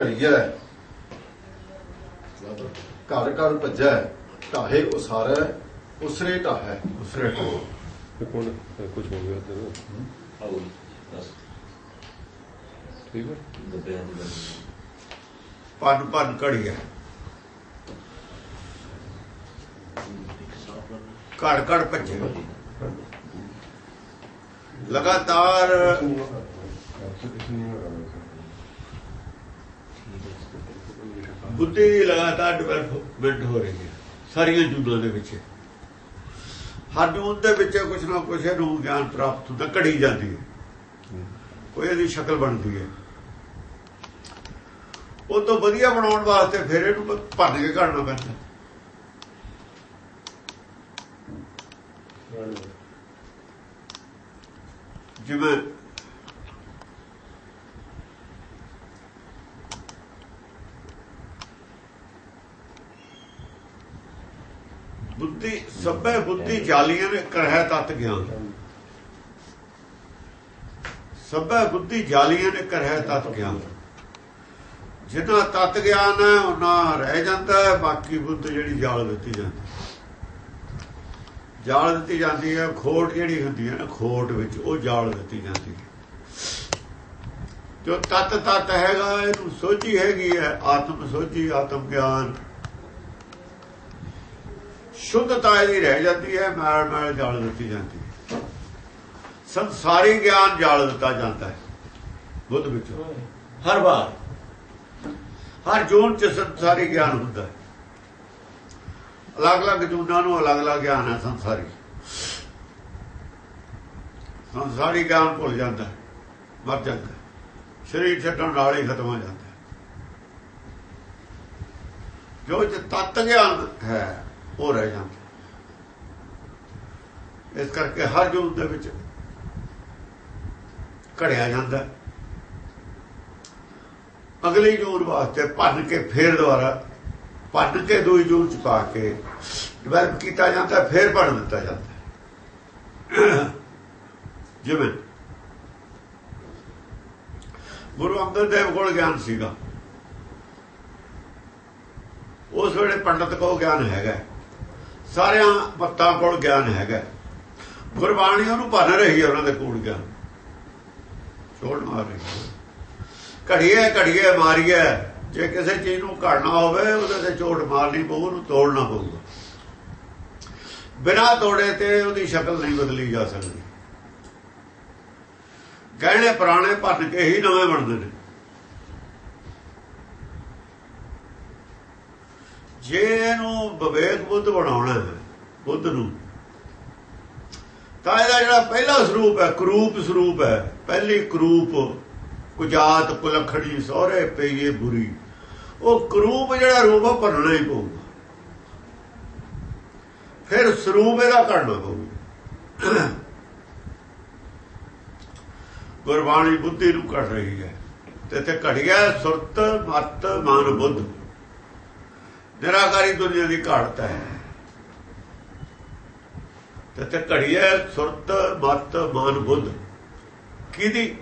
ਭਈਆ ਘਰ ਘਰ ਭੱਜੈ ਢਾਹੇ ਉਸਾਰੈ ਉਸਰੇ ਢਾਹੈ। ਉਸਰੇ ਕੌਣ ਕੁਝ ਹੋ। ਗਿਆ ਤੇਰਾ ਆਉ ਬਸ ਠੀਕ ਹੈ। ਦੱਬਿਆ ਦੀ ਗੱਲ ਪੰਨ ਪੰਨ ਘੜੀਐ ਘੜ ਘੜ ਭੱਜੇ। ਲਗਾਤਾਰ ਬੁੱਧੀ ਲਗਾਤਾਰ ਡਿਵੈਲਪਮੈਂਟ ਹੋ ਰਹੀ ਹੈ ਸਾਰੀਆਂ ਜੂਨਾਂ ਦੇ ਵਿੱਚ। ਹਰ ਜੂਨ ਦੇ ਵਿੱਚ ਕੁਝ ਨਾ ਕੁਝ ਨੂੰ ਗਿਆਨ ਪ੍ਰਾਪਤ ਹੁੰਦਾ ਘੜੀ ਜਾਂਦੀ ਹੈ। ਕੋਈ ਇਹਦੀ ਸ਼ਕਲ ਬਣਦੀ ਹੈ। ਉਹ ਤੋਂ ਵਧੀਆ ਬਣਾਉਣ ਵਾਸਤੇ ਫਿਰ ਇਹਨੂੰ ਭੰਨ ਕੇ ਘੜਨਾ ਪੈਂਦਾ। ਜਿਵੇਂ ਬੁੱਧੀ, ਸਭੇ ਬੁੱਧੀ ਜਾਲੀਆਂ ਨੇ, ਕਰਹਿ ਤਤ ਗਿਆਨ। ਸਭੇ ਬੁੱਧੀ ਜਾਲੀਆਂ ਨੇ, ਕਰਹਿ ਤਤ ਗਿਆਨ। ਜਿੰਨਾ ਤਤ ਗਿਆਨ ਹੈ ਉਹਨਾਂ ਰਹਿ ਜਾਂਦਾ ਹੈ, ਬਾਕੀ ਬੁੱਧ ਜਿਹੜੀ ਜਾਲ ਦਿੱਤੀ ਜਾਂਦੀ ਜਾਲ ਦਿੱਤੀ ਜਾਂਦੀ ਹੈ, ਖੋਟ ਜਿਹੜੀ ਹੁੰਦੀ ਹੈ ਨਾ, ਖੋਟ ਵਿੱਚ, ਉਹ ਜਾਲ ਦਿੱਤੀ ਜਾਂਦੀ ਹੈ। ਜੋ ਤਤ ਤਤ ਹੈਗਾ, ਇਹਨੂੰ ਸੋਝੀ ਹੈਗੀ ਹੈ, ਆਤਮ ਸੋਝੀ, ਆਤਮ ਗਿਆਨ। ਸ਼ੁੱਧਤਾ ਇਹਦੀ ਰਹਿ ਜਾਂਦੀ ਹੈ, ਮੈਲ ਮੈਲ ਜਾਲ ਦਿੱਤੀ ਜਾਂਦੀ ਹੈ। ਸੰਸਾਰੀ ਗਿਆਨ ਜਾਲ ਦਿੱਤਾ ਜਾਂਦਾ ਹੈ, ਬੁੱਧ ਵਿੱਚ। ਹਰ ਵਾਰ। ਹਰ ਜੂਨ ਚ ਸੰਸਾਰੀ ਗਿਆਨ ਹੁੰਦਾ ਹੈ। ਅਲੱਗ-ਅਲੱਗ ਜੂਨਾਂ ਨੂੰ ਅਲੱਗ-ਅਲੱਗ ਗਿਆਨ ਹੈ ਸੰਸਾਰੀ। ਸੰਸਾਰੀ ਗਿਆਨ ਭੁੱਲ ਜਾਂਦਾ ਮਰ ਜਾਂਦਾ ਸਰੀਰ ਛੱਡਣ ਨਾਲ ਹੀ ਖਤਮ ਹੋ ਜਾਂਦਾ ਜੋ ਚ ਤਤ ਗਿਆਨ ਹੈ ਉਹ ਰਹਿ ਜਾਂਦਾ। ਇਸ ਕਰਕੇ ਹਰ ਜੂਨ ਦੇ ਵਿੱਚ ਘੜਿਆ ਜਾਂਦਾ। ਅਗਲੀ ਜੂਨ ਵਾਸਤੇ ਭੰਨ ਕੇ ਫੇਰ ਦੁਬਾਰਾ, ਭੰਨ ਕੇ ਦੂਈ ਜੂਨ ਚ ਪਾ ਕੇ ਡਿਵੈਲਪ ਕੀਤਾ ਜਾਂਦਾ, ਫੇਰ ਭੰਨ ਦਿੱਤਾ ਜਾਂਦਾ। ਜਿਵੇਂ ਗੁਰੂ ਅੰਗਦ ਦੇਵ ਕੋਲ ਗਿਆਨ ਸੀਗਾ। ਉਸ ਵੇਲੇ ਪੰਡਤ ਕੋਲ ਗਿਆਨ ਹੈਗਾ। ਸਾਰਿਆਂ ਬੱਤਾਂ ਕੋਲ ਗਿਆਨ ਹੈਗਾ। ਗੁਰਬਾਣੀ ਉਹਨੂੰ ਭੰਨ ਰਹੀ ਹੈ ਉਹਨਾਂ ਦੇ ਕੋਲ ਗਿਆਨ। ਛੋੜ ਮਾਰ ਰਹੀ ਹੈ। ਘੜੀਏ ਘੜੀਏ, ਮਾਰੀਏ। ਜੇ ਕਿਸੇ ਚੀਜ਼ ਨੂੰ ਘੜਨਾ ਹੋਵੇ, ਉਹਦੇ ਤੇ ਚੋਟ ਮਾਰਨੀ ਪਊ, ਉਹਨੂੰ ਤੋੜਨਾ ਪਊਗਾ। ਬਿਨਾ ਤੋੜੇ ਤੇ ਉਹਦੀ ਸ਼ਕਲ ਨਹੀਂ ਬਦਲੀ ਜਾ ਸਕਦੀ। ਗਹਿਣੇ ਪੁਰਾਣੇ ਭੰਨ ਕੇ ਹੀ ਨਵੇਂ ਬਣਦੇ ਨੇ। ਜੇ ਇਹਨੂੰ ਵਿਵੇਕ ਬੁੱਧ ਬਣਾਉਣਾ ਹੈ, ਬੁੱਧ ਨੂੰ, ਤਾਂ ਇਹਦਾ ਜਿਹੜਾ ਪਹਿਲਾ ਸਰੂਪ ਹੈ, ਕਰੂਪ ਸਰੂਪ ਹੈ। ਪਹਿਲੀ ਕਰੂਪ, ਕੁਜਾਤ ਕੁਲਖੜੀ ਸਹੁਰੇ ਪਈਏ ਬੁਰੀ। ਉਹ ਕਰੂਪ ਜਿਹੜਾ ਰੂਪ ਉਹ ਭਰਨਾ ਹੀ ਪਊਗਾ। ਫਿਰ ਸਰੂਪ ਇਹਦਾ ਕਰਨਾ ਪਊਗਾ। ਗੁਰਬਾਣੀ ਬੁੱਧੀ ਨੂੰ ਕੱਢ ਰਹੀ ਹੈ। ਤੇ ਤੇ ਘੜਿਆ ਸੁਰਤ, ਮਤ, ਮਨ, ਬੁੱਧ। ਨਿਰਾਕਾਰੀ ਦੁਨੀਆ ਦੀ ਘਾੜਤ ਹੈ। ਤੇ ਤੇ ਸੁਰਤ, ਮਤ, ਮਨ, ਬੁੱਧ। ਕਿਹਦੀ?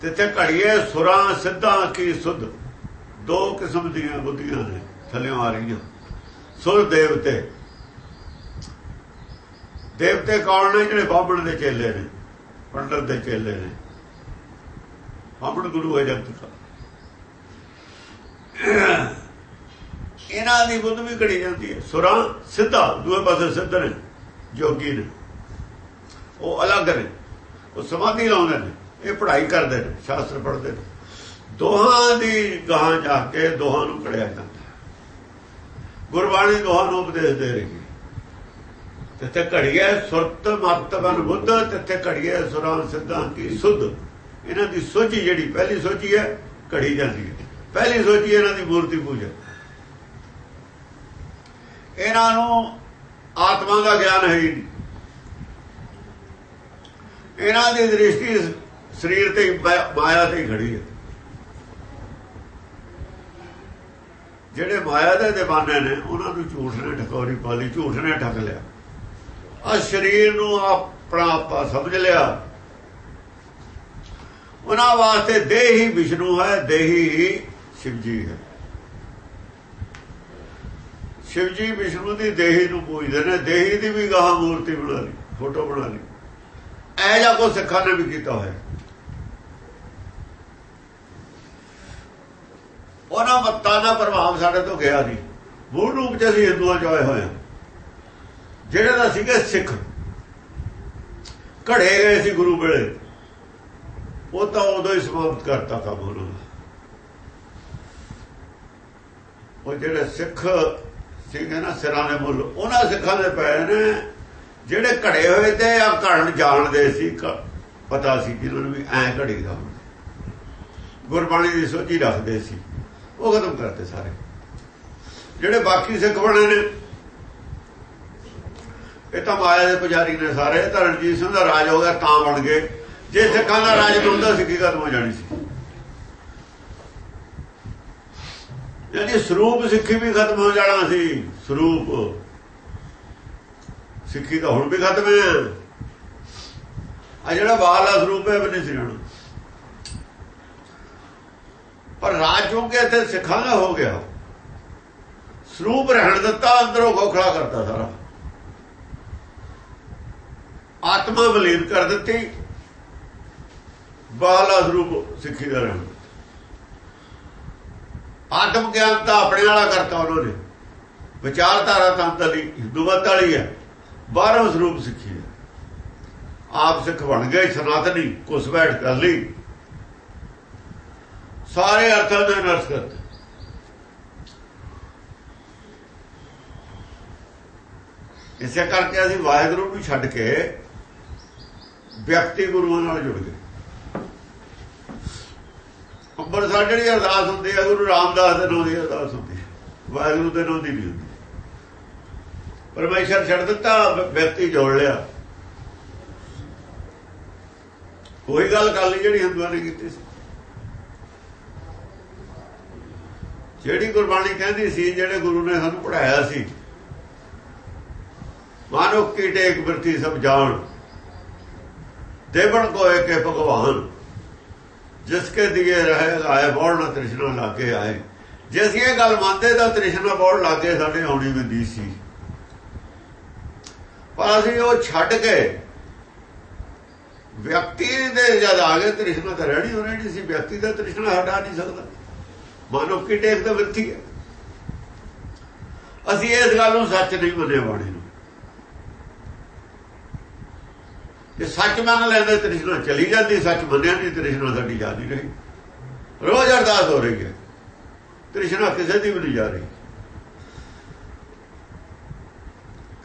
ਤੇ ਘੜੀਏ ਸੁਰਾਂ, ਸਿੱਧਾਂ ਕੀ ਸੁਧ। ਦੋ ਕਿਸਮ ਦੀਆਂ ਬੁੱਧੀਆਂ ਨੇ, ਥੱਲਿਓਂ ਆ ਰਹੀਆਂ। ਸੁਰ ਦੇਵਤੇ। ਦੇਵਤੇ ਕੌਣ ਨੇ ਜਿਹੜੇ ਬਾਬਣ ਦੇ ਚੇਲੇ ਨੇ? ਪੰਡਤ ਦੇ ਚੇਲੇ ਨੇ। ਬਾਬਣ ਗੁਰੂ ਹੈ ਜਗਤ ਦਾ। ਇਹਨਾਂ ਦੀ ਬੁੱਧ ਵੀ ਘੜੀ ਜਾਂਦੀ ਹੈ। ਸੁਰਾਂ ਸਿੱਧਾ, ਦੂਏ ਪਾਸੇ ਸਿੱਧ ਨੇ, ਜੋਗੀ ਨੇ। ਉਹ ਅਲੱਗ ਨੇ। ਉਹ ਸਮਾਧੀ ਲਾਉਂਦੇ ਨੇ। ਇਹ ਪੜ੍ਹਾਈ ਕਰਦੇ ਨੇ, ਸ਼ਾਸਤਰ ਪੜ੍ਹਦੇ ਨੇ। ਦੋਹਾਂ ਦੀ ਗਾਂ ਜਾ ਕੇ ਦੋਹਾਂ ਨੂੰ ਕੜਿਆ ਜਾਂਦਾ ਗੁਰਬਾਣੀ ਦੋਹਾਂ ਨੂੰ ਉਪਦੇਸ਼ ਦੇ ਰਹੀ ਹੈ। ਤੇ ਘੜੀਏ ਸੁਰਤ ਮਤਬਨ ਬੁੱਧ ਤੇ ਘੜੀਏ ਸੁਰਾਂ ਸਿੱਧਾਂ ਕੀ ਸੁਧ। ਇਹਨਾਂ ਦੀ ਸੋਝੀ ਜਿਹੜੀ ਪਹਿਲੀ ਸੋਝੀ ਹੈ, ਘੜੀ ਜਾਂਦੀ ਹੈ। ਪਹਿਲੀ ਸੋਝੀ ਇਹਨਾਂ ਦੀ ਮੂਰਤੀ ਪੂਜਾ। ਇਹਨਾਂ ਨੂੰ ਆਤਮਾ ਦਾ ਗਿਆਨ ਹੈ ਹੀ ਨਹੀਂ। ਇਹਨਾਂ ਦੀ ਦ੍ਰਿਸ਼ਟੀ ਸਰੀਰ ਤੇ ਮਾਇਆ ਤੇ ਖੜੀ ਹੈ। ਜਿਹੜੇ ਮਾਇਆ ਦੇ دیਵਾਨੇ ਨੇ, ਉਹਨਾਂ ਨੂੰ ਝੂਠ ਨੇ ਠਕੋਰੀ ਪਾਲੀ, ਝੂਠ ਨੇ ਠੱਗ ਲਿਆ। ਆ ਸਰੀਰ ਨੂੰ ਆਪਣਾ ਆਪਾ ਸਮਝ ਲਿਆ। ਉਹਨਾਂ ਵਾਸਤੇ ਦੇਹੀ ਵਿਸ਼ਨੂੰ ਹੈ, ਦੇਹੀ ਹੀ ਸ਼ਿਵ ਜੀ ਹੈ। ਸ਼ਿਵ ਜੀ ਵਿਸ਼ਨੂੰ ਦੀ ਦੇਹੀ ਨੂੰ ਪੂਜਦੇ ਨੇ, ਦੇਹੀ ਦੀ ਵੀ ਗਾਹ ਮੂਰਤੀ ਬਣਾ ਲਈ, ਫੋਟੋ ਬਣਾ ਲਈ। ਐ ਜਾਂ ਕੋ ਸਿੱਖਾਂ ਨੇ ਵੀ ਕੀਤਾ ਹੋਇਆ। ਉਹਨਾਂ ਮੱਤਾਂ ਦਾ ਪ੍ਰਭਾਵ ਸਾਡੇ ਤੋਂ ਗਿਆ ਨਹੀਂ। ਮੂਲ ਰੂਪ ਚ ਅਸੀਂ ਹਿੰਦੂਆਂ ਚ ਆਏ ਹੋਏ ਹਾਂ। ਜਿਹੜੇ ਦਾ ਸੀਗੇ ਸਿੱਖ। ਘੜੇ ਗਏ ਸੀ ਗੁਰੂ ਵੇਲੇ। ਉਹ ਤਾਂ ਉਦੋਂ ਹੀ ਸਮਾਪਤ ਕਰਤਾ ਕੰਮ ਉਹਨਾਂ ਦਾ। ਉਹ ਜਿਹੜੇ ਸਿੱਖ ਸੀਗੇ ਨਾ, ਸਿਰਾਂ ਦੇ ਮੁੱਲ। ਉਹਨਾਂ ਸਿੱਖਾਂ ਦੇ ਪਏ ਨੇ, ਜਿਹੜੇ ਘੜੇ ਹੋਏ ਤੇ ਆ ਘੜਨ ਜਾਣਦੇ ਸੀ ਪਤਾ ਸੀ ਕਿ ਉਹਨਾਂ ਨੂੰ ਵੀ ਐ ਘੜੀ ਦਾ ਗੁਰਬਾਣੀ ਦੀ ਸੋਚੀ ਰੱਖਦੇ ਸੀ। ਉਹ ਖਤਮ ਕਰਤੇ ਸਾਰੇ। ਜਿਹੜੇ ਬਾਕੀ ਸਿੱਖ ਬਣੇ ਨੇ, ਇਹ ਤਾਂ ਮਾਇਆ ਦੇ ਪੁਜਾਰੀ ਨੇ ਸਾਰੇ। ਤਾਂ ਰਣਜੀਤ ਸਿੰਘ ਦਾ ਰਾਜ ਹੋ ਗਿਆ, ਤਾਂ ਬਣ ਗਏ। ਜੇ ਸਿੱਖਾਂ ਦਾ ਰਾਜ ਹੁੰਦਾ ਸੀ, ਕੀ ਖਤਮ ਹੋ ਜਾਣੀ ਸੀ? ਯਾਨੀ ਸਰੂਪ ਸਿੱਖੀ ਵੀ ਖਤਮ ਹੋ ਜਾਣਾ ਸੀ, ਸਰੂਪ। ਸਿੱਖੀ ਤਾਂ ਹੁਣ ਵੀ ਖਤਮ ਹੈ। ਆ ਜਿਹੜਾ ਬਾਹਲਾ ਸਰੂਪ ਹੈ ਬਣੀ ਸੀ ਜਾਣਾ ਪਰ ਰਾਜ ਕੇ ਇੱਥੇ ਸਿੱਖਾਂ ਦਾ ਹੋ ਗਿਆ। ਸਰੂਪ ਰਹਿਣ ਦਿੱਤਾ, ਅੰਦਰੋਂ ਖੋਖਲਾ ਕਰਤਾ ਸਾਰਾ। ਆਤਮਾ ਬਲੀਨ ਕਰ ਦਿੱਤੀ। ਬਾਹਲਾ ਸਰੂਪ ਸਿੱਖੀ ਦਾ ਰਹਿਣ। ਆਤਮ ਗਿਆਨ ਤਾਂ ਆਪਣੇ ਵਾਲਾ ਕਰਤਾ ਉਹਨਾਂ। ਨੇ ਵਿਚਾਰਧਾਰਾ ਤਾਂ ਤਲੀ ਹਿੰਦੂਵਤ ਵਾਲੀ ਹੈ। ਬਾਹਰੋਂ ਸਰੂਪ ਸਿੱਖੀ ਹੈ। ਆਪ ਸਿੱਖ ਬਣ ਗਏ, ਸਨਾਤਨੀ ਕੁਸ ਬੈਠ ਕਰ ਲਈ। ਸਾਰੇ ਅਰਥਾਂ ਦੇ ਨਰਸ ਕਰਤੇ ਇਸੇ ਕਰਕੇ ਅਸੀਂ ਵਾਹਿਗੁਰੂ ਨੂੰ ਛੱਡ ਕੇ ਵਿਅਕਤੀ ਗੁਰੂਆਂ ਨਾਲ ਜੁੜ ਗਏ। ਅੰਮ੍ਰਿਤਸਰ ਜਿਹੜੀ ਅਰਦਾਸ ਹੁੰਦੀ ਹੈ, ਗੁਰੂ ਰਾਮਦਾਸ ਦੇ ਨਾਮ ਦੀ ਅਰਦਾਸ ਹੁੰਦੀ ਹੈ। ਵਾਹਿਗੁਰੂ ਦੇ ਨਾਮ ਦੀ ਨਹੀਂ ਹੁੰਦੀ ਪਰਮੇਸ਼ਰ ਛੱਡ ਦਿੱਤਾ, ਵਿਅਕਤੀ ਜੋੜ ਲਿਆ। ਕੋਈ ਗੱਲ ਕਰ ਲਈ ਜਿਹੜੀ ਹਿੰਦੂਆਂ ਨੇ ਕੀਤੀ ਸੀ। ਜਿਹੜੀ ਗੁਰਬਾਣੀ ਕਹਿੰਦੀ ਸੀ, ਜਿਹੜੇ ਗੁਰੂ ਨੇ ਸਾਨੂੰ ਪੜਾਇਆ ਸੀ, ਮਾਨੋ ਕੀ ਟੇਕ ਵਰਤੀ ਸਭ ਜਾਣ, ਦੇਵਣ ਕੋਏ ਕੇ ਭਗਵਾਨ। ਜਿਸ ਕੇ ਦਿਏ ਰਹੇ, ਆਏ ਬੋੜ ਨਾ ਤ੍ਰਿਸ਼ਨਾ ਲਾਗੇ ਆਏ। ਜੇ ਅਸੀਂ ਇਹ ਗੱਲ ਮੰਨਦੇ ਤਾਂ ਤ੍ਰਿਸ਼ਨਾ ਬੋੜ ਲਾਗੇ ਸਾਡੇ ਆਉਣੀ ਹੁੰਦੀ ਸੀ। ਪਰ ਅਸੀਂ ਉਹ ਛੱਡ ਕੇ ਵਿਅਕਤੀ ਦੇ ਜਦ ਆ ਗਏ, ਤ੍ਰਿਸ਼ਨਾ ਤਾਂ ਰਹਿਣੀ ਹੋ ਰਹਿਣੀ ਸੀ। ਵਿਅਕਤੀ ਦਾ ਤ੍ਰਿਸ਼ਨਾ ਹਟਾ ਨਹੀਂ ਸਕਦਾ। ਮਾਨੋ ਕੀ ਟੇਕ ਦਾ ਵਿਰਤੀ ਹੈ। ਅਸੀਂ ਇਸ ਗੱਲ ਨੂੰ ਸੱਚ ਨਹੀਂ ਮੰਨਿਆ ਬਾਣੀ ਨੂੰ ਜੇ ਸੱਚ ਮੰਨ ਲੈਂਦੇ ਤ੍ਰਿਸ਼ਨਾ ਚਲੀ ਜਾਂਦੀ, ਸੱਚ ਮੰਨਿਆ ਨਹੀਂ ਤ੍ਰਿਸ਼ਨਾ ਸਾਡੀ ਜਾ ਨਹੀਂ। ਰਹੀ ਰੋਜ਼ ਅਰਦਾਸ ਹੋ ਰਹੀ ਹੈ। ਤ੍ਰਿਸ਼ਨਾ ਕਿਸੇ ਦੀ ਵੀ ਨਹੀਂ ਜਾ ਰਹੀ।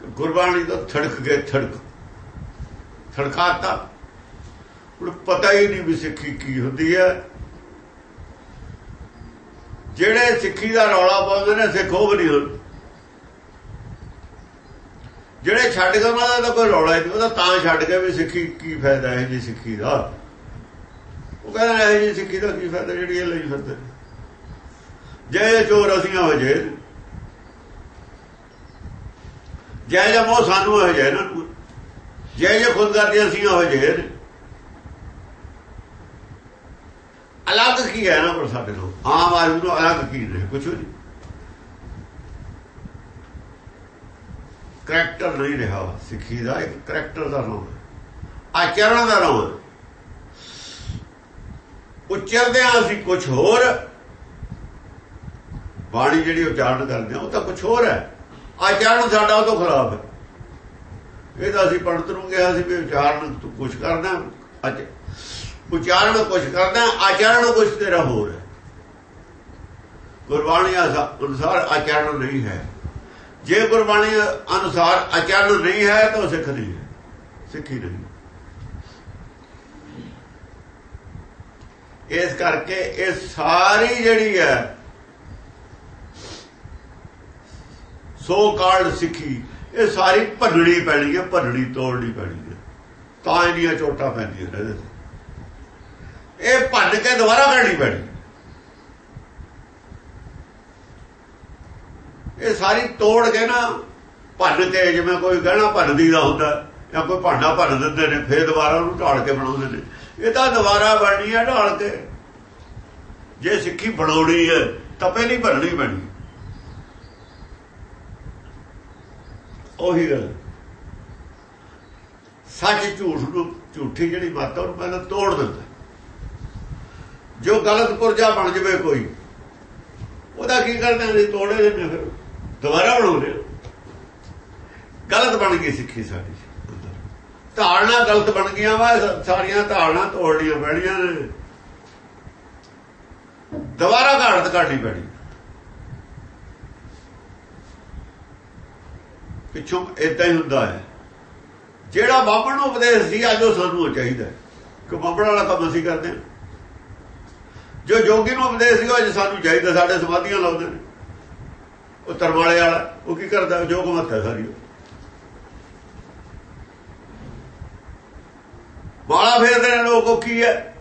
ਗੁਰਬਾਣੀ ਤੋਂ ਥੜਕ ਗਏ, ਥੜਕ। ਥੜਕਾਤਾ। ਹੁਣ ਪਤਾ ਹੀ ਨਹੀਂ ਵੀ ਸਿੱਖੀ ਕੀ ਹੁੰਦੀ ਹੈ। ਜਿਹੜੇ ਸਿੱਖੀ ਦਾ ਰੌਲਾ ਪਾਉਂਦੇ ਨੇ, ਸਿੱਖ ਉਹ ਵੀ ਨਹੀਂ ਜਿਹੜੇ ਛੱਡ ਗਏ ਉਹਨਾਂ ਦਾ ਤਾਂ ਕੋਈ ਰੌਲਾ ਨਹੀਂ ਉਹਦਾ ਤਾਂ ਛੱਡ ਕੇ ਵੀ ਸਿੱਖੀ ਕੀ ਫਾਇਦਾ ਹੈ ਜੀ ਸਿੱਖੀ ਦਾ। ਉਹ ਕਹਿੰਦਾ ਇਹ ਜੀ ਸਿੱਖੀ ਦਾ ਕੀ ਫਾਇਦਾ, ਜਿਹੜੀ ਇਹ ਲਈ ਫਿਰਦੇ। ਜੇ ਚੋਰ ਅਸੀਂ ਹੋ ਜੇ, ਜੈ ਜੈ ਮੋਹ ਸਾਨੂੰ ਹੋ ਜੇ ਨਾ ਜੈ ਜੈ ਖੁਦ ਕਰਦੇ ਅਸੀਂ ਹੋ ਜੇ, ਅਲੱਗ ਕੀ ਹੈ ਨਾ ਪਰ ਸਾਡੇ ਨੂੰ ਆਮ ਆਦਮੀ ਨੂੰ ਅਲੱਗ ਕੀ ਨੇ? ਕੁਝ ਨਹੀਂ। ਕਰੈਕਟਰ ਨਹੀਂ ਰਿਹਾ ਸਿੱਖੀ ਦਾ, ਇੱਕ ਕਰੈਕਟਰ ਦਾ ਨਾਮ ਹੈ। ਆਚਰਣ ਦਾ ਨਾਮ ਹੈ। ਉਚਰਦੇ ਆ ਅਸੀਂ ਕੁਝ ਹੋਰ, ਬਾਣੀ ਜਿਹੜੀ ਉਚਾਰਨ ਕਰਦੇ ਆ ਉਹ ਤਾਂ ਕੁਝ ਹੋਰ ਹੈ। ਆਚਰਣ ਸਾਡਾ ਉਹ ਤੋਂ ਖਰਾਬ ਹੈ। ਇਹ ਤਾਂ ਅਸੀਂ ਪੰਡਤ ਨੂੰ ਕਿਹਾ ਸੀ ਵੀ ਉਚਾਰਨ ਤੂੰ ਕੁਝ ਕਰਦਾ ਅੱਜ ਉਚਾਰਨ ਕੁਝ ਕਰਦਾ ਆਚਰਣ ਕੁਝ ਤੇਰਾ ਹੋਰ ਹੈ। ਗੁਰਬਾਣੀ ਅਨੁਸਾਰ ਆਚਰਣ ਨਹੀਂ ਹੈ। ਜੇ ਗੁਰਬਾਣੀ ਅਨੁਸਾਰ ਆਚਰਣ ਨਹੀਂ ਹੈ, ਤਾਂ ਸਿੱਖ ਨਹੀਂ ਹੈ। ਸਿੱਖੀ ਨਹੀਂ। ਇਸ ਕਰਕੇ ਇਹ ਸਾਰੀ ਜਿਹੜੀ ਹੈ ਸੋ ਕਾਲਡ ਸਿੱਖੀ, ਇਹ ਸਾਰੀ ਭੰਨਣੀ ਪੈਣੀ ਹੈ ਭੰਨਣੀ ਤੋੜਨੀ ਪੈਣੀ ਹੈ। ਤਾਂ ਇਹਦੀਆਂ ਚੋਟਾਂ ਪੈਂਦੀਆਂ ਨੇ। ਇਹ ਭੰਡ ਕੇ ਦੁਬਾਰਾ ਕਰਨੀ ਪੈਣੀ। ਇਹ ਸਾਰੀ ਤੋੜ ਕੇ ਨਾ ਭੰਨ ਕੇ, ਜਿਵੇਂ ਕੋਈ ਗਹਿਣਾ ਭੰਨਦੀ ਦਾ ਹੁੰਦਾ, ਜਾਂ ਕੋਈ ਭਾਂਡਾ ਭੰਨ ਦਿੰਦੇ ਨੇ, ਫੇਰ ਦੁਬਾਰਾ ਉਹਨੂੰ ਢਾਲ ਕੇ ਬਣਾਉਂਦੇ ਨੇ। ਇਹ ਤਾਂ ਦੁਬਾਰਾ ਬਣਨੀ ਹੈ ਢਾਲ ਕੇ। ਜੇ ਸਿੱਖੀ ਬਣਾਉਣੀ ਹੈ, ਤਾਂ ਪਹਿਲੀ ਭਰਨੀ ਪੈਣੀ। ਉਹੀ ਗੱਲ। ਸੱਚ ਝੂਠ ਨੂੰ, ਝੂਠੀ ਜਿਹੜੀ ਮੱਤ ਉਹਨੂੰ ਪਹਿਲਾਂ ਤੋੜ ਦਿੰਦਾ। ਜੋ ਗਲਤ ਪੁਰਜਾ ਬਣ ਜਵੇ ਕੋਈ, ਉਹਦਾ ਕੀ ਕਰਦੇ ਨੇ ਤੋੜੇ ਦਿੰਦੇ ਫਿਰ? ਦੁਬਾਰਾ ਬਣਾਉਂਦੇ ਆ। ਗਲਤ ਬਣ ਗਈ ਸਿੱਖੀ ਸਾਡੀ। ਧਾਰਨਾ ਗਲਤ ਬਣ ਗਈਆਂ ਵਾ ਸਾਰੀਆਂ ਧਾਰਨਾ ਤੋੜਨੀਆਂ ਪੈਣੀਆਂ ਨੇ। ਦੁਬਾਰਾ ਘਾੜਤ ਕਰਨੀ ਪੈਣੀ। ਪਿੱਛੋਂ ਇਦਾਂ ਹੀ ਹੁੰਦਾ ਹੈ। ਜਿਹੜਾ ਬਾਬਣ ਨੂੰ ਉਪਦੇਸ਼ ਸੀ, ਅੱਜ ਉਹ ਸਾਨੂੰ ਚਾਹੀਦਾ ਕਿ ਬਾਬਣ ਵਾਲਾ ਕੰਮ ਅਸੀਂ ਕਰਦੇ ਹਾਂ। ਜੋ ਜੋਗੀ ਨੂੰ ਉਪਦੇਸ਼ ਸੀ, ਉਹ ਅੱਜ ਸਾਨੂੰ ਚਾਹੀਦਾ, ਸਾਡੇ ਸਮਾਧੀਆਂ ਲਾਉਂਦੇ ਨੇ। ਉਹ ਤਰਵਾਲੇ ਵਾਲਾ, ਉਹ ਕੀ ਕਰਦਾ? ਜੋਗ ਮੱਤ ਹੈ ਸਾਰੀ ਉਹ। ਮਾਲਾ ਫੇਰਦੇ ਨੇ ਲੋਕ, ਉਹ ਕੀ ਹੈ?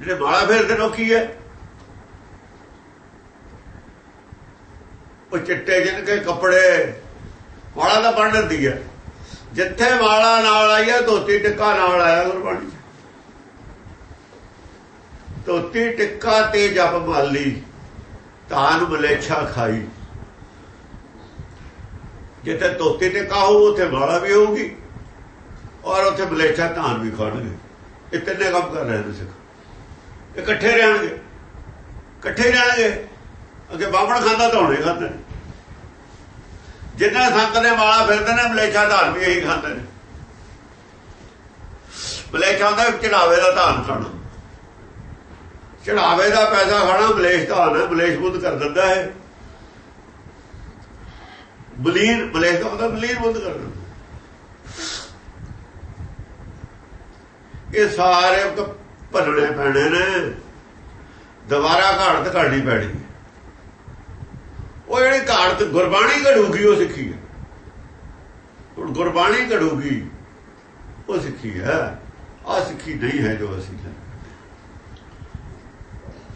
ਜਿਹੜੇ ਮਾਲਾ ਫੇਰਦੇ ਨੇ, ਉਹ ਕੀ ਹੈ? ਉਹ ਚਿੱਟੇ ਜਿਹਨ ਕੇ ਕੱਪੜੇ, ਵਾਲਾ ਦਾ ਬਣ ਦਿੰਦੀ ਹੈ। ਜਿੱਥੇ ਵਾਲਾ ਨਾਲ ਆਈ ਹੈ, ਧੋਤੀ ਟਿੱਕਾ ਨਾਲ ਆਇਆ ਗੁਰਬਾਣੀ ਧੋਤੀ ਟਿੱਕਾ ਤੇ ਜਪ ਮਾਲੀ ਤਾਨ ਮਲੇਛਾ ਖਾਈ। ਜਿੱਥੇ ਧੋਤੀ ਤੇ ਹੋਊ ਉੱਥੇ ਮਾਲਾ ਵੀ ਹੋਊਗੀ ਔਰ ਉੱਥੇ ਮਲੇਛਾ ਧਾਨ ਵੀ ਖਾਣਗੇ ਇਹ ਤਿੰਨੇ ਕੰਮ ਕਰ ਰਹੇ ਨੇ ਸਿੱਖ। ਇਕੱਠੇ ਰਹਿਣਗੇ। ਇਕੱਠੇ ਰਹਿਣਗੇ। ਅੱਗੇ ਬਾਬਣ ਖਾਂਦਾ ਤਾਂ ਧੌਣੇ ਖਾਂਦੇ ਨੇ। ਜਿੰਨਾ ਸੰਤ ਨੇ ਮਾਲਾ ਫਿਰਦੇ ਨੇ, ਮਲੇਛਾ ਧਾਨ ਵੀ ਇਹੀ ਖਾਂਦੇ ਨੇ। ਮਲੇਛਾ ਦਾ ਚੜਾਵੇ ਦਾ ਧਾਨ ਖਾਣਾ। ਚੜਾਵੇ ਦਾ ਪੈਸਾ ਖਾਣਾ, ਮਲੇਸ਼ ਧਾਨ ਹੈ, ਮਲੇਸ਼ ਬੁੱਧ ਕਰ ਦਿੰਦਾ ਹੈ। ਬਲੀਨ ਮਲੇਸ਼ ਦਾ ਮਤਲਬ ਬਲੀਨ ਬੁੱਧ ਕਰ ਦਿੰਦਾ ਇਹ ਸਾਰੇ ਕ- ਪੈਣੇ ਨੇ। ਦੁਬਾਰਾ ਘਾੜਤ ਘੜਨੀ ਪੈਣੀ। ਹੈ। ਉਹ ਜਿਹੜੀ ਘਾੜਤ ਗੁਰਬਾਣੀ ਘੜੂਗੀ, ਉਹ ਸਿੱਖੀ ਹੈ। ਹੁਣ ਗੁਰਬਾਣੀ ਘੜੂਗੀ, ਉਹ ਸਿੱਖੀ ਹੈ। ਆ ਸਿੱਖੀ ਨਹੀਂ ਹੈ ਜੋ ਅਸੀਂ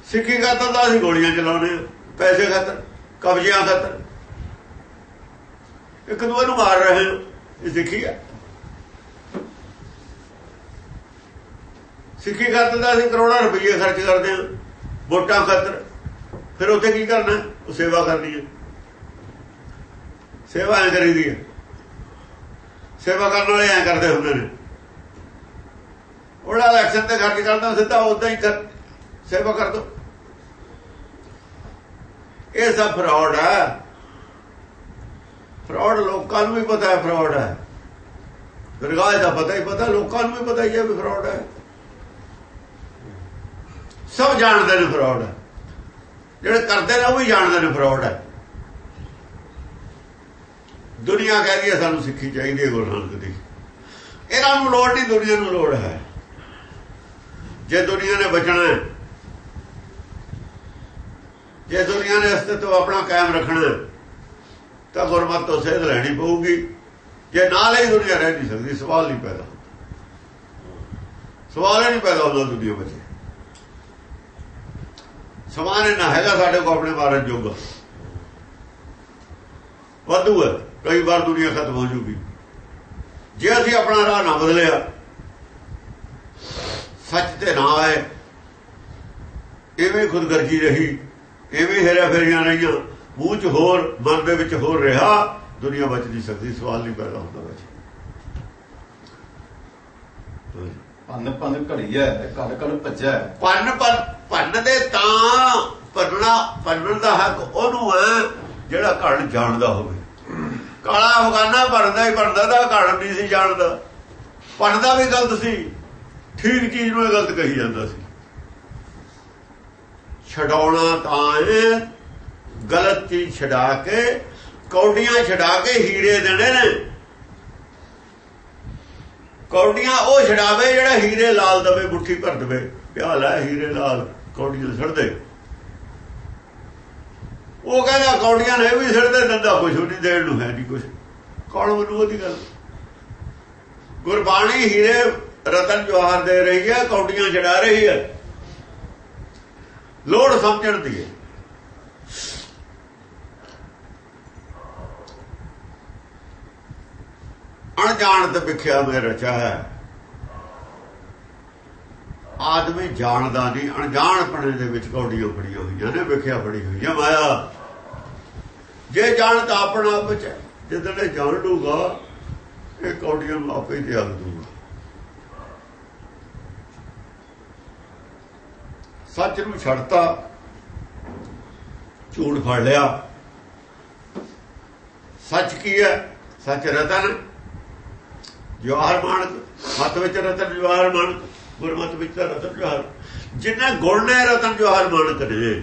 ਸਿੱਖੀ ਖਾਤਰ ਤਾਂ ਅਸੀਂ ਗੋਲੀਆਂ ਚਲਾਉਣੇ ਆ ਪੈਸੇ ਖਾਤਰ, ਕਬਜ਼ਿਆਂ ਖਾਤਰ। ਇੱਕ ਦੂਜੇ ਨੂੰ ਮਾਰ ਰਹੇ ਹੋ। ਇਹ ਸਿੱਖੀ ਹੈ ਸਿੱਖੀ ਖਾਤਰ ਤਾਂ ਅਸੀਂ ਕਰੋੜਾਂ ਰੁਪਏ ਖਰਚ ਕਰਦੇ ਹਾਂ। ਵੋਟਾਂ ਖਾਤਰ। ਫਿਰ ਉੱਥੇ ਕੀ ਕਰਨਾ? ਉਹ ਸੇਵਾ ਕਰਨੀ ਹੈ। ਸੇਵਾ ਐ ਕਰੀਦੀ ਹੈ। ਸੇਵਾ ਕਰਨ ਵਾਲੇ ਐ ਕਰਦੇ ਹੁੰਦੇ ਨੇ। ਉਹਦਾ ਇਲੈਕਸ਼ਨ ਤੇ ਖਰਚ ਕਰਦਾ ਸਿੱਧਾ ਉਦਾਂ ਹੀ ਕਰ ਸੇਵਾ ਕਰ ਦੋ। ਇਹ ਸਭ ਫਰਾਡ ਹੈ ਫਰਾਡ ਲੋਕਾਂ ਨੂੰ ਵੀ ਪਤਾ ਹੈ ਫਰਾਡ ਹੈ। ਦਰਗਾਹ ਦਾ ਪਤਾ ਹੀ ਪਤਾ ਲੋਕਾਂ ਨੂੰ ਵੀ ਪਤਾ ਹੀ ਹੈ ਵੀ ਫਰਾਡ ਹੈ। ਸਭ ਜਾਣਦੇ ਨੇ ਫਰਾਡ। ਹੈ ਜਿਹੜੇ ਕਰਦੇ ਨੇ ਉਹ ਵੀ ਜਾਣਦੇ ਨੇ ਫਰਾਡ ਹੈ। ਦੁਨੀਆ ਕਹਿੰਦੀ ਹੈ ਸਾਨੂੰ ਸਿੱਖੀ ਚਾਹੀਦੀ ਹੈ ਗੁਰੂ ਨਾਨਕ ਦੀ। ਇਹਨਾਂ ਨੂੰ ਲੋੜ ਨਹੀਂ ਦੁਨੀਆ ਨੂੰ ਲੋੜ ਹੈ। ਜੇ ਦੁਨੀਆ ਨੇ ਬਚਣਾ ਹੈ ਜੇ ਦੁਨੀਆ ਨੇ ਅਸਤਿਤਵ ਆਪਣਾ ਕਾਇਮ ਰੱਖਣਾ ਹੈ, ਤਾਂ ਗੁਰਮਤਿ ਤੋਂ ਸੇਧ ਲੈਣੀ ਪਊਗੀ। ਜੇ ਨਾਲ ਹੀ ਦੁਨੀਆ ਰਹਿ ਨਹੀਂ ਸਕਦੀ, ਸਵਾਲ ਨਹੀਂ ਪੈਦਾ ਸਵਾਲ ਹੀ ਨਹੀਂ ਪੈਦਾ ਹੁੰਦਾ ਦੁਨੀਆ ਵਿੱਚ। ਸਮਾਨ ਨਾ ਹੈਗਾ ਸਾਡੇ ਕੋਲ ਆਪਣੇ ਮਾਰਨ ਜੋਗਾ। ਵਾਧੂ ਹੈ, ਕਈ ਵਾਰ ਦੁਨੀਆ ਖਤਮ ਹੋ ਜੂਗੀ। ਜੇ ਅਸੀਂ ਆਪਣਾ ਰਾਹ ਨਾ ਬਦਲਿਆ, ਸੱਚ ਤੇ ਨਾ ਆਏ ਐਵੇਂ ਖੁਦਗਰਜੀ ਰਹੀ ਐਵੇਂ ਹੇਰਾ ਫੇਰੀਆਂ ਰਹੀਆਂ ਮੂੰਹ 'ਚ ਹੋਰ ਮਨ ਦੇ ਵਿੱਚ ਹੋਰ ਰਿਹਾ ਦੁਨੀਆ ਬਚ ਨਹੀਂ ਸਕਦੀ ਸਵਾਲ ਨਹੀਂ ਪੈਦਾ ਹੁੰਦਾ ਵਿੱਚ। ਪੰਨ ਪੰਨ ਘੜੀ ਹੈ ਘੜ ਘੜ ਭੱਜੈ। ਪੰਨ ਪਰ ਪੰਨ ਦੇ ਤਾਂ ਪੰਨਣਾ ਪੰਨਣ ਦਾ ਹੱਕ ਉਹਨੂੰ ਹੈ ਜਿਹੜਾ ਘੜ ਜਾਣਦਾ ਹੋਵੇ। ਕਾਲਾ ਅਫਗਾਨਾ ਬਣਦਾ ਹੀ ਬਣਦਾ ਦਾ ਘੜ ਨਹੀਂ ਸੀ ਜਾਣਦਾ। ਪੰਨਦਾ ਵੀ ਗਲਤ ਸੀ ਠੀਕ ਚੀਜ਼ ਨੂੰ ਗਲਤ ਕਹੀ ਜਾਂਦਾ ਸੀ। ਛਡਾਉਣਾ ਤਾਂ ਇਹ ਗਲਤ ਚੀਜ਼ ਛਡਾ ਕੇ, ਕੌਡੀਆਂ ਛਡਾ ਕੇ ਹੀਰੇ ਦੇਣੇ ਨੇ। ਕੌਡੀਆਂ ਉਹ ਛਡਾਵੇ ਜਿਹੜਾ ਹੀਰੇ ਲਾਲ ਦਵੇ ਮੁੱਠੀ ਭਰ ਦਵੇ। ਪਿਆਲ ਹੈ ਹੀਰੇ ਲਾਲ, ਕੌਡੀਆਂ ਛੱਡਦੇ ਉਹ ਕਹਿੰਦਾ ਕੌਡੀਆਂ ਨੇ ਵੀ ਛੱਡਦੇ ਦੰਦਾ ਕੁਛ ਨਹੀਂ, ਦੇਣ ਨੂੰ ਹੈ ਨਹੀਂ ਕੁਛ। ਕੌਣ ਮੈਨੂੰ ਉਹਦੀ ਗੱਲ? ਗੁਰਬਾਣੀ ਹੀਰੇ ਰਤਨ ਜਵਾਹਰ ਦੇ ਰਹੀ ਹੈ, ਕੌਡੀਆਂ ਛਡਾ ਰਹੀ ਹੈ। ਲੋੜ ਸਮਝਣ ਦੀ ਹੈ। ਅਣਜਾਣ ਤੇ ਵਿਖਿਆ ਮੈਂ ਰਚਾ ਹੈ। ਆਦਮੀ ਜਾਣਦਾ ਨਹੀਂ, ਅਣਜਾਣਪਣੇ ਦੇ ਵਿੱਚ ਕੌਡੀਆਂ ਫੜੀਆਂ ਹੋਈਆਂ ਨੇ, ਵਿਖਿਆ ਫੜੀ ਹੋਈ ਹੈ ਮਾਇਆ। ਜੇ ਜਾਣਦਾ ਆਪਣਾ ਆਪ ਚ ਜਦੋਂ ਇਹ ਜਾਣ ਲੂਗਾ, ਇਹ ਕੌਡੀਆਂ ਨੂੰ ਆਪੇ ਹੀ ਤਿਆਗ ਦੂਗਾ। ਸੱਚ ਨੂੰ ਛੱਡਤਾ, ਝੂਠ ਫੜ ਲਿਆ। ਸੱਚ ਕੀ ਹੈ? ਸੱਚ ਰਤਨ। ਜਵਾਹਰ ਮਾਨਕ ਮਤ ਵਿੱਚ ਰਤਨ ਜਵਾਹਰ ਮਾਨਕ ਗੁਰਮਤ ਵਿੱਚ ਤਾਂ ਰਤਨ ਜਵਾਹਰ। ਜਿੰਨੇ ਗੁਣ ਨੇ ਰਤਨ ਜਵਾਹਰ ਮਾਨਕ ਨੇ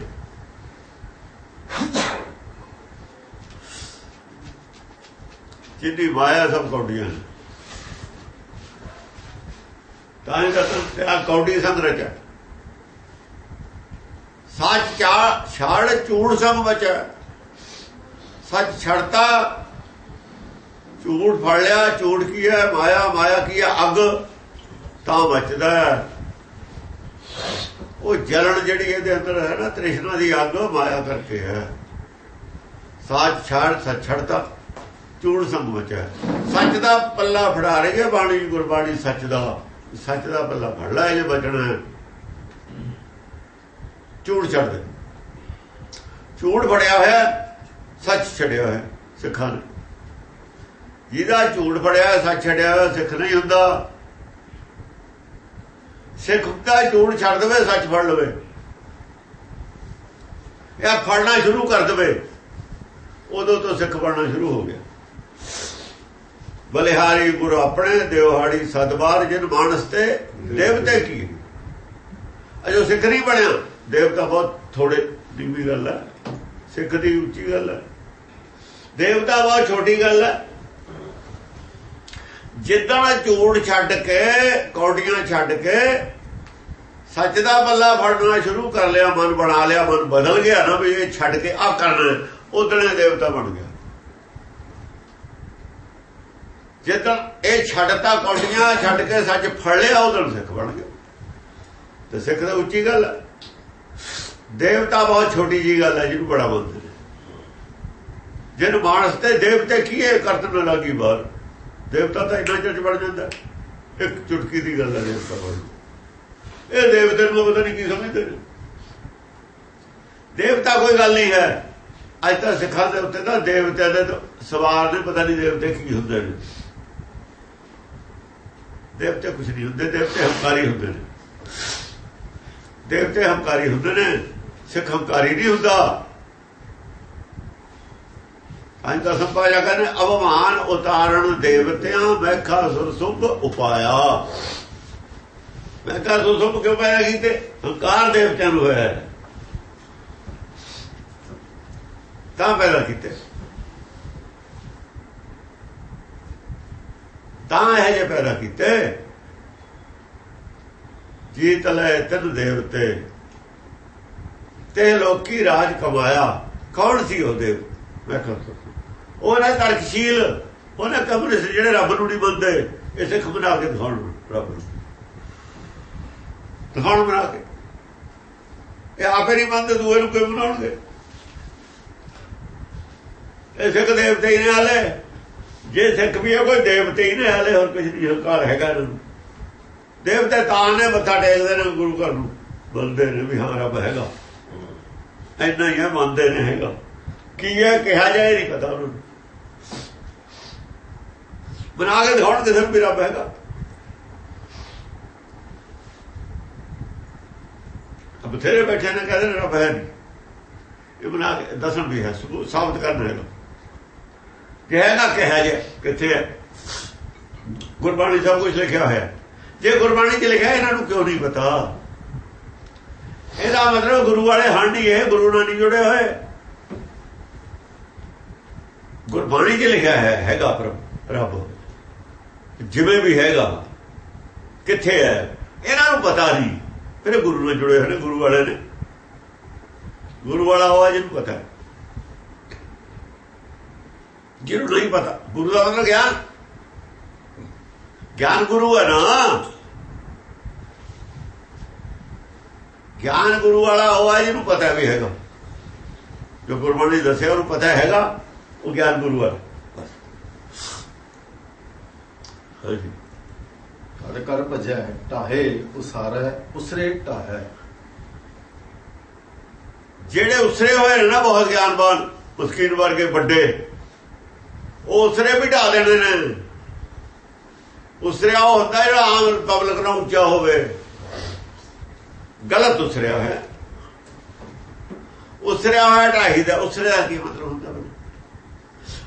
ਜਿੰਨੀ ਮਾਇਆ ਸਭ ਕੌਡੀਆਂ ਨੇ। ਤਾਂ ਇਹ ਰਤਨ ਤੇ ਕੌਡੀ ਸੰਗ ਰਚਾ। ਸੱਚ ਚਾ ਛੜ ਚੂੜ ਸੰਗ ਬਚਾ। ਸੱਚ ਛੜਤਾ ਝੂਠ ਫੜ ਲਿਆ ਝੂਠ ਕੀ ਹੈ? ਮਾਇਆ ਮਾਇਆ ਕੀ ਹੈ? ਅੱਗ ਤਾਂ ਬਚਦਾ ਉਹ ਜਲਣ ਜਿਹੜੀ ਇਹਦੇ ਅੰਦਰ ਹੈ ਨਾ, ਤ੍ਰਿਸ਼ਨਾ ਦੀ ਅੱਗ ਮਾਇਆ ਕਰਕੇ ਹੈ। ਸਾਚ ਛੜ ਸੱਚ ਛੜਤਾ ਝੂਠ ਸੰਗ ਬਚਾ ਸੱਚ ਦਾ ਪੱਲਾ ਫੜਾ ਰਹੀ ਹੈ ਬਾਣੀ, ਗੁਰਬਾਣੀ ਸੱਚ ਦਾ। ਸੱਚ ਦਾ ਪੱਲਾ ਫੜ ਲੈ ਜੇ ਬਚਣਾ ਹੈ। ਝੂਠ ਛੱਡ ਦੇ। ਝੂਠ ਫੜਿਆ ਹੋਇਆ, ਸੱਚ ਛੱਡਿਆ ਹੋਇਆ, ਸਿੱਖਾਂ ਨੇ। ਜਿਹਦਾ ਝੂਠ ਫੜਿਆ, ਸੱਚ ਛੱਡਿਆ ਹੋਇਆ ਸਿੱਖ ਨਹੀਂ ਹੁੰਦਾ। ਸਿੱਖ ਦਾ ਝੂਠ ਛੱਡ ਦੇਵੇ, ਸੱਚ ਫੜ ਲਵੇ। ਇਹ ਫੜਨਾ ਸ਼ੁਰੂ ਕਰ ਦੇਵੇ। ਉਦੋਂ ਤੋਂ ਸਿੱਖ ਬਣਨਾ ਸ਼ੁਰੂ ਹੋ ਗਿਆ। ਬਲਿਹਾਰੀ ਗੁਰ ਆਪਣੇ ਦਿਵਹਾੜੀ ਸਦਬਾਰ ਜਿਨ ਮਾਨਸ ਤੇ ਦੇਵਤੇ ਕੀ? ਅਜੋ ਸਿੱਖ ਨਹੀਂ ਬਣਿਆ। ਦੇਵਤਾ ਬਹੁਤ ਥੋੜੇ ਦੀ ਗੱਲ ਹੈ। ਸਿੱਖ ਦੀ ਉੱਚੀ ਗੱਲ ਹੈ। ਦੇਵਤਾ ਬਹੁਤ ਛੋਟੀ ਗੱਲ ਹੈ। ਜਿੱਦਣ ਝੂਠ ਛੱਡ ਕੇ, ਕੌਡੀਆਂ ਛੱਡ ਕੇ, ਸੱਚ ਦਾ ਬੱਲਾ ਫੜਨਾ ਸ਼ੁਰੂ ਕਰ ਲਿਆ, ਮਨ ਬਣਾ ਲਿਆ, ਮਨ ਬਦਲ ਗਿਆ ਨਾ ਵੀ ਇਹ ਛੱਡ ਕੇ ਆ ਕਰਨਾ, ਉਦਣੇ ਦੇਵਤਾ ਬਣ ਗਿਆ। ਜਿੱਦਣ ਇਹ ਛੱਡਤਾ ਕੌਡੀਆਂ, ਛੱਡ ਕੇ ਸੱਚ ਫੜ ਲਿਆ ਉਦੋਂ ਸਿੱਖ ਬਣ ਗਿਆ। ਤੇ ਸਿੱਖ ਦਾ ਉੱਚੀ ਗੱਲ ਹੈ ਦੇਵਤਾ ਬਹੁਤ ਛੋਟੀ ਜੀ ਗੱਲ ਹੈ ਜਿਹਨੂੰ ਬੜਾ ਬੋਲਦੇ ਨੇ। ਜਿਹਨੂੰ ਮਾਨਸ ਤੇ ਦੇਵਤੇ ਕੀ ਹੈ, ਕਰਤਨ ਲੱਗੀ ਬਾਹਰ। ਦੇਵਤਾ ਤਾਂ ਇੰਨਾ ਚਿਰ ਚ ਜਾਂਦਾ। ਇੱਕ ਚੁਟਕੀ ਦੀ ਗੱਲ ਹੈ ਦੇਵਤਾ ਬਣ ਇਹ ਦੇਵਤੇ ਨੂੰ ਪਤਾ ਨਹੀਂ ਕੀ ਸਮਝਦੇ ਨੇ। ਦੇਵਤਾ ਕੋਈ ਗੱਲ ਨਹੀਂ ਹੈ। ਅੱਜ ਤਾਂ ਸਿੱਖਾਂ ਦੇ ਉੱਤੇ ਤਾਂ ਦੇਵਤਿਆਂ ਦੇ ਸਵਾਰ ਨੇ, ਪਤਾ ਨਹੀਂ ਦੇਵਤੇ ਕੀ ਹੁੰਦੇ ਨੇ। ਦੇਵਤੇ ਕੁਝ ਨਹੀਂ ਹੁੰਦੇ, ਦੇਵਤੇ ਹੰਕਾਰੀ ਹੁੰਦੇ ਨੇ। ਦੇਵਤੇ ਹੰਕਾਰੀ ਹੁੰਦੇ ਨੇ, ਸਿੱਖ ਹੰਕਾਰੀ ਨਹੀਂ ਹੁੰਦਾ। ਅੰਤ ਤਾਂ ਸੰਪਾਇਆ ਕਹਿੰਦੇ, ਅਵਮਾਨ ਉਤਾਰਨ ਦੇਵਤਿਆਂ ਮੈਖਾ ਸੁਰਸੁਭ ਉਪਾਇਆ। ਮੈਖਾ ਸੁਰਸੁਭ ਕਿਉਂ ਪੈਦਾ ਕੀਤੇ ਹੰਕਾਰ ਦੇਵਤਿਆਂ ਨੂੰ ਹੋਇਆ। ਤਾਂ ਪੈਦਾ ਕੀਤੇ। ਤਾਂ ਇਹ ਜੇ ਪੈਦਾ ਕੀਤੇ। ਜੀਤ ਲੈ ਤਿੰਨ ਦੇਵਤੇ। ਤੇ ਲੋਕੀ ਰਾਜ ਕਮਾਇਆ। ਕੌਣ ਸੀ ਉਹ ਦੇਵ? ਮੈਂ ਕਹਿੰਦਾ ਉਹਨਾਂ ਤਰਕਸ਼ੀਲ ਉਹਨਾਂ ਕਮਿਊਨਿਸਟ ਜਿਹੜੇ ਰੱਬ ਨੂੰ ਨਹੀਂ ਮੰਨਦੇ ਇਹ ਸਿੱਖ ਬਣਾ ਕੇ ਦਿਖਾਉਣ ਰੱਬ ਨੂੰ। ਦਿਖਾਉਣ ਬਣਾ ਕੇ। ਇਹ ਆਪੇ ਨਹੀਂ ਮੰਨਦੇ ਦੂਏ ਨੂੰ ਕਿਵੇਂ ਬਣਾਉਣਗੇ। ਇਹ ਸਿੱਖ ਦੇਵਤੇ ਹੀ ਨੇ ਹਾਲੇ। ਜੇ ਸਿੱਖ ਵੀ ਹੈ ਕੋਈ ਦੇਵਤੇ ਹੀ ਨੇ ਹਾਲੇ ਹੋਰ ਕੁਝ ਨਹੀਂ ਹੰਕਾਰ ਹੈਗਾ ਇਹਨਾਂ ਨੂੰ। ਦੇਵਤੇ ਤਾਂ ਨੇ ਮੱਥਾ ਟੇਕਦੇ ਨੇ ਗੁਰੂ ਘਰ ਨੂੰ। ਬੰਦੇ ਨੇ ਵੀ ਹਾਂ ਰੱਬ ਹੈਗਾ। ਇੰਨਾ ਹੀ ਹੈ ਮੰਨਦੇ ਨੇ ਹੈਗਾ। ਕੀ ਹੈ ਕਿਹਾ ਜਾਏ ਨਹੀਂ ਪਤਾ ਉਹਨਾਂ ਨੂੰ ਬਣਾ ਕੇ ਦਿਖਾਉਣ ਕਿਸੇ ਨੂੰ ਵੀ ਰੱਬ ਹੈਗਾ ਅਬ ਬਥੇਰੇ ਬੈਠੇ ਨੇ ਕਹਿੰਦੇ ਨੇ ਰੱਬ ਹੈ ਨਹੀਂ ਇਹ ਬਣਾ ਕੇ ਦੱਸਣ ਵੀ ਹੈ ਸਾਬਤ ਕਰਨਾ ਹੈਗਾ ਕਿ ਹੈਗਾ ਕਿਹਾ ਜੇ ਕਿੱਥੇ ਹੈ ਗੁਰਬਾਣੀ ਸਭ ਕੁਝ ਲਿਖਿਆ ਹੋਇਆ ਜੇ ਗੁਰਬਾਣੀ 'ਚ ਲਿਖਿਆ ਇਹਨਾਂ ਨੂੰ ਕਿਉਂ ਨਹੀਂ ਪਤਾ ਇਹਦਾ ਮਤਲਬ ਗੁਰੂ ਵਾਲੇ ਹੰਡ ਹੀ ਹੈ ਗੁਰੂ ਨਾਲ ਨਹੀਂ ਜੁੜੇ ਹੋਏ ਗੁਰਬਾਣੀ 'ਚ ਲਿਖਿਆ ਹੈ ਹੈਗਾ ਪਰ ਰੱਬ ਜਿਵੇਂ ਵੀ ਹੈਗਾ, ਕਿੱਥੇ ਹੈ, ਇਹਨਾਂ ਨੂੰ ਪਤਾ ਨਹੀਂ। ਫਿਰ ਗੁਰੂ ਨਾਲ ਜੁੜੇ ਹੋਏ ਨੇ, ਗੁਰੂ ਵਾਲੇ ਨੇ। ਗੁਰੂ ਵਾਲਾ ਹੋਆ ਜਿਹਨੂੰ ਪਤਾ ਜਿਹਨੂੰ ਨਹੀਂ ਪਤਾ, ਗੁਰੂ ਦਾ ਮਤਲਬ ਗਿਆਨ। ਗਿਆਨ ਗੁਰੂ ਹੈ ਨਾ। ਗਿਆਨ ਗੁਰੂ ਵਾਲਾ ਹੋਆ ਜਿਹਨੂੰ ਪਤਾ ਵੀ ਹੈਗਾ। ਜੋ ਗੁਰਬਾਣੀ ਦੱਸਿਆ, ਉਹਨੂੰ ਪਤਾ ਹੈਗਾ, ਉਹ ਗਿਆਨ ਗੁਰੂ ਹੈ। ਅਰ ਕਰ ਭਜੈ ਢਾਹੇ ਉਸਾਰੈ ਉਸਰੇ ਢਾਹੈ। ਜਿਹੜੇ ਉਸਰੇ ਹੋਏ ਨੇ ਨਾ ਬਹੁਤ ਗਿਆਨਵਾਨ ਮੁਸਕਿਨ ਵਰਗੇ ਵੱਡੇ ਉਹ ਉਸਰੇ ਵੀ ਢਾ ਦੇਣੇ ਨੇ। ਉਸਰਿਆ ਉਹ ਹੁੰਦਾ ਜਿਹੜਾ ਆਮ ਪਬਲਿਕ ਨਾਲ ਉੱਚਾ ਹੋਵੇ। ਗਲਤ ਉਸਰਿਆ ਹੈ ਉਸਰਿਆ ਹੋਇਆ ਢਾਈ ਦਾ ਉਸਰੇ ਦਾ ਕੀ ਮਤਲਬ ਹੁੰਦਾ?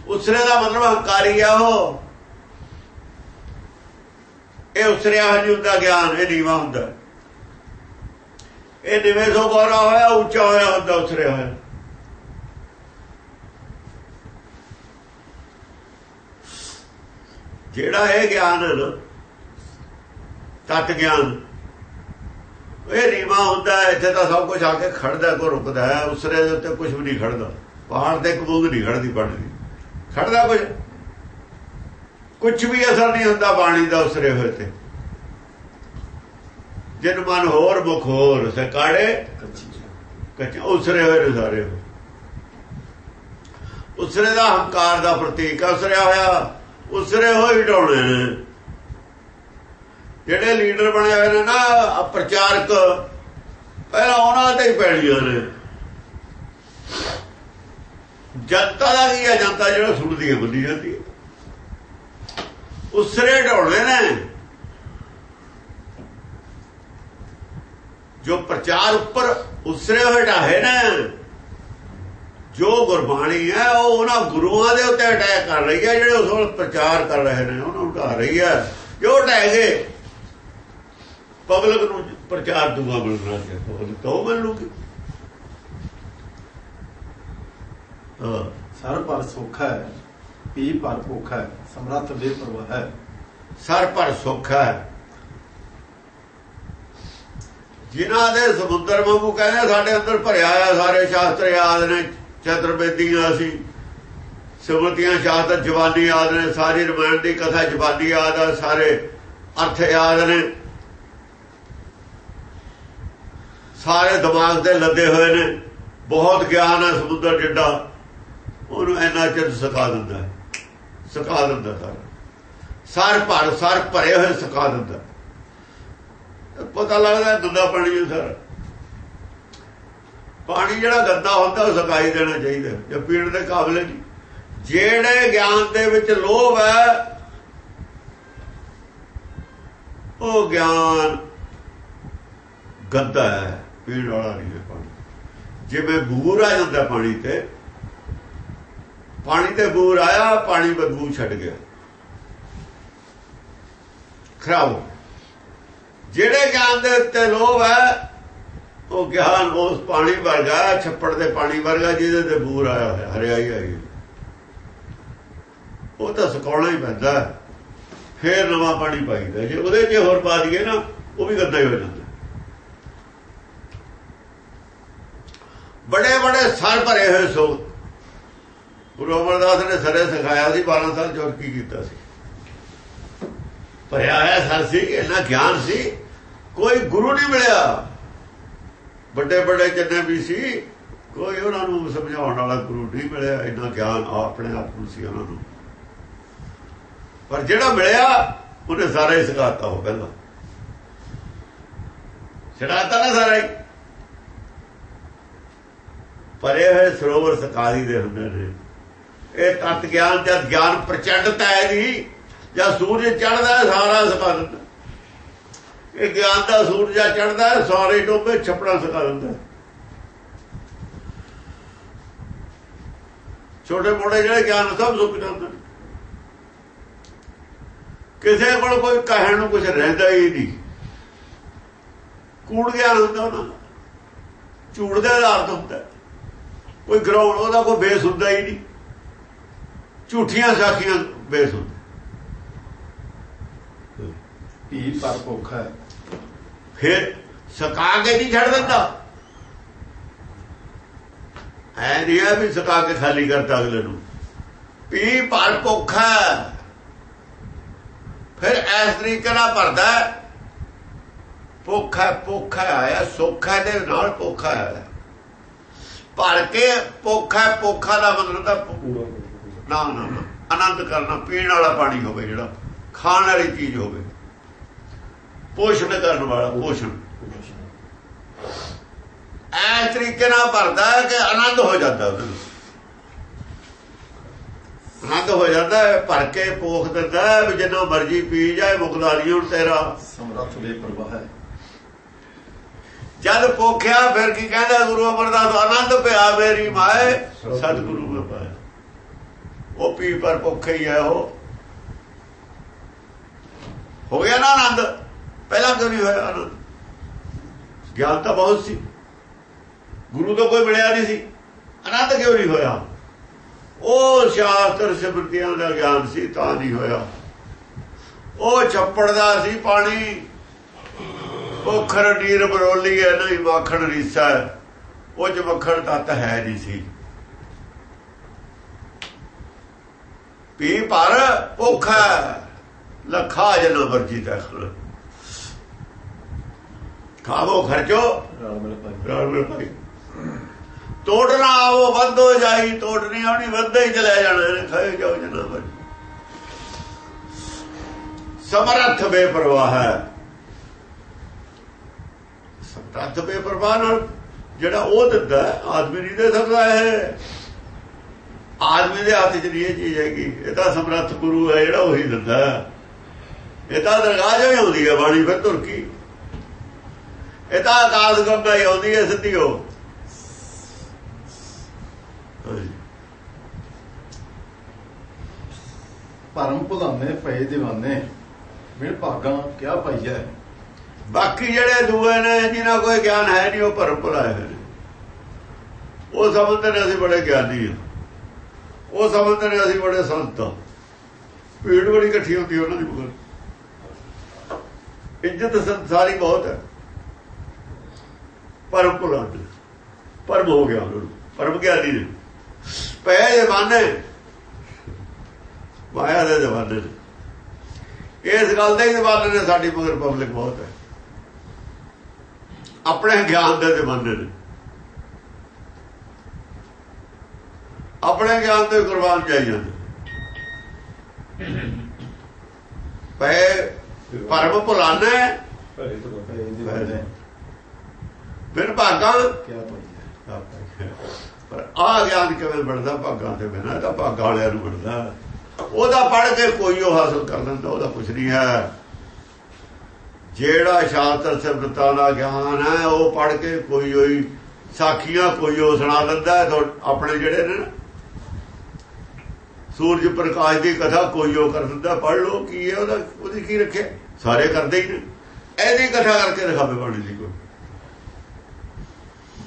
ਉਸਰੇ ਦਾ ਮਤਲਬ ਹੰਕਾਰੀ ਆ ਉਹ। ਇਹ ਉਸਰਿਆ ਹੋਇਆ ਨਹੀਂ ਹੁੰਦਾ ਗਿਆਨ, ਇਹ ਨੀਵਾ ਹੁੰਦਾ। ਇਹ ਨਿਵੇਂ ਸੋ ਗੋਰਾ ਹੋਇਆ, ਉੱਚਾ ਹੋਇਆ ਹੁੰਦਾ ਉਸਰਿਆ ਹੋਇਆ। ਜਿਹੜਾ ਇਹ ਗਿਆਨ ਹੈ ਤਤ ਗਿਆਨ, ਇਹ ਨੀਵਾ ਹੁੰਦਾ ਇੱਥੇ ਤਾਂ ਸਭ ਕੁਝ ਆ ਕੇ ਖੜਦਾ ਕੋ ਰੁਕਦਾ ਹੈ, ਉਸਰੇ ਦੇ ਉੱਤੇ ਕੁਝ ਵੀ ਨਹੀਂ ਖੜਦਾ। ਪਹਾੜ ਤੇ ਇੱਕ ਬੂੰਦ ਨਹੀਂ ਖੜਦੀ ਪੜਦੀ ਖੜਦਾ ਕੁਝ ਕੁਝ ਵੀ ਅਸਰ ਨਹੀਂ ਹੁੰਦਾ ਬਾਣੀ ਦਾ ਉਸਰੇ ਹੋਏ ਤੇ। ਜਿਨ ਮਨ ਹੋਰ ਮੁਖ ਹੋਰ ਸਕਾੜੇ ਕੱਚੀ ਕੱਚੇ। ਉਸਰੇ ਹੋਏ ਨੇ ਸਾਰੇ। ਉਸਰੇ ਦਾ ਹੰਕਾਰ ਦਾ ਪ੍ਰਤੀਕ ਆ, ਉਸਰਿਆ ਹੋਇਆ। ਉਸਰੇ ਹੋਏ ਢਾਉਣੇ ਨੇ। ਜਿਹੜੇ ਲੀਡਰ ਬਣੇ ਹੋਏ ਨੇ ਨਾ ਪ੍ਰਚਾਰਕ ਪਹਿਲਾਂ ਉਹਨਾਂ ਤੇ ਹੀ ਪੈਣੀਆਂ ਨੇ। ਜਨਤਾ ਦਾ ਕੀ ਹੈ ਜਨਤਾ ਜਿਹੜਾ ਸੁਣਦੀ ਹੈ ਬੰਦੀ ਜਾਂਦੀ ਹੈ। ਉਸਰੇ ਢਾਉਣੇ ਨੇ। ਜੋ ਪ੍ਰਚਾਰ ਉੱਪਰ ਉਸਰੇ ਹੋਏ ਢਾਹੇ ਨੇ, ਜੋ ਗੁਰਬਾਣੀ ਹੈ, ਉਹ ਉਹਨਾਂ ਗੁਰੂਆਂ ਦੇ ਉੱਤੇ ਅਟੈਕ ਕਰ ਰਹੀ ਹੈ, ਜਿਹੜੇ ਉਸ ਵਕਤ ਪ੍ਰਚਾਰ ਕਰ ਰਹੇ ਨੇ, ਉਹਨਾਂ ਨੂੰ ਢਾ ਰਹੀ ਹੈ। ਜੋ ਢਹਿ ਗਏ? ਪਬਲਿਕ ਨੂੰ ਪ੍ਰਚਾਰ ਦੂਆ ਮਿਲਣਾ ਚਾਹੀਦਾ, ਪਬਲਿਕ ਤਾਂ ਉਹ ਮਿਲ ਲੂਗੀ ਹਾਂ। ਸਰ ਪਰ ਸੁਖ ਹੈ। ਪੀ ਪਰ ਭੁਖ ਹੈ, ਸਮਰੱਥ ਦੇ ਹੈ। ਸਰ ਪਰ ਸੁੱਖ ਹੈ। ਜਿਨ੍ਹਾਂ ਦੇ ਸਮੁੰਦਰ ਵਾਂਗੂ ਕਹਿੰਦੇ ਸਾਡੇ ਅੰਦਰ ਭਰਿਆ ਆ, ਸਾਰੇ ਸ਼ਾਸਤਰ ਯਾਦ ਨੇ, ਚਤੁਰਵੇਦੀਆਂ ਸੀ ਸਿਮਰਤੀਆਂ, ਸ਼ਾਸਤਰ ਜਵਾਨੀ ਯਾਦ ਨੇ, ਸਾਰੀ ਰਮਾਇਣ ਦੀ ਕਥਾ ਜਵਾਨੀ ਯਾਦ ਆ, ਸਾਰੇ ਅਰਥ ਯਾਦ ਨੇ। ਸਾਰੇ ਦਿਮਾਗ ਤੇ ਲੱਦੇ ਹੋਏ ਨੇ। ਬਹੁਤ ਗਿਆਨ ਹੈ ਸਮੁੰਦਰ ਜਿੱਡਾ। ਉਹਨੂੰ ਇੰਨਾ ਚਿਰ ਸਿਖਾ ਦਿੰਦਾ ਹੈ ਸਿਖਾ ਦਿੰਦਾ ਸਾਰਾ। ਸਰ ਭਰ, ਸਰ ਭਰੇ ਹੋਏ ਸਿਖਾ ਦਿੰਦਾ ਪਤਾ ਲੱਗਦਾ ਗੰਦਾ ਪਾਣੀ ਹੈ ਸਰ। ਪਾਣੀ ਜਿਹੜਾ ਗੰਦਾ ਹੁੰਦਾ ਉਹ ਸਕਾਈ ਦੇਣਾ ਚਾਹੀਦਾ, ਜੇ ਪੀਣ ਦੇ ਕਾਬਲੇ ਨਹੀਂ। ਜਿਹੜੇ ਗਿਆਨ ਦੇ ਵਿੱਚ ਲੋਭ ਹੈ, ਉਹ ਗਿਆਨ ਗੰਦਾ ਹੈ, ਪੀਣ ਵਾਲਾ ਨਹੀਂ ਹੈ ਪਾਣੀ। ਜਿਵੇਂ ਬੂਰ ਆ ਜਾਂਦਾ ਪਾਣੀ ਤੇ ਪਾਣੀ ਤੇ ਬੂਰ ਆਇਆ, ਪਾਣੀ ਬਦਬੂ ਛੱਡ ਗਿਆ। ਖਰਾਬ ਜਿਹੜੇ ਗਿਆਨ ਦੇ ਉੱਤੇ ਲੋਭ ਹੈ, ਉਹ ਗਿਆਨ ਉਸ ਪਾਣੀ ਵਰਗਾ, ਛੱਪੜ ਦੇ ਪਾਣੀ ਵਰਗਾ ਜਿਹਦੇ ਤੇ ਬੂਰ ਆਇਆ ਹੋਇਆ, ਹਰਿਆਈ ਆਈ ਉਹ ਤਾਂ ਸੁਕਾਉਣਾ ਹੀ ਪੈਂਦਾ ਫੇਰ ਨਵਾਂ ਪਾਣੀ ਪਾਈਦਾ। ਜੇ ਉਹਦੇ 'ਚ ਹੋਰ ਪਾ ਦਈਏ ਨਾ, ਉਹ ਵੀ ਗੰਦਾ ਹੀ ਹੋ ਜਾਂਦਾ। ਬੜੇ ਬੜੇ ਸਰ ਭਰੇ ਹੋਏ ਸੋ ਗੁਰੂ ਅਮਰਦਾਸ ਨੇ ਸਰੇ ਸਿਖਾਇਆ ਸੀ 12 ਸਾਲ ਚੋਰ ਕੀ ਕੀਤਾ ਸੀ? ਭਰਿਆ ਹੋਇਆ ਸਰ ਸੀ ਇਹਨਾਂ ਗਿਆਨ ਸੀ, ਕੋਈ ਗੁਰੂ ਨਹੀਂ ਮਿਲਿਆ। ਵੱਡੇ ਵੱਡੇ ਜਿੰਨੇ ਵੀ ਸੀ, ਕੋਈ ਉਹਨਾਂ ਨੂੰ ਸਮਝਾਉਣ ਵਾਲਾ ਗੁਰੂ ਨਹੀਂ ਮਿਲਿਆ, ਇੰਨਾ ਗਿਆਨ ਆਪਣੇ ਆਪ ਨੂੰ ਸੀ ਉਹਨਾਂ ਨੂੰ। ਪਰ ਜਿਹੜਾ ਮਿਲਿਆ, ਉਹਨੇ ਸਾਰਾ ਹੀ ਸਿਖਾਤਾ ਉਹ ਪਹਿਲਾਂ। ਛੜਾਤਾ ਨਾ ਸਾਰਾ ਹੀ। ਭਰੇ ਹੋਏ ਸਰੋਵਰ ਸਕਾਲੀ ਦੇ ਹੁੰਦੇ ਨੇ। ਇਹ ਤਤ ਗਿਆਨ ਜਦ ਗਿਆਨ ਪ੍ਰਚੰਡਤਾ ਹੈ ਦੀ ਜਦ ਸੂਰਜ ਚੜਦਾ ਸਾਰਾ ਸਿਖਾ ਦਿੰਦਾ ਇਹ ਗਿਆਨ ਦਾ ਸੂਰਜ ਚੜਦਾ ਸਾਰੇ ਟੋਪੇ ਛਪੜਾ ਸਿਖਾ ਦਿੰਦਾ ਛੋਟੇ ਮੋਟੇ ਜਿਹੜੇ ਗਿਆਨ ਸਭ ਸੁੱਕ ਜਾਂਦੇ ਕਿਸੇ ਕੋਲ ਕੋਈ ਕਹਿਣ ਨੂੰ ਕੁਝ ਰਹਿੰਦਾ ਹੀ ਨਹੀਂ। ਕੂੜ ਗਿਆਨ ਹੁੰਦਾ ਉਹਨਾਂ ਦਾ। ਝੂੜ ਦੇ ਆਧਾਰ ਤੇ ਹੁੰਦਾ ਕੋਈ ਗਰਾਊਂਡ ਉਹਦਾ ਕੋਈ ਬੇਸ ਹੁੰਦਾ ਹੀ ਨਹੀਂ। ਝੂਠੀਆਂ ਸਾਖੀਆਂ ਬੇਸ ਹੁੰਦਾ ਪੀ ਪਰ ਭੁਖ ਹੈ? ਫਿਰ ਸਕਾ ਕੇ ਨਹੀਂ ਛੱਡ ਦਿੰਦਾ। ਐ ਨਹੀਂ ਆ ਵੀ ਸਕਾ ਕੇ ਖਾਲੀ ਕਰਤਾ ਅਗਲੇ ਨੂੰ। ਪੀ ਪਰ ਭੁੱਖਾ ਫਿਰ ਐਸ ਤਰੀਕੇ ਨਾਲ ਭਰਦਾ ਭੁੱਖਾ ਭੁੱਖਾ ਆਇਆ ਸੋਖਾ ਦੇ ਨਾਲ ਭੁੱਖਾ ਆਇਆ ਭਰ ਕੇ ਭੁੱਖਾ ਭੁੱਖਾ ਦਾ ਮਤਲਬ ਤਾਂ ਨਾ ਨਾ ਆਨੰਦ ਕਰਨਾ ਪੀਣ ਵਾਲਾ ਪਾਣੀ ਹੋਵੇ ਜਿਹੜਾ ਖਾਣ ਵਾਲੀ ਚੀਜ਼ ਹੋਵੇ। ਪੋਸ਼ਣ ਕਰਨ ਵਾਲਾ ਪੋਸ਼ਣ। ਐ ਤਰੀਕੇ ਨਾਲ ਭਰਦਾ ਹੈ ਕਿ ਆਨੰਦ ਹੋ ਜਾਂਦਾ ਉਹਨੂੰ ਆਨੰਦ ਹੋ ਜਾਂਦਾ ਹੈ ਭਰ ਕੇ ਪੋਖ ਦਿੰਦਾ ਹੈ ਵੀ ਜਦੋਂ ਮਰਜ਼ੀ ਪੀ ਜਾਏ ਮੁਕਦਾ ਨਹੀਂ ਹੁਣ ਤੇਰਾ। ਸਮਰੱਥ ਬੇਪਰਵਾਹ ਹੈ। ਜਦ ਪੋਖਿਆ ਫਿਰ ਕੀ ਕਹਿੰਦਾ ਗੁਰੂ ਅਮਰਦਾਸ ਆਨੰਦ ਪਿਆ ਮੇਰੀ ਮਾਏ ਸਤਿਗੁਰੂ ਮੈਂ ਪਾਇਆ ਉਹ ਪੀ ਪਰ ਭੁੱਖੇ ਹੀ ਹੈ ਉਹ। ਹੋ ਗਿਆ ਨਾ ਆਨੰਦ? ਪਹਿਲਾਂ ਕਿਉਂ ਨਹੀਂ ਹੋਇਆ ਆਨੰਦ? ਗਿਆਨ ਤਾਂ ਬਹੁਤ ਸੀ। ਗੁਰੂ ਤੋਂ ਕੋਈ ਮਿਲਿਆ ਨਹੀਂ ਸੀ। ਆਨੰਦ ਕਿਉਂ ਨਹੀਂ ਹੋਇਆ? ਉਹ ਸ਼ਾਸਤਰ ਸਿਮਰਤੀਆਂ ਦਾ ਗਿਆਨ ਸੀ, ਤਾਂ ਨਹੀਂ ਹੋਇਆ। ਉਹ ਛੱਪੜ ਦਾ ਸੀ ਪਾਣੀ। ਪੋਖਰ ਨੀਰ ਬਰੋਲੀ ਹੈ, ਨਹੀਂ ਮੱਖਣ ਰੀਸਾ ਹੈ। ਉਹ ਚ ਮੱਖਣ ਤੱਤ ਹੈ ਨਹੀਂ ਸੀ। ਪੀ ਪਰ ਭੁੱਖਾ ਲੱਖਾ ਜਨ ਵਰਜੀ ਤਖਲ ਖਾਵੋ ਖਰਚੋ। ਰਲ ਮਿਲ ਭਾਈ। ਤੋੜਨਾ ਆਵੋ ਵੱਧੋ ਜਾਈ। ਤੋੜਨੀ ਆਉਣੀ ਵੱਧੇ ਹੀ ਚਲੇ ਜਾਣਾ। ਖਾਏ ਜਾਓ ਜਨਾ ਵਰਜੀ ਸਮਰੱਥ ਬੇਪਰਵਾਹ ਹੈ। ਸਮਰੱਥ ਬੇਪਰਵਾਹ ਨਾਲ ਜਿਹੜਾ ਉਹ ਦਿੰਦਾ ਹੈ, ਆਦਮੀ ਨਹੀਂ ਦੇ ਸਕਦਾ ਹੈ ਆਦਮੀ ਦੇ ਹੱਥ 'ਚ ਨਹੀਂ ਇਹ ਚੀਜ਼ ਹੈਗੀ। ਇਹ ਤਾਂ ਸਮਰੱਥ ਗੁਰੂ ਹੈ ਜਿਹੜਾ ਉਹੀ ਦਿੰਦਾ। ਇਹ ਤਾਂ ਦਰਗਾਹ ਜੋ ਹੀ ਆਉਂਦੀ ਹੈ ਬਾਣੀ ਫਿਰ ਤੁਰਕੀ ਇਹ ਤਾਂ ਆਕਾਸ਼ ਗੰਗਾ ਹੀ ਆਉਂਦੀ ਹੈ ਸਿੱਧੀ ਉਹ। ਹਾਂਜੀ। ਭਰਮ ਭੁਲਾਨੇ ਪਏ دیਵਾਨੇ ਮਿਲ ਭਾਗਾਂ ਕਿਆ ਪਾਈਐ? ਬਾਕੀ ਜਿਹੜੇ ਦੂਏ ਨੇ ਜਿਨ੍ਹਾਂ ਕੋਈ ਗਿਆਨ ਹੈ ਨਹੀਂ ਉਹ ਭਰਮ ਭੁਲਾਏ ਹੋਏ ਨੇ। ਉਹ ਸਮਝਦੇ ਨੇ ਅਸੀਂ ਬੜੇ ਗਿਆਨੀ ਹਾਂ। ਉਹ ਸਮਝਦੇ ਨੇ ਅਸੀਂ ਬੜੇ ਸੰਤ ਹਾਂ ਭੀੜ ਬੜੀ ਇਕੱਠੀ ਹੁੰਦੀ ਉਹਨਾਂ ਦੀ ਮਗਰ ਇੱਜ਼ਤ ਸੰਸਾਰੀ ਬਹੁਤ ਹੈ। ਭਰਮ ਭੁਲਾਉਂਦੇ ਭਰਮ ਹੋ ਗਿਆ ਉਹਨਾਂ ਨੂੰ। ਭਰਮ ਗਿਆਨੀ ਨੇ। ਪੈ ਜਮਾਨੇ ਮਾਇਆ ਦੇ ਜਮਾਨੇ ਨੇ। ਇਸ ਗੱਲ ਦੇ ਜਮਾਨੇ ਨੇ, ਸਾਡੀ ਮਗਰ ਪਬਲਿਕ ਬਹੁਤ ਹੈ। ਆਪਣੇ ਗਿਆਨ ਦੇ ਜ਼ਮਾਨੇ ਨੇ। ਆਪਣੇ ਗਿਆਨ ਤੇ ਕੁਰਬਾਨ ਜਾਈ ਜਾਂਦੇ ਪੈ ਪਰਮ ਭੁਲਾਨਾ ਬਿਨ ਭਾਗਾਂ ਪਰ ਆ ਗਿਆਨ ਕਿਵੇਂ ਬਣਦਾ? ਭਾਗਾਂ ਤੇ ਬਿਨਾਂ ਤਾਂ ਭਾਗਾਂ ਵਾਲਿਆਂ ਨੂੰ ਬਣਦਾ। ਉਹਦਾ ਪੜ ਕੇ ਕੋਈ ਉਹ ਹਾਸਲ ਕਰ ਲੈਂਦਾ ਉਹਦਾ ਕੁਝ ਨਹੀਂ ਹੈ। ਜਿਹੜਾ ਸ਼ਾਸਤਰ ਸਿਮਰਤਾ ਦਾ ਗਿਆਨ ਹੈ ਉਹ ਪੜ ਕੇ ਕੋਈ ਹੋਈ ਸਾਖੀਆਂ ਕੋਈ ਉਹ ਸੁਣਾ ਦਿੰਦਾ ਆਪਣੇ ਜਿਹੜੇ ਨੇ ਨਾ, ਸੂਰਜ ਪ੍ਰਕਾਸ਼ ਦੀ ਕਥਾ ਕੋਈ ਉਹ ਕਰ ਦਿੰਦਾ ਪੜ ਲੋ ਕੀ ਹੈ ਉਹਦਾ, ਉਹਦੀ ਕੀ ਰੱਖਿਆ? ਸਾਰੇ ਕਰਦੇ ਹੀ ਨੇ। ਇਹਦੀ ਕਥਾ ਕਰਕੇ ਦਿਖਾਵੇ ਬਾਣੀ ਦੀ ਕੋਈ।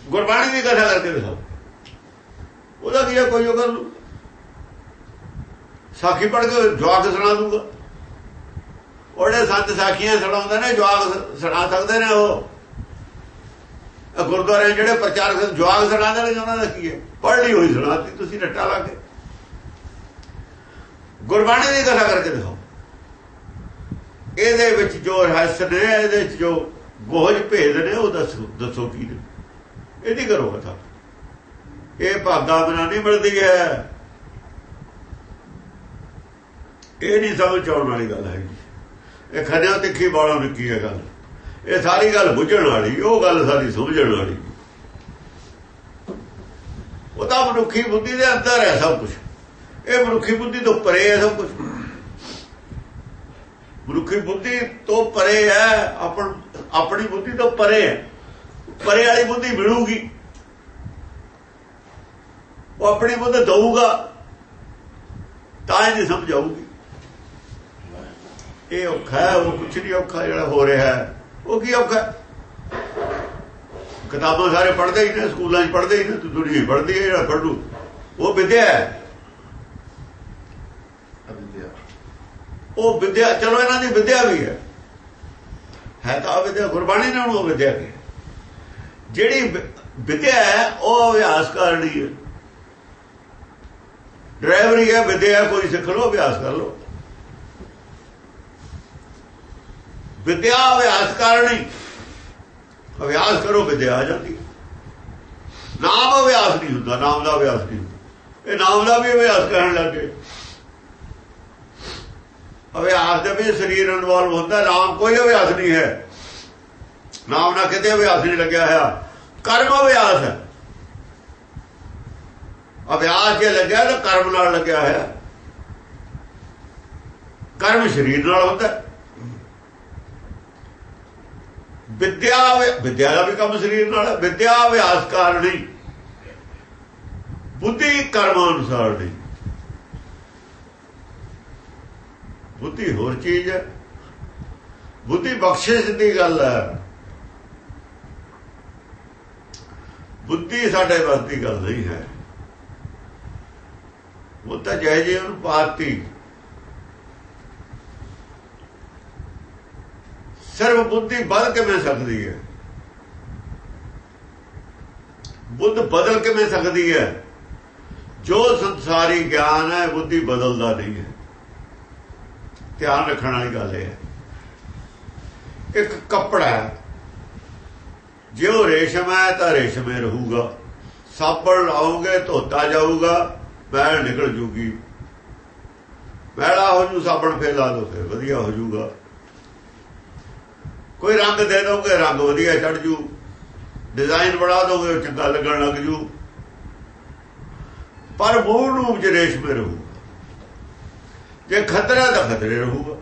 ਗੁਰਬਾਣੀ ਦੀ ਕਥਾ ਕਰਕੇ ਦਿਖਾਓ। ਉਹਦਾ ਕੀ ਹੈ? ਕੋਈ ਉਹ ਕਰ ਲੂ ਸਾਖੀ ਪੜ ਕੇ ਜਵਾਕ ਸੁਣਾ ਦੂੰਗਾ ਉਹਦੇ ਸੰਤ ਸਾਖੀਆਂ ਸੁਣਾਉਂਦੇ ਨੇ, ਜਵਾਕ ਸੁਣਾ ਸਕਦੇ ਨੇ ਉਹ। ਇਹ ਗੁਰਦੁਆਰੇ ਜਿਹੜੇ ਪ੍ਰਚਾਰਕ ਜਵਾਕ ਸੁਣਾਉਂਦੇ ਨੇ, ਉਹਨਾਂ ਦਾ ਕੀ ਹੈ? ਪੜ੍ਹ ਲਈ ਹੋਈ ਸੁਣਾਤੀ ਤੁਸੀਂ ਰੱਟਾ ਲਾ ਕੇ। ਗੁਰਬਾਣੀ ਦੀ ਕਥਾ ਕਰਕੇ ਦਿਖਾਓ। ਇਹਦੇ ਵਿੱਚ ਜੋ ਰਹੱਸ ਨੇ, ਇਹਦੇ ਵਿੱਚ ਜੋ ਗੋਹਜ ਭੇਦ ਨੇ, ਉਹ ਦੱਸੋ ਦੱਸੋ ਕੀ ਨੇ। ਇਹਦੀ ਕਰੋ ਕਥਾ। ਇਹ ਭਾਗਾ ਬਣਾ ਨਹੀਂ ਮਿਲਦੀ ਹੈ। ਇਹ ਨਹੀਂ ਸਮਝ ਆਉਣ ਵਾਲੀ ਗੱਲ ਹੈ ਇਹ ਖੰਡਿਆਂ ਤਿੱਖੀ ਬਾਲਾਂ ਨਿੱਕੀ ਹੈ ਗੱਲ। ਇਹ ਸਾਰੀ ਗੱਲ ਬੁੱਝਣ ਵਾਲੀ, ਉਹ ਗੱਲ ਸਾਰੀ ਸਮਝਣ ਵਾਲੀ। ਉਹ ਤਾਂ ਮਨੁੱਖੀ ਬੁੱਧੀ ਦੇ ਅੰਦਰ ਹੈ ਸਭ ਕੁਝ ਇਹ ਮਨੁੱਖੀ ਬੁੱਧੀ ਤੋਂ ਪਰੇ ਹੈ ਸਭ ਕੁਝ ਮਨੁੱਖੀ ਬੁੱਧੀ ਤੋਂ ਪਰੇ ਹੈ, ਆਪਣ ਆਪਣੀ ਬੁੱਧੀ ਤੋਂ ਪਰੇ ਹੈ। ਪਰੇ ਵਾਲੀ ਬੁੱਧੀ ਮਿਲੂਗੀ। ਉਹ ਆਪਣੀ ਬੁੱਧ ਦਊਗਾ, ਤਾਂ ਹੀ ਨਹੀਂ ਸਮਝ ਆਊਗੀ। ਇਹ ਔਖਾ ਹੈ, ਉਹ ਕੁਛ ਨਹੀਂ ਔਖਾ ਜਿਹੜਾ ਹੋ ਰਿਹਾ ਹੈ। ਉਹ ਕੀ ਔਖਾ ਕਿਤਾਬਾਂ ਸਾਰੇ ਪੜ੍ਹਦੇ ਹੀ ਨੇ, ਸਕੂਲਾਂ 'ਚ ਪੜ੍ਹਦੇ ਹੀ ਨੇ, ਤੂੰ ਦੁਨੀਆ ਪੜ੍ਹਦੀ ਹੈ ਜਿਹੜਾ ਪੜ੍ਹੂ। ਉਹ ਵਿਦਿਆ ਹੈ। ਉਹ ਵਿਦਿਆ, ਚਲੋ ਇਹਨਾਂ ਦੀ ਵਿਦਿਆ ਵੀ ਹੈ। ਹੈ ਤਾਂ ਵਿਦਿਆ, ਗੁਰਬਾਣੀ ਨੇ ਉਹ ਵਿਦਿਆ ਕਿ ਜਿਹੜੀ ਵਿ- ਵਿਦਿਆ ਹੈ, ਉਹ ਅਭਿਆਸ ਕਰਨੀ ਹੈ। ਡਰਾਈਵਰੀ ਹੈ ਵਿਦਿਆ ਕੋਈ ਸਿੱਖ ਲਓ, ਅਭਿਆਸ ਕਰ ਲਓ। ਵਿਦਿਆ ਅਭਿਆਸ ਕਰਨੀ ਅਭਿਆਸ ਕਰੋ, ਵਿਦਿਆ ਆ ਜਾਂਦੀ ਨਾਮ ਅਭਿਆਸ ਨਹੀਂ ਹੁੰਦਾ, ਨਾਮ ਦਾ ਅਭਿਆਸ ਨਹੀਂ ਹੁੰਦਾ। ਇਹ ਨਾਮ ਦਾ ਵੀ ਅਭਿਆਸ ਕਰਨ ਲੱਗੇ ਅਭਿਆਸ ਦੇ ਵਿੱਚ ਸਰੀਰ ਇਨਵੋਲਵ ਹੁੰਦਾ, ਨਾਮ ਕੋਈ ਅਭਿਆਸ ਨਹੀਂ ਹੈ। ਨਾਮ ਨਾਲ ਕਿਤੇ ਅਭਿਆਸ ਨਹੀਂ ਲੱਗਿਆ ਹੋਇਆ। ਕਰਮ ਅਭਿਆਸ ਹੈ। ਅਭਿਆਸ ਜੇ ਲੱਗਿਆ ਤਾਂ ਕਰਮ ਨਾਲ ਲੱਗਿਆ ਹੋਇਆ। ਕਰਮ ਸਰੀਰ ਨਾਲ ਹੁੰਦਾ। ਹੈ। ਵਿਦਿਆ ਵਿਦਿਆ ਦਾ ਵੀ ਕੰਮ ਸਰੀਰ ਨਾਲ ਹੈ। ਵਿਦਿਆ ਅਭਿਆਸ ਹੀ। ਬੁੱਧੀ ਕਰਮ ਅਨੁਸਾਰ ਨਹੀਂ। ਬੁੱਧੀ ਹੋਰ ਚੀਜ਼ ਹੈ। ਬੁੱਧੀ ਬਖਸ਼ਿਸ਼ ਦੀ ਗੱਲ ਹੈ। ਬੁੱਧੀ ਸਾਡੇ ਵੱਸ ਦੀ ਗੱਲ ਨਹੀਂ ਹੈ। ਉਹ ਤਾਂ ਜੈ ਜੇ ਉਹਨੂੰ ਪਾਤੀ। ਸਿਰਫ ਬੁੱਧੀ ਬਦਲ ਕਿਵੇਂ ਸਕਦੀ ਹੈ? ਬੁੱਧ ਬਦਲ ਕਿਵੇਂ ਸਕਦੀ ਹੈ? ਜੋ ਸੰਸਾਰੀ ਗਿਆਨ ਹੈ, ਬੁੱਧੀ ਬਦਲਦਾ ਨਹੀਂ ਹੈ। ਧਿਆਨ ਰੱਖਣ ਵਾਲੀ ਗੱਲ ਇਹ ਹੈ। ਇੱਕ ਕੱਪੜਾ ਜੇ ਉਹ ਰੇਸ਼ਮ ਹੈ ਤਾਂ ਰੇਸ਼ਮੇ ਰਹੂਗਾ। ਸਾਬਣ ਲਾਓਗੇ ਧੋਤਾ ਜਾਊਗਾ ਮੈਲ ਨਿਕਲ ਜੂਗੀ। ਮੈਲਾ ਹੋ ਜੂ, ਸਾਬਣ ਫੇਰ ਲਾ ਦੋ, ਫੇਰ ਵਧੀਆ ਹੋ ਜੂਗਾ। ਕੋਈ ਰੰਗ ਦੇ ਦੋਗੇ, ਰੰਗ ਵਧੀਆ ਚੜ ਜੂ। ਡਿਜ਼ਾਈਨ ਬਣਾ ਦੋਗੇ ਉਹ ਚੰਗਾ ਲੱਗਣ ਲੱਗ ਜੂ। ਪਰ ਮੂਲ ਰੂਪ ਚ ਰੇਸ਼ਮੇ ਰਹੂ। ਜੇ ਖਤਰਾ ਤਾਂ ਖਤਰੇ ਰਹੂਗਾ,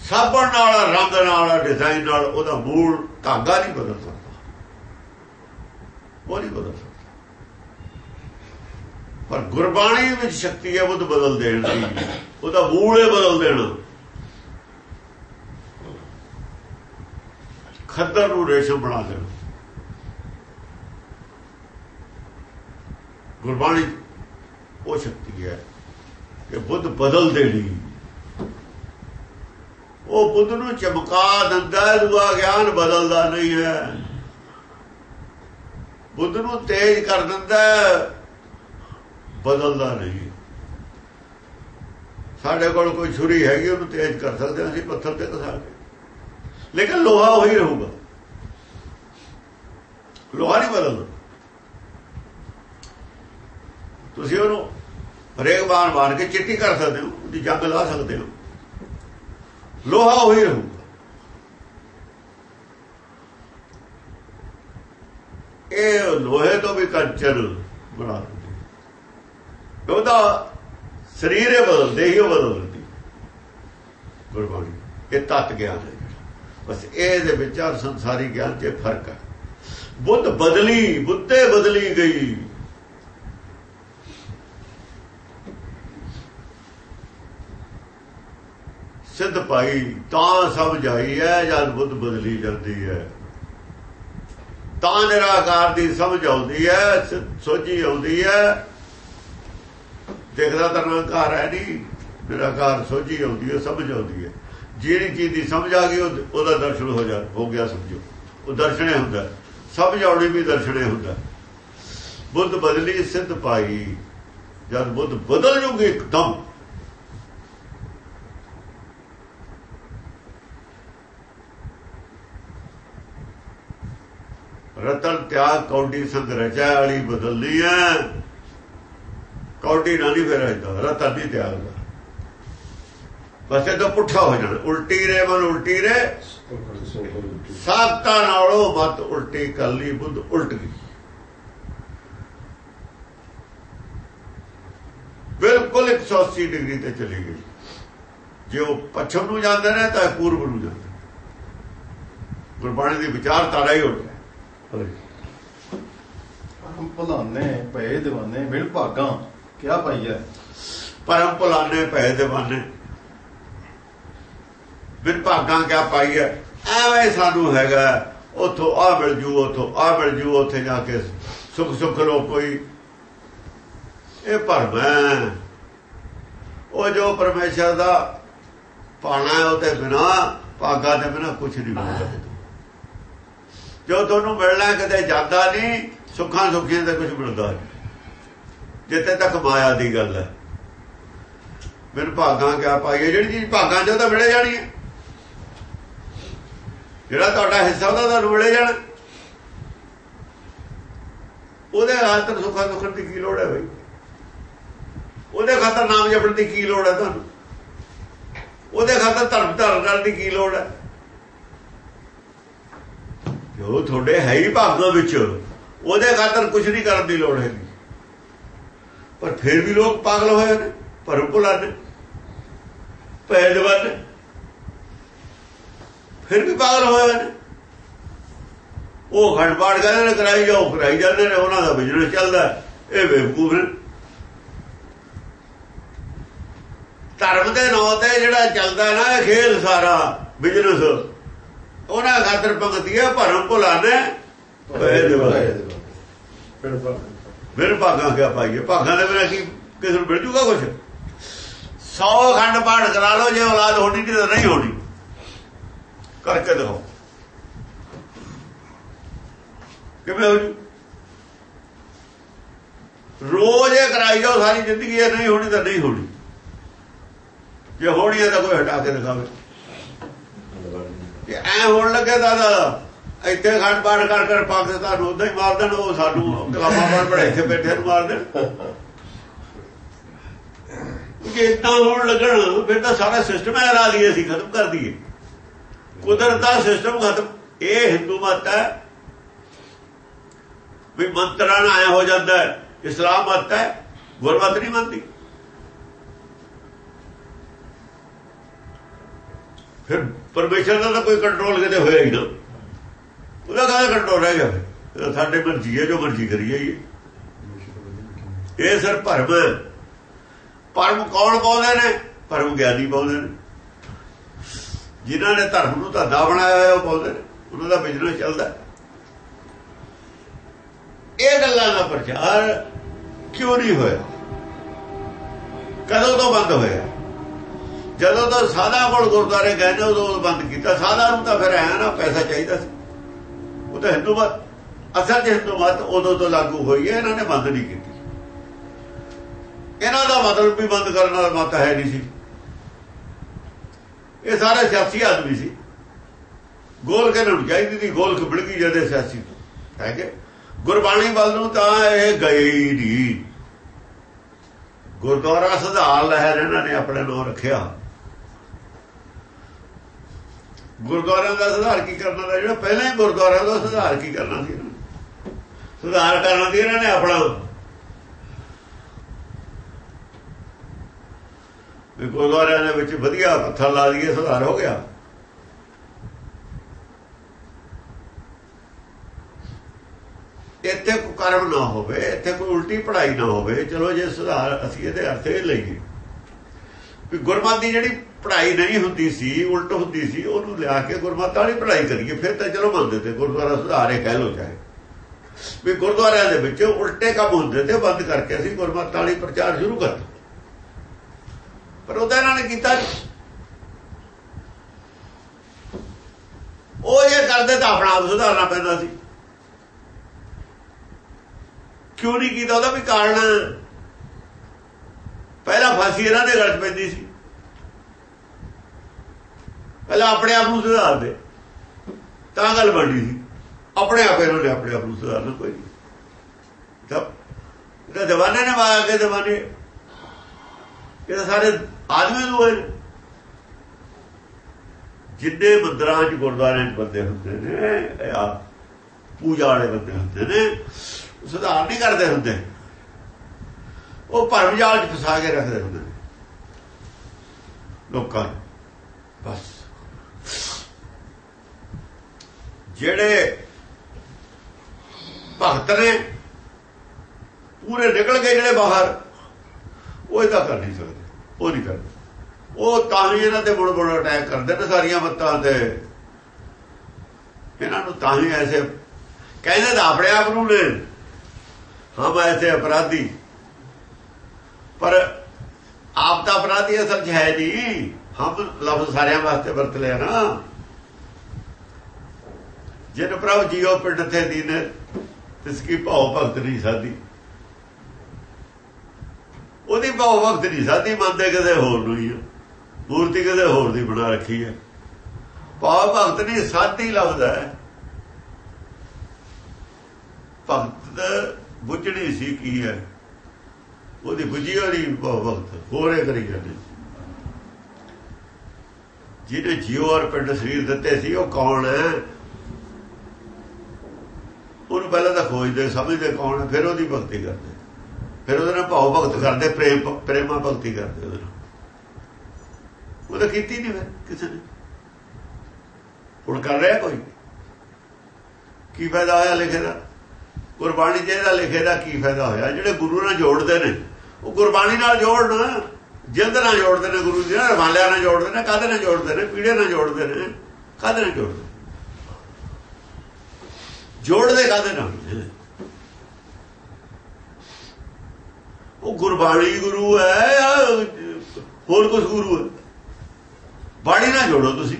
ਸਾਬਣ ਨਾਲ, ਰੰਗ ਨਾਲ ਡਿਜ਼ਾਈਨ ਨਾਲ ਉਹਦਾ ਮੂਲ ਧਾਗਾ ਨਹੀਂ ਬਦਲ ਸਕਦਾ। ਉਹ ਨਹੀਂ ਬਦਲ ਸਕਦਾ। ਪਰ ਗੁਰਬਾਣੀ ਵਿੱਚ ਸ਼ਕਤੀ ਹੈ ਉਹ ਬਦਲ ਦੇਣ ਦੀ। ਉਹਦਾ ਮੂਲ ਹੀ ਬਦਲ ਦੇਣਾ। ਖੱਦਰ ਨੂੰ ਰੇਸ਼ਮ ਬਣਾ ਦੇਣਾ। ਗੁਰਬਾਣੀ, ਉਹ ਸ਼ਕਤੀ ਹੈ। ਕਿ ਬੁੱਧ ਬਦਲ ਦੇਣੀ। ਉਹ ਬੁੱਧ ਨੂੰ ਚਮਕਾ ਦਿੰਦਾ ਦੂਆ ਗਿਆਨ ਬਦਲਦਾ ਨਹੀਂ ਹੈ। ਬੁੱਧ ਨੂੰ ਤੇਜ਼ ਕਰ ਦਿੰਦਾ ਬਦਲਦਾ ਨਹੀਂ। ਸਾਡੇ ਕੋਲ ਕੋਈ ਛੁਰੀ ਹੈਗੀ, ਉਹਨੂੰ ਤੇਜ਼ ਕਰ ਸਕਦੇ ਹਾਂ ਅਸੀਂ, ਪੱਥਰ ਤੇ ਕਸਾ ਕੇ। ਲੇਕਿਨ ਲੋਹਾ ਉਹੀ ਰਹੂਗਾ। ਲੋਹਾ ਨਹੀਂ ਬਦਲਦਾ। ਤੁਸੀਂ ਉਹਨੂੰ ਹਰੇਕ ਵਾਰ ਮਾਰ ਕੇ ਚਿੱਟੀ ਕਰ ਸਕਦੇ ਹੋ, ਉਹਦੀ ਜੰਗ ਲਾ ਸਕਦੇ ਹੋ। ਲੋਹਾ ਉਹੀ ਰਹੂਗਾ। ਇਹ ਲੋਹੇ ਤੋਂ ਵੀ ਕੰਚਨ ਬਣਾ ਦਿੰਦੇ ਉਹਦਾ ਸਰੀਰ ਹੀ ਬਦਲਦੇ ਹੀ ਉਹ ਬਦਲ ਦਿੰਦੀ। ਗੁਰਬਾਣੀ ਇਹ ਤਤ ਗਿਆਨ ਹੈ। ਬਸ ਇਹ ਦੇ ਵਿਚਾਰ ਸੰਸਾਰੀ ਗਿਆਨ 'ਚ ਫ਼ਰਕ ਹੈ। ਬੁੱਧ ਬਦਲੀ, ਬੁੱਧੇ ਬਦਲੀ ਗਈ। ਸਿੱਧ ਪਾਈ ਤਾਂ ਸਮਝ ਆਈ ਹੈ ਜਦ ਬੁੱਧ ਬਦਲੀ ਜਾਂਦੀ ਹੈ ਤਾਂ ਨਿਰਾਕਾਰ ਦੀ ਸਮਝ ਆਉਂਦੀ ਹੈ ਸੋਝੀ ਆਉਂਦੀ ਹੈ ਦੇਖਦਾ ਤਾਂ ਨਿਰਾਕਾਰ ਹੈ ਨਹੀਂ, ਨਿਰਾਕਾਰ ਸੋਝੀ ਆਉਂਦੀ ਹੈ ਸਮਝ ਆਉਂਦੀ ਹੈ ਜਿਹੜੀ ਚੀਜ਼ ਦੀ ਸਮਝ ਆ ਗਈ ਉਹਦਾ ਦਰਸ਼ਨ ਹੋ ਜਾ ਹੋ ਗਿਆ ਸਮਝੋ। ਉਹ ਦਰਸ਼ਨੇ ਹੁੰਦਾ। ਸਮਝ ਆਉਣੀ ਵੀ ਦਰਸ਼ਨੇ ਹੁੰਦਾ। ਬੁੱਧ ਬਦਲੀ, ਸਿੱਧ ਪਾਈ ਜਦ ਬੁੱਧ ਬਦਲ ਜੂਗੀ ਇੱਕਦਮ ਰਤਨ ਤਿਆਗ ਕੌਡੀ ਸੰਗ ਰਚਾ ਵਾਲੀ ਬਦਲਦੀ ਹੈ। ਕੌਡੀ ਨਾਲ ਨਹੀਂ ਫਿਰ ਰਚਦਾ ਰਤਨ ਨਹੀਂ ਤਿਆਗਦਾ ਬਸ ਇਹ ਤਾਂ ਪੁੱਠਾ ਹੋ ਜਾਣਾ, ਉਲਟੀ ਰੇ ਮਨ, ਉਲਟੀ ਰੇ ਸਾਖਤਾ ਨਾਲੋਂ ਮਤ ਉਲਟੀ ਕੱਲੀ ਬੁੱਧ, ਉਲਟ ਗਈ। ਬਿਲਕੁਲ 180 ਡਿਗਰੀ ਤੇ ਚਲੀ ਗਈ। ਜੇ ਉਹ ਪੱਛਮ ਨੂੰ ਜਾਂਦੇ ਨੇ ਤਾਂ ਪੂਰਬ ਨੂੰ ਜਾਂਦੇ ਗੁਰਬਾਣੀ ਦੀ ਵਿਚਾਰਧਾਰਾ ਹੀ ਉਲਟ। ਪਰਮ ਭੁਲਾਨੇ, ਭਏ دیਵਾਨੇ ਮਿਲ ਕਿਆ ਪਾਈ ਪਰਮ ਭੁਲਾਨੇ, ਭਏ دیਵਾਨੇ ਕਿਆ ਪਾਈਐ? ਐਵੇਂ ਸਾਨੂੰ ਹੈਗਾ। ਉਥੋਂ ਆ ਮਿਲ ਜੂ, ਉਥੋਂ ਆ ਮਿਲ ਜੂ, ਉਥੇ ਜਾ ਕੇ ਸੁਖ ਸੁਖ ਲੋ ਕੋਈ। ਇਹ ਭਰਮ ਹੈ ਉਹ ਜੋ ਪਰਮੇਸ਼ਰ ਦਾ ਪਾਣਾ ਉਹ ਤੇ ਬਿਨਾ ਭਾਗਾ ਦੇ ਬਿਨਾ ਕੁਛ ਨਹੀਂ ਹੁੰਦਾ ਜੋ ਤੁਹਾਨੂੰ ਮਿਲਣਾ ਕਦੇ ਜਾਂਦਾ ਨਹੀਂ, ਸੁੱਖਾਂ ਸੁੱਖੀਆਂ ਦਾ ਕੁਝ ਮਿਲਦਾ ਨਹੀਂ। ਜਿੱਥੇ ਤੱਕ ਮਾਇਆ ਦੀ ਗੱਲ ਹੈ। ਮੈਨੂੰ ਭਾਗਾਂ ਕਿਆ ਪਾਈਏ, ਜਿਹੜੀ ਚੀਜ਼ ਭਾਗਾਂ ਚੋਂ ਤਾਂ ਮਿਲੇ ਜਾਣੀ ਹੈ। ਜਿਹੜਾ ਤੁਹਾਡਾ ਹਿੱਸਾ ਉਹਦਾ ਤੁਹਾਨੂੰ ਮਿਲੇ ਜਾਣਾ। ਉਹਦੇ ਖਾਤਰ ਸੁੱਖਾਂ ਸੁੱਖਣ ਦੀ ਕੀ ਲੋੜ ਹੈ ਬਈ? ਉਹਦੇ ਖਾਤਰ ਨਾਮ ਜਪਣ ਦੀ ਕੀ ਲੋੜ ਹੈ ਤੁਹਾਨੂੰ? ਉਹਦੇ ਖਾਤਰ ਧਰਮ ਧਾਰਨ ਕਰਨ ਦੀ ਕੀ ਲੋੜ ਹੈ? ਜੋ ਤੁਹਾਡੇ ਹੈ ਹੀ ਭਾਗਾਂ ਵਿੱਚ। ਉਹਦੇ ਖਾਤਰ ਕੁਝ ਨਹੀਂ ਕਰਨ ਦੀ ਲੋੜ ਹੈਗੀ। ਪਰ ਫਿਰ ਵੀ ਲੋਕ ਪਾਗਲ ਹੋਏ ਨੇ ਭਰਮ ਭੁਲਾ ਨੇ ਪਹਿਲਵਾਨ ਨੇ। ਫਿਰ ਵੀ ਪਾਗਲ ਹੋਏ ਨੇ। ਉਹ ਖੰਡਪਾੜ ਕਹਿੰਦੇ ਨੇ, ਕਰਾਈ ਜਾਓ, ਕਰਾਈ ਜਾਂਦੇ ਨੇ, ਉਹਨਾਂ ਦਾ ਬਿਜ਼ਨਸ ਚੱਲਦਾ ਇਹ ਬੇਵਕੂਫ ਨੇ। ਧਰਮ ਦੇ ਨਾਂ ਤੇ ਜਿਹੜਾ ਚੱਲਦਾ ਨਾ, ਇਹ ਖੇਲ ਸਾਰਾ ਬਿਜ਼ਨਸ ਉਹਨਾਂ ਖਾਤਰ ਪੰਗਤੀ ਹੈ ਭਰਮ ਭੁਲਾਣੇ ਫਿਰ ਭਾਗਾਂ ਕਿਆ ਪਾਈਏ? ਭਾਗਾਂ ਦੇ ਬਿਨਾਂ ਕੀ ਕਿਸੇ ਨੂੰ ਮਿਲ ਜੂਗਾ ਕੁਝ 100 ਖੰਡ ਪਾਠ ਕਰਾ ਲਓ ਜੇ ਔਲਾਦ ਹੋਣੀ ਨਹੀਂ ਤਾਂ ਨਹੀਂ ਹੋਣੀ। ਕਰਕੇ ਦਿਖਾਓ। ਕਿਵੇਂ ਹੋ ਜੂ? ਰੋਜ਼ ਇਹ ਕਰਾਈ ਜਾਓ ਸਾਰੀ ਜ਼ਿੰਦਗੀ ਇਹ ਨਹੀਂ ਹੋਣੀ ਤਾਂ ਨਹੀਂ ਹੋਣੀ। ਜੇ ਹੋਣੀ ਹੈ ਤਾਂ ਕੋਈ ਹਟਾ ਕੇ ਦਿਖਾਵੇ। ਐ ਹੋਣ ਲੱਗੇ ਦਾਦਾ, ਇੱਥੇ ਖੰਡ ਪਾਠ ਕਰ ਕਰ ਪਾਕਿਸਤਾਨ ਨੂੰ ਉਦਾਂ ਹੀ ਮਾਰ ਦੇਣ ਉਹ ਸਾਨੂੰ ਕਲਾਮਾਂ ਪਰ ਬੜੇ ਇੱਥੇ ਬੈਠੇ ਨੂੰ ਮਾਰ ਦੇਣ। ਜੇ ਇਦਾਂ ਹੋਣ ਲੱਗਣ, ਫਿਰ ਤਾਂ ਸਾਰਾ ਸਿਸਟਮ ਹੈ ਰਾ ਲਈਏ, ਅਸੀਂ ਖਤਮ ਕਰ ਦਈਏ। ਕੁਦਰਤ ਦਾ ਸਿਸਟਮ ਖਤਮ। ਇਹ ਹਿੰਦੂ ਮਤ ਹੈ ਵੀ ਮੰਤਰਾਂ ਨਾਲ ਆਇਆ ਹੋ ਜਾਂਦਾ ਇਸਲਾਮ ਮਤ ਹੈ, ਗੁਰਮਤ ਨਹੀਂ ਮੰਨਦੀ। ਫਿਰ ਪਰਮੇਸ਼ਰ ਦਾ ਤਾਂ ਕੋਈ ਕੰਟਰੋਲ ਕਿਤੇ ਹੋਇਆ ਹੀ ਨਾ। ਉਹਦਾ ਕਾਹਦਾ ਕੰਟਰੋਲ ਰਹਿ ਗਿਆ? ਸਾਡੇ ਮਰਜ਼ੀ ਹੈ, ਜੋ ਮਰਜ਼ੀ ਕਰੀਏ ਇਹ ਸਰ ਭਰਮ ਹੈ। ਭਰਮ ਕੌਣ ਪਾਉਂਦੇ ਨੇ? ਭਰਮ ਗਿਆਨੀ ਪਾਉਂਦੇ ਨੇ। ਜਿਨ੍ਹਾਂ ਨੇ ਧਰਮ ਨੂੰ ਧੰਦਾ ਬਣਾਇਆ ਹੋਇਆ, ਉਹ ਪਾਉਂਦੇ ਨੇ। ਉਹਨਾਂ ਦਾ ਬਿਜ਼ਨਸ ਚੱਲਦਾ ਇਹ ਗੱਲਾਂ ਦਾ ਪ੍ਰਚਾਰ ਕਿਉਂ ਨਹੀਂ ਹੋਇਆ? ਕਦੋਂ ਤੋਂ ਬੰਦ ਹੋਇਆ? ਜਦੋਂ ਤੋਂ ਸਾਦਾ ਕੋਲ ਗੁਰਦਾਰੇ ਗਏ ਨੇ, ਉਦੋਂ ਬੰਦ ਕੀਤਾ। ਸਾਦਾ ਨੂੰ ਤਾਂ ਫਿਰ ਆਇਆ ਨਾ ਪੈਸਾ ਚਾਹੀਦਾ ਸੀ। ਉਹ ਤਾਂ ਹਿੰਦੂ ਮਤ, ਅਸਲ ਜੇ ਹਿੰਦੂ ਮਤ ਉਦੋਂ ਤੋਂ ਲਾਗੂ ਹੋਈ ਹੈ, ਇਹਨਾਂ ਨੇ ਬੰਦ ਨਹੀਂ ਕੀਤੀ। ਇਹਨਾਂ ਦਾ ਮਤਲਬ ਵੀ ਬੰਦ ਕਰਨ ਵਾਲਾ ਮਤ ਹੈ ਨਹੀਂ ਸੀ। ਇਹ ਸਾਰੇ ਸਿਆਸੀ ਆਦਮੀ ਸੀ। ਗੋਲ ਕੇ ਨੂੰ ਚਾਹੀਦੀ ਸੀ ਗੋਲ ਖਬੜ ਗਈ ਜਦੇ ਸਿਆਸੀ ਹੈ ਕਿ? ਗੁਰਬਾਣੀ ਵੱਲ ਨੂੰ ਤਾਂ ਇਹ ਗਏ ਹੀ ਨਹੀਂ। ਗੁਰਦੁਆਰਾ ਸੁਧਾਰ ਲਹਿਰ ਇਹਨਾਂ ਨੇ ਆਪਣੇ ਨਾਮ ਰੱਖਿਆ। ਗੁਰਦੁਆਰਿਆਂ ਦਾ ਸੁਧਾਰ ਕੀ ਕਰਨਾ ਦਾ ਜਿਹੜਾ ਪਹਿਲਾਂ ਹੀ ਗੁਰਦੁਆਰਿਆਂ ਦਾ ਸੁਧਾਰ ਕੀ ਕਰਨਾ ਸੀ? ਸੁਧਾਰ ਕਰਨਾ ਸੀ, ਇਹਨਾਂ ਨੇ ਆਪਣਾ ਵੀ ਗੁਰਦੁਆਰਿਆਂ ਦੇ ਵਿੱਚ ਵਧੀਆ ਪੱਥਰ ਲਾ ਦਈਏ, ਸੁਧਾਰ ਹੋ ਗਿਆ। ਇੱਥੇ ਕੋਈ ਕਰਮ ਨਾ ਹੋਵੇ, ਇੱਥੇ ਕੋਈ ਉਲਟੀ ਪੜਾਈ ਨਾ ਹੋਵੇ, ਚਲੋ ਜੇ ਸੁਧਾਰ ਅਸੀਂ ਇਹਦੇ ਅਰਥ ਲਈਏ। ਵੀ ਗੁਰਮਤਿ ਦੀ ਜਿਹੜੀ ਪੜ੍ਹਾਈ ਨਹੀਂ ਹੁੰਦੀ ਸੀ, ਉਲਟ ਹੁੰਦੀ ਸੀ, ਉਹਨੂੰ ਲਿਆ ਕੇ ਗੁਰਮਤਿ ਵਾਲੀ ਪੜ੍ਹਾਈ ਕਰੀਏ, ਫਿਰ ਤਾਂ ਚਲੋ ਮੰਨਦੇ ਤੇ ਗੁਰਦੁਆਰਾ ਸੁਧਾਰੇ ਕਹਿ ਲੋ ਚਾਹੇ। ਵੀ ਗੁਰਦੁਆਰਿਆਂ ਦੇ ਵਿੱਚ ਉਲਟੇ ਕੰਮ ਹੁੰਦੇ ਤੇ ਬੰਦ ਕਰਕੇ ਅਸੀਂ ਗੁਰਮਤਿ ਵਾਲੀ ਪ੍ਰਚਾਰ ਸ਼ੁਰੂ ਕਰਤਾ ਪਰ ਉਹਦਾ ਇਹਨਾਂ ਨੇ ਕੀਤਾ ਉਹ ਇਹ ਕਰਦੇ ਤਾਂ ਆਪਣਾ ਆਪ ਸੁਧਾਰਨਾ ਪੈਂਦਾ ਸੀ। ਕਿਉਂ ਨਹੀਂ ਕੀਤਾ ਉਹਦਾ? ਵੀ ਕਾਰਨ ਪਹਿਲਾਂ ਫਾਸੀ ਇਹਨਾਂ ਦੇ ਗਲ 'ਚ ਪੈਂਦੀ ਸੀ। ਪਹਿਲਾਂ ਆਪਣੇ ਆਪ ਨੂੰ ਸੁਧਾਰ ਦੇ। ਤਾਂ ਗੱਲ ਬਣਦੀ ਸੀ। ਆਪਣੇ ਆਪ ਇਹਨਾਂ ਨੇ ਆਪਣੇ ਆਪ ਨੂੰ ਸੁਧਾਰਨਾ ਕੋਈ ਨਹੀਂ। ਤਾਂ ਇਹਦਾ ਜਵਾਨੇ ਨੇ ਮਾਇਆ ਕੇ ਜਵਾਨੇ ਇਹ ਸਾਰੇ ਆਦਮੀ ਨੂੰ ਹੋਏ ਜਿੰਨੇ ਮੰਦਰਾਂ 'ਚ ਗੁਰਦੁਆਰਿਆਂ 'ਚ ਬੰਦੇ ਹੁੰਦੇ ਨੇ ਆ ਪੂਜਾ ਵਾਲੇ ਬੰਦੇ ਹੁੰਦੇ ਨੇ, ਸੁਧਾਰ ਨਹੀਂ ਕਰਦੇ ਹੁੰਦੇ। ਉਹ ਭਰਮ ਜਾਲ 'ਚ ਫਸਾ ਕੇ ਰੱਖਦੇ ਹੁੰਦੇ ਨੇ। ਲੋਕਾਂ ਬਸ। ਜਿਹੜੇ ਭਗਤ ਨੇ ਪੂਰੇ ਨਿਕਲ ਗਏ ਜਿਹੜੇ ਬਾਹਰ, ਉਹ ਇਹਦਾ ਕਰ ਨਹੀਂ ਸਕਦੇ, ਉਹ ਨਹੀਂ ਕਰਦੇ। ਉਹ ਤਾਂ ਹੀ ਇਹਨਾਂ ਤੇ ਬੜ ਬੜ ਅਟੈਕ ਕਰਦੇ ਨੇ ਸਾਰੀਆਂ ਮੱਤਾਂ ਤੇ। ਇਹਨਾਂ ਨੂੰ ਤਾਂ ਹੀ ਐਸੇ, ਕਹਿੰਦੇ ਤਾਂ ਆਪਣੇ ਆਪ ਨੂੰ ਨੇ, ਹਮ ਐਸੇ ਅਪਰਾਧੀ। ਪਰ ਆਪ ਦਾ ਅਪਰਾਧੀ ਅਸਲ 'ਚ ਹੈ ਨਹੀਂ। ਹਮ ਲਫ਼ਜ਼ ਸਾਰਿਆਂ ਵਾਸਤੇ ਵਰਤ ਲਿਆ ਨਾ। ਜਿਨ ਪ੍ਰਭ ਜੀਓ ਪਿੰਡ ਤੇ ਦੀਨ ਤਿਸ ਕੀ ਭਾਉ ਭਗਤ ਨਹੀਂ ਸਾਦੀ ਉਹਦੀ ਭਾਉ ਭਗਤ ਨਹੀਂ ਸਾਦੀ ਮੰਨਦੇ ਕਿਸੇ ਹੋਰ ਨੂੰ ਹੀ ਮੂਰਤੀ ਕਿਸੇ ਹੋਰ ਦੀ ਬਣਾ ਰੱਖੀ ਹੈ ਭਾਵ ਭਗਤ ਨਹੀਂ ਸਾਦੀ ਲੱਭਦਾ ਹੈ। ਭਗਤ ਬੁੱਝਣੀ ਸੀ ਕੀ ਹੈ। ਉਹਦੀ ਬੁੱਝੀ ਹੋਣੀ ਭਗਤ ਹੋਰੇ ਕਰੀ ਜਾਂਦੇ ਜਿਹੜੇ ਜੀਵ ਔਰ ਪਿੰਡ ਸਰੀਰ ਦਿੱਤੇ ਸੀ, ਉਹ ਕੌਣ ਹੈ? ਉਹਨੂੰ ਪਹਿਲਾਂ ਤਾਂ ਖੋਜਦੇ, ਸਮਝਦੇ ਕੌਣ ਫਿਰ ਉਹਦੀ ਭਗਤੀ ਕਰਦੇ। ਫਿਰ ਉਹਦੇ ਨਾਲ ਭਾਵ ਭਗਤ ਕਰਦੇ, ਪ੍ਰੇਮ ਪ੍ਰੇਮਾ ਭਗਤੀ ਕਰਦੇ ਉਹਦੇ ਨਾਲ। ਉਹ ਤਾਂ ਕੀਤੀ ਨਹੀਂ ਫਿਰ ਕਿਸੇ ਨੇ। ਹੁਣ ਕਰ ਰਿਹਾ ਕੋਈ? ਕੀ ਫਾਇਦਾ ਹੋਇਆ ਲਿਖੇ ਦਾ? ਗੁਰਬਾਣੀ ਜਿਹਦਾ ਲਿਖੇ ਦਾ ਕੀ ਫਾਇਦਾ ਹੋਇਆ? ਜਿਹੜੇ ਗੁਰੂ ਨਾਲ ਜੋੜਦੇ ਨੇ, ਉਹ ਗੁਰਬਾਣੀ ਨਾਲ ਜੋੜਨ, ਜਿੰਦ ਨਾਲ ਜੋੜਦੇ ਨੇ ਗੁਰੂ ਜੀ ਨਾਲ ਰਮਾਲਿਆਂ ਨਾਲ ਜੋੜਦੇ ਨੇ, ਕਾਹਦੇ ਨਾਲ ਜੋੜਦੇ ਨੇ? ਪੀੜੇ ਨਾਲ ਜੋੜਦੇ ਨੇ। ਕਾਹਦੇ ਨਾਲ ਜੋੜਦੇ ਜੋੜਦੇ ਕਾਹਦੇ ਨਾਲ? ਉਹ ਗੁਰਬਾਣੀ ਗੁਰੂ ਹੈ ਹੋਰ ਕੁਝ ਗੁਰੂ ਹੈ? ਬਾਣੀ ਨਾਲ ਜੋੜੋ ਤੁਸੀਂ।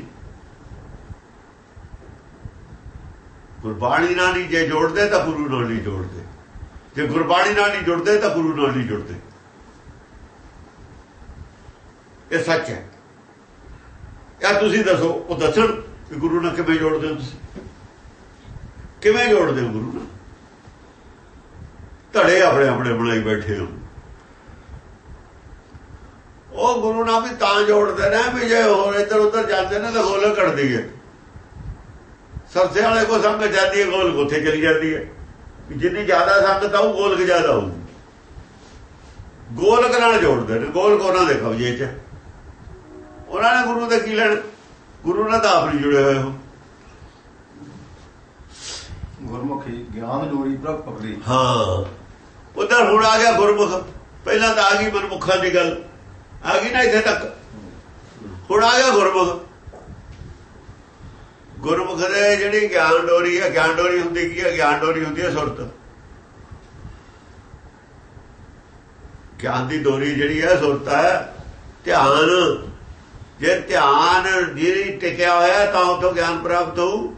ਗੁਰਬਾਣੀ ਨਾਲ ਨਹੀਂ ਜੇ ਜੋੜਦੇ ਤਾਂ ਗੁਰੂ ਨਾਲ ਨਹੀਂ ਜੋੜਦੇ। ਜੇ ਗੁਰਬਾਣੀ ਨਾਲ ਨਹੀਂ ਜੁੜਦੇ ਤਾਂ ਗੁਰੂ ਨਾਲ ਨਹੀਂ ਜੁੜਦੇ। ਇਹ ਸੱਚ ਹੈ। ਯਾ ਤੁਸੀਂ ਦੱਸੋ, ਉਹ ਦੱਸਣ ਕਿ ਗੁਰੂ ਨਾਲ ਕਿਵੇਂ ਜੋੜਦੇ ਹੋ ਤੁਸੀਂ? ਕਿਵੇਂ ਜੋੜਦੇ ਹੋ ਗੁਰੂ? ਨਾਲ ਧੜੇ ਆਪਣੇ ਆਪਣੇ ਬਣਾਈ ਬੈਠੇ ਹੋ। ਉਹ ਗੁਰੂ ਨਾਲ ਵੀ ਤਾਂ ਜੋੜਦੇ ਨੇ ਵੀ ਜੇ ਹੋਰ ਇੱਧਰ ਉੱਧਰ ਜਾਂਦੇ ਨੇ ਤਾਂ ਗੋਲ ਕੱਢਦੀ ਹੈ। ਸਰਸੇ ਵਾਲੇ ਕੋ ਸੰਗ ਜਾਂਦੀ ਹੈ, ਗੋਲ ਉੱਥੇ ਚਲੀ ਜਾਂਦੀ ਹੈ। ਜਿੰਨੀ ਜ਼ਿਆਦਾ ਸੰਗਤ ਆਉ ਗੋਲਕ ਜ਼ਿਆਦਾ ਹੋਊ। ਗੋਲਕ ਨਾਲ ਜੋੜਦੇ ਨੇ ਗੋਲਕ ਉਹਨਾਂ ਦੇ ਕਬਜ਼ੇ 'ਚ। ਉਹਨਾਂ ਨੇ ਗੁਰੂ ਦੇ ਕੀ ਲੈਣ? ਗੁਰੂ ਨਾਲ ਤਾਂ ਆਪ ਨਹੀਂ ਜੁੜੇ ਹੋਏ ਹੋ। ਗੁਰਮੁਖੀ ਗਿਆਨ ਡੋਰੀ ਪ੍ਰਭ ਪਕੜੀ ਹਾਂ। ਉਧਰ ਹੁਣ ਆ ਗਿਆ ਗੁਰਮੁਖ। ਪਹਿਲਾਂ ਤਾਂ ਆ ਗਈ ਮਨਮੁਖਾਂ ਦੀ ਗੱਲ। ਆ ਗਈ ਨਾ ਇੱਥੇ ਤੱਕ। ਹੁਣ ਆ ਗਿਆ ਗੁਰਮੁਖ। ਗੁਰਮੁਖ ਦੇ ਜਿਹੜੀ ਗਿਆਨ ਡੋਰੀ ਹੈ ਗਿਆਨ ਡੋਰੀ ਹੁੰਦੀ ਕੀ ਹੈ ਗਿਆਨ ਡੋਰੀ ਹੁੰਦੀ ਹੈ ਸੁਰਤ। ਗਿਆਨ ਦੀ ਡੋਰੀ ਜਿਹੜੀ ਹੈ ਸੁਰਤ ਹੈ ਧਿਆਨ। ਜੇ ਧਿਆਨ ਜਿਹੜੀ ਟਿਕਿਆ ਹੋਇਆ, ਤਾਂ ਉਤੋਂ ਗਿਆਨ ਪ੍ਰਾਪਤ ਹੋਊ।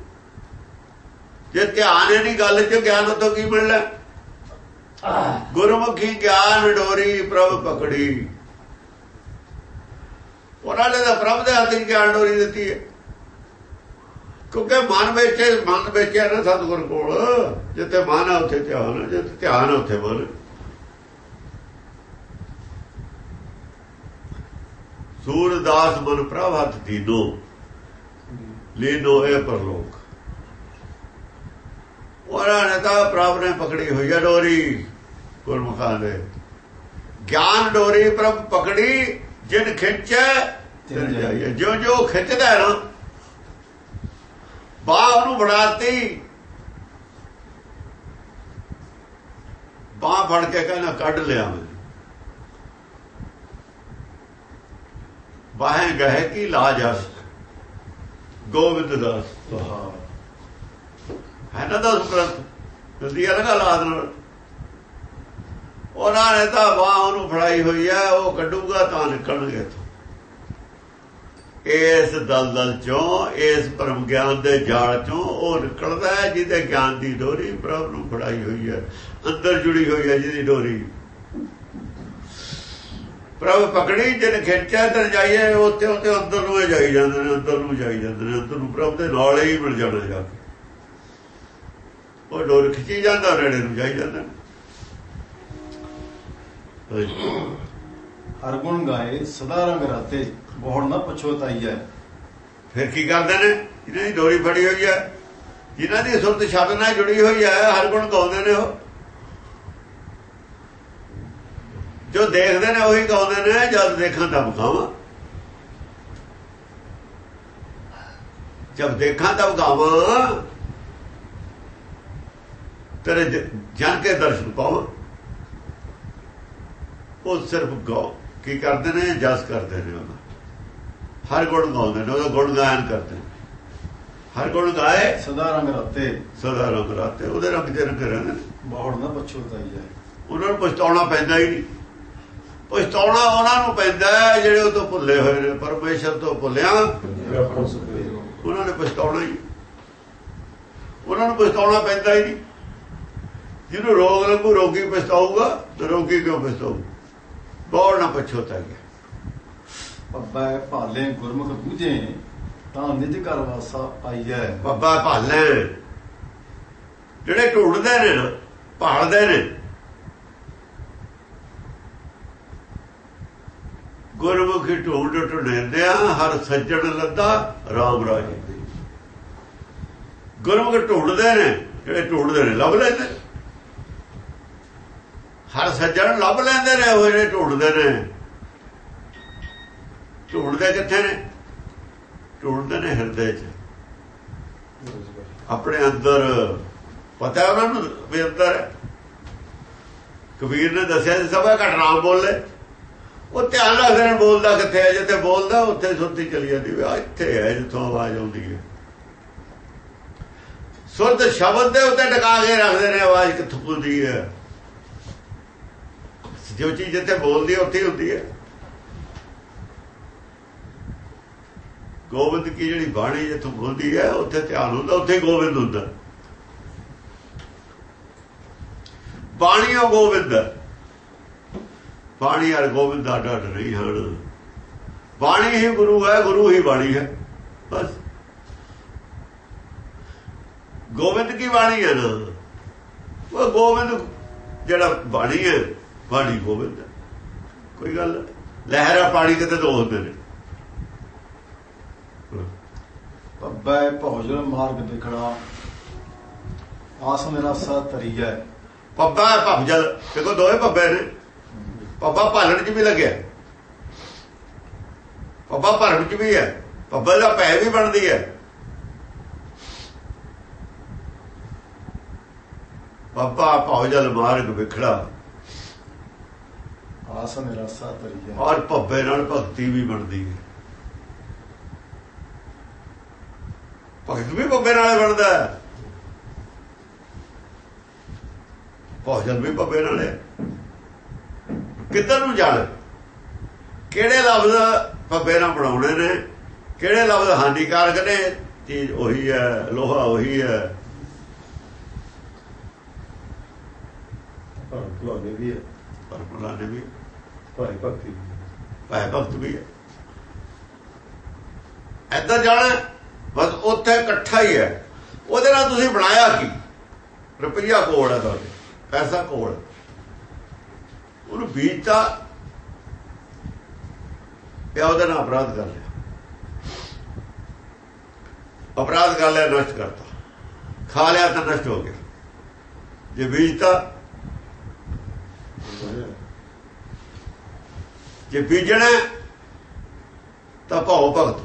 ਜੇ ਧਿਆਨ ਹੈ ਨਹੀਂ ਗੱਲ 'ਚ, ਗਿਆਨ ਉਤੋਂ ਕੀ ਮਿਲਣਾ? ਗੁਰਮੁਖੀ ਗਿਆਨ ਡੋਰੀ, ਪ੍ਰਭ ਪਕੜੀ। ਉਹਨਾਂ ਨੇ ਤਾਂ ਪ੍ਰਭ ਦੇ ਹੱਥ 'ਚ ਗਿਆਨ ਡੋਰੀ ਦਿੱਤੀ ਹੈ। ਕਿਉਂਕਿ ਮਨ ਵਿੱਚ ਮਨ ਵਿੱਚ ਹੈ ਨਾ ਸਤਿਗੁਰ ਕੋਲ। ਜਿੱਥੇ ਮਨ ਹੈ ਉੱਥੇ ਧਿਆਨ ਜਿੱਥੇ ਧਿਆਨ ਹੈ ਉੱਥੇ ਮਨ। ਸੂਰਦਾਸ ਮਨ ਪ੍ਰਭ ਹੱਥ ਦੀਨੋ। ਲੀਨੋ ਇਹ ਪਰਲੋਕ। ਉਹਨਾਂ ਨੇ ਤਾਂ ਪ੍ਰਭ ਨੇ ਪਕੜੀ ਹੋਈ ਹੈ ਡੋਰੀ ਗੁਰਮੁਖਾਂ ਦੇ। ਗਿਆਨ ਡੋਰੀ ਪ੍ਰਭ ਪਕੜੀ ਜਿਨ ਖਿੱਚੈ ਤਿਨ ਜਾਈਏ ਜੋ ਜੋ ਖਿੱਚਦਾ ਨਾ ਬਾਹ ਉਹਨੂੰ ਬਣਾਤੀ ਬਾਹ ਫੜ ਕੇ ਕਹਿੰਦਾ ਕੱਢ ਲਿਆ ਮੈਂ। ਬਾਹੇ ਗਏ ਕੀ ਲਾਜਸ ਗੋਬਿੰਦ ਦਾਸ ਹੈ ਨਾ ਦਸ ਪ੍ਰੰਤ ਜਲਦੀ ਆ ਲਗਾ ਨਾਲ। ਉਹਨਾਂ ਨੇ ਤਾਂ ਬਾਹ ਉਹਨੂੰ ਫੜਾਈ ਹੋਈ ਹੈ ਉਹ ਕੱਢੂਗਾ ਤਾਂ ਨਿਕਲਣਗੇ ਇੱਥੋਂ। ਇਸ ਦਲਦਲ ਚੋਂ, ਇਸ ਪਰਮ ਗਿਆਨ ਦੇ ਜਾਲ ਚੋਂ ਉਹ ਨਿਕਲਦਾ ਹੈ, ਜਿਹਦੇ ਗਿਆਨ ਦੀ ਡੋਰੀ ਪ੍ਰਭ ਨੂੰ ਫੜਾਈ ਹੋਈ ਹੈ। ਅੰਦਰ ਜੁੜੀ ਹੋਈ ਹੈ ਜਿਹਦੀ ਡੋਰੀ। ਪ੍ਰਭ ਪਕੜੀ ਜਿਨ ਖਿੱਚਿਆ ਤੇ ਜਾਈਏ ਉੱਥੇ ਉੱਥੇ ਅੰਦਰ ਨੂੰ ਜਾਈ ਜਾਂਦੇ ਨੇ, ਅੰਦਰ ਨੂੰ ਜਾਈ ਜਾਂਦੇ ਨੇ, ਅੰਦਰ ਨੂੰ ਪ੍ਰਭ ਦੇ ਨਾਲ ਹੀ ਮਿਲ ਜਾਣਾ ਜਾ ਕੇ। ਉਹ ਡੋਰ ਖਿੱਚੀ ਜਾਂਦਾ ਨੇੜੇ ਨੂੰ ਜਾਈ ਜਾਂਦਾ। ਹਰ ਗੁਣ ਗਾਏ ਸਦਾ ਰੰਗ ਰਾਤੇ ਬਹੁੜ ਨਾ ਪਛੋਤਾਈ ਹੈ ਫਿਰ ਕੀ ਕਰਦੇ ਨੇ? ਇਹਨਾਂ ਦੀ ਡੋਰੀ ਫੜੀ ਹੋਈ ਹੈ ਜਿਨ੍ਹਾਂ ਦੀ ਸੁਰਤ ਸ਼ਬਦ ਨਾਲ ਜੁੜੀ ਹੋਈ ਹੈ ਹਰ ਗੁਣ ਗਾਉਂਦੇ ਨੇ ਉਹ। ਜੋ ਦੇਖਦੇ ਨੇ ਉਹੀ ਗਾਉਂਦੇ ਨੇ ਜਦ ਦੇਖਾਂ ਤਾਂ ਬਖਾਵਾਂ ਜਦ ਦੇਖਾਂ ਤਾਂ ਬਖਾਵਾਂ ਤੇਰੇ ਜਨ ਕੇ ਦਰਸ਼ਨ ਪਾਵਾਂ ਉਹ ਸਿਰਫ ਗਾਉ ਕੀ ਕਰਦੇ ਨੇ? ਜਸ ਕਰਦੇ ਨੇ ਉਹਨਾਂ। ਹਰ ਗੁਣ ਗਾਉਂਦੇ ਨੇ ਉਹਦਾ ਗੁਣ ਗਾਇਨ ਕਰਦੇ ਨੇ। ਹਰ ਗੁਣ ਗਾਏ ਸਦਾ ਰੰਗ ਰਾਤੇ। ਸਦਾ ਰੰਗ ਰਾਤੇ। ਉਹਦੇ ਰੰਗ ਚ ਰੰਗ ਰਹਿੰਦੇ ਨੇ। ਬਹੁੜ ਨਾ ਪਛੋਤਾਈ ਹੈ ਉਹਨਾਂ ਨੂੰ ਪਛਤਾਉਣਾ ਪੈਂਦਾ ਹੀ ਨਹੀਂ। ਪਛਤਾਉਣਾ ਉਹਨਾਂ ਨੂੰ ਪੈਂਦਾ ਜਿਹੜੇ ਉਹ ਤੋਂ ਭੁੱਲੇ ਹੋਏ ਨੇ ਪਰਮੇਸ਼ਰ ਤੋਂ ਭੁੱਲਿਆ। ਉਹਨਾਂ ਨੇ ਪਛਤਾਉਣਾ ਹੀ। ਉਹਨਾਂ ਨੂੰ ਪਛਤਾਉਣਾ ਪੈਂਦਾ ਹੀ ਨਹੀਂ। ਜਿਹਨੂੰ ਰੋਗ ਲੱਗੂ ਰੋਗੀ ਪਛਤਾਊਗਾ ਤੇ ਰੋਗੀ ਕਿਉਂ ਪਛਤਾਊ ਬੋੜ ਨਾ ਪਛੋਤਾ ਗਿਆ ਪੱਬਾ ਭਾਲੇ ਗੁਰਮੁਖ ਬੂਝੇ ਤਾਂ ਨਿਜ ਘਰ ਵਾਸਾ ਆਈਐ ਬੱਬਾ ਭਾਲੇ ਜਿਹੜੇ ਢੂੰਡਦੇ ਨੇ ਨਾ ਭਾਲਦੇ ਨੇ। ਗੁਰਮੁਖੀ ਢੂੰਡ ਢੁੰਡਿਆ ਹਰ ਸੱਜਣ ਲੱਦਾ ਰਾਮ ਰਾਜ ਗੁਰਮੁਖ ਢੂੰਡਦੇ ਨੇ ਜਿਹੜੇ ਢੂੰਡਦੇ ਨੇ ਲੱਭ ਲੈਂਦੇ ਹਰ ਸੱਜਣ ਲੱਭ ਲੈਂਦੇ ਨੇ, ਉਹ ਜਿਹੜੇ ਢੂੰਡਦੇ ਨੇ। ਢੂੰਡਦੇ ਕਿੱਥੇ ਨੇ? ਢੂੰਡਦੇ ਨੇ ਹਿਰਦੇ 'ਚ। ਆਪਣੇ ਅੰਦਰ, ਪਤਾ ਉਹਨਾਂ ਨੂੰ ਵੀ ਅੰਦਰ? ਕਬੀਰ ਨੇ ਦੱਸਿਆ ਸੀ, ਸਭਾ ਘਟਨਾ ਬੋਲੇ। ਉਹ ਧਿਆਨ ਰੱਖਦੇ ਨੇ ਬੋਲਦਾ ਕਿੱਥੇ ਹੈ, ਜਿੱਥੇ ਬੋਲਦਾ, ਉੱਥੇ ਸੁਰਤੀ ਚਲੀ ਜਾਂਦੀ ਵੀ ਆ ਇੱਥੇ ਹੈ, ਜਿੱਥੋਂ ਆਵਾਜ਼ ਆਉਂਦੀ ਹੈ। ਸੁਰਤ ਸ਼ਬਦ ਦੇ ਉੱਤੇ ਟਿਕਾ ਕੇ ਰੱਖਦੇ ਨੇ, ਆਵਾਜ਼ ਕਿੱਥੋਂ ਆਉਂਦੀ ਹੈ? ਜੋ ਚੀਜ਼ ਜਿੱਥੇ ਬੋਲਦੀ ਹੈ ਉੱਥੇ ਹੁੰਦੀ ਹੈ ਗੋਬਿੰਦ ਕੀ ਜਿਹੜੀ ਬਾਣੀ ਜਿੱਥੋਂ ਬੋਲਦੀ ਹੈ ਉੱਥੇ ਧਿਆਨ ਹੁੰਦਾ, ਉੱਥੇ ਗੋਬਿੰਦ ਹੁੰਦਾ। ਬਾਣੀ ਉਹ ਗੋਬਿੰਦ। ਬਾਣੀ ਔਰ ਗੋਬਿੰਦ ਦਾ ਡੱਡ ਨਹੀਂ ਹਨ। ਬਾਣੀ ਹੀ ਗੁਰੂ ਹੈ, ਗੁਰੂ ਹੀ ਬਾਣੀ ਹੈ, ਬਸ। ਗੋਬਿੰਦ ਕੀ ਬਾਣੀ ਹੈ ਨਾ? ਉਹ ਗੋਬਿੰਦ ਜਿਹੜਾ ਬਾਣੀ ਹੈ ਬਾਣੀ ਗੋਬਿੰਦ ਕੋਈ ਗੱਲ ਲਹਿਰਾ ਪਾਣੀ ਕਿਤੇ ਦੋ ਹੁੰਦੇ ਨੇ। ਪੱਬੈ ਭੋਜਨ ਮਾਰਗ ਦਿਖਣਾ। ਆਸ ਮੇਰਾ ਸਾ ਤਰੀਆ ਪੱਬਾ ਭਵਜਲ ਦੇਖੋ ਦੋਏ ਪੱਬੇ ਨੇ। ਪੱਬਾ ਭਾਲਣ 'ਚ ਵੀ ਲੱਗਿਆ। ਪੱਬਾ ਭਰਨ 'ਚ ਵੀ ਹੈ। ਪੱਬਾ ਦਾ ਪੈ ਵੀ ਬਣਦੀ ਹੈ। ਪੱਬਾ ਭਵਜਲ ਮਾਰਗ ਵਿਖੜਾ ਆਸ ਮੇਰਾ ਸਾ ਤਰੀਆ ਔਰ ਪੱਬੇ ਨਾਲ ਭਗਤੀ ਵੀ ਬਣਦੀ ਹੈ। ਭਗਤ ਵੀ ਪੱਬੇ ਨਾਲ ਬਣਦਾ ਹੈ। ਭੋਜਨ ਵੀ ਪੱਬੇ ਨਾਲ ਹੈ। ਕਿੱਧਰ ਨੂੰ ਜਾਣ? ਕਿਹੜੇ ਲਫ਼ਜ਼ ਪੱਬੇ ਨਾਲ ਬਣਾਉਣੇ ਨੇ? ਕਿਹੜੇ ਲਫ਼ਜ਼ ਹਾਨੀਕਾਰਕ ਨੇ? ਚੀਜ਼ ਉਹੀ ਹੈ ਲੋਹਾ ਉਹੀ ਹੈ। ਭਗਵਾਨ ਵੀ ਹੈ। ਪਰ ਬੁਲਾਣੇ ਵੀ ਭਾਈ ਭਗਤੀ ਭਾਈ ਭਗਤ ਵੀ ਹੈ। ਇੱਧਰ ਜਾਣਾ, ਬਸ ਉੱਥੇ ਇਕੱਠਾ ਹੀ ਹੈ। ਉਹਦੇ ਨਾਲ ਤੁਸੀਂ ਬਣਾਇਆ ਕੀ? ਰੁਪਈਆ ਕੋਲ ਹੈ ਤੁਹਾਡੇ, ਪੈਸਾ ਕੋਲ ਉਹਨੂੰ ਬੀਜਤਾ, ਪਿਆ ਉਹਦੇ ਨਾਲ ਅਪਰਾਧ ਕਰ ਲਿਆ। ਅਪਰਾਧ ਕਰ ਲਿਆ, ਨਸ਼ਟ ਕਰਤਾ। ਖਾ ਲਿਆ ਤਾਂ ਨਸ਼ਟ ਹੋ ਗਿਆ। ਜੇ ਬੀਜਤਾ ਜੇ ਬੀਜਣਾ ਤਾਂ ਭਾਉ ਭਗਤ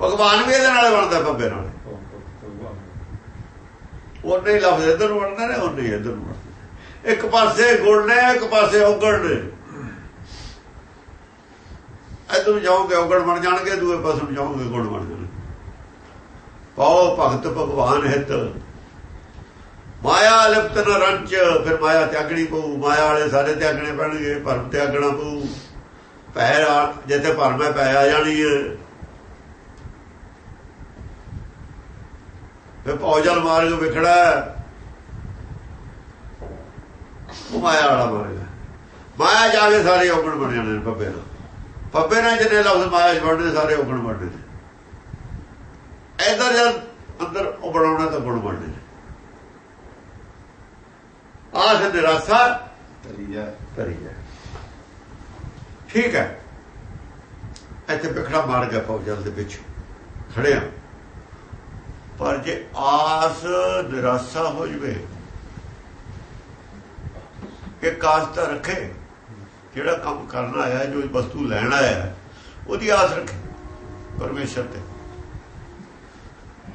ਭਗਵਾਨ ਵੀ ਇਹਦੇ ਨਾਲ ਬਣਦਾ ਬੱਬੇ ਨਾਲ। ਉਹਨੇ ਹੀ ਲਫ਼ਜ਼ ਇਧਰ ਨੂੰ ਬਣਦਾ ਨੇ, ਉਹਨੇ ਹੀ ਇਧਰ ਨੂੰ ਬਣਦੇ ਇੱਕ ਪਾਸੇ ਗੁਣ ਨੇ ਇੱਕ ਪਾਸੇ ਔਗਣ ਨੇ ਇਧਰ ਨੂੰ ਜਾਓਗੇ, ਔਗਣ ਬਣ ਜਾਣਗੇ, ਦੂਏ ਪਾਸੇ ਨੂੰ ਜਾਓਗੇ, ਗੁਣ ਬਣ ਜਾਣਗੇ। ਪਾਓ ਭਗਤ ਭਗਵਾਨ ਹਿਤ। ਮਾਇਆ ਲਿਪਤ ਨ ਰੰਚ, ਫਿਰ ਮਾਇਆ ਤਿਆਗਣੀ ਪਊ। ਮਾਇਆ ਵਾਲੇ ਸਾਰੇ ਤਿਆਗਣੇ ਪੈਣਗੇ, ਭਰਮ ਤਿਆਗਣਾ ਪਊ। ਪੈ ਜਿੱਥੇ ਭਰਮ ਹੈ, ਪੈ ਆ ਜਾਣੀ ਹੈ ਫਿਰ ਭੌਜਲ ਮਾਰਗ ਵਿਖੜਾ ਉਹ ਮਾਇਆ ਵਾਲਾ ਮਾਰਗ ਮਾਇਆ ਜਾ ਕੇ ਸਾਰੇ ਔਗਣ ਬਣ ਜਾਣੇ ਨੇ ਪੱਬੇ ਨਾਲ। ਪੱਬੇ ਨਾਲ ਜਿਹਨੇ ਲਫ਼ਜ਼ ਮਾਇਆ ਚ ਬਣਦੇ ਸਾਰੇ ਔਗਣ ਬਣਦੇ ਨੇ। ਇਧਰ ਜਦ ਅੰਦਰ ਉਹ ਬਣਾਉਣਾ ਤਾਂ ਗੁਣ ਬਣਦੇ ਨੇ। ਆਸ ਨਿਰਾਸਾ ਕਰੀ ਹੈ ਠੀਕ ਹੈ। ਇੱਥੇ ਵਿਖੜਾ ਮਾਰ ਗਿਆ ਫੌਜਲ ਦੇ ਵਿੱਚ। ਖੜਿਆ ਪਰ ਜੇ ਆਸ ਨਿਰਾਸਾ ਹੋ ਜਵੇ ਇਹ ਆਸ ਤਾਂ ਰੱਖੇ। ਜਿਹੜਾ ਕੰਮ ਕਰਨ ਆਇਆ ਜੋ ਵਸਤੂ ਲੈਣ ਆਇਆ ਉਹਦੀ ਆਸ ਰੱਖੇ ਪਰਮੇਸ਼ਰ ਤੇ।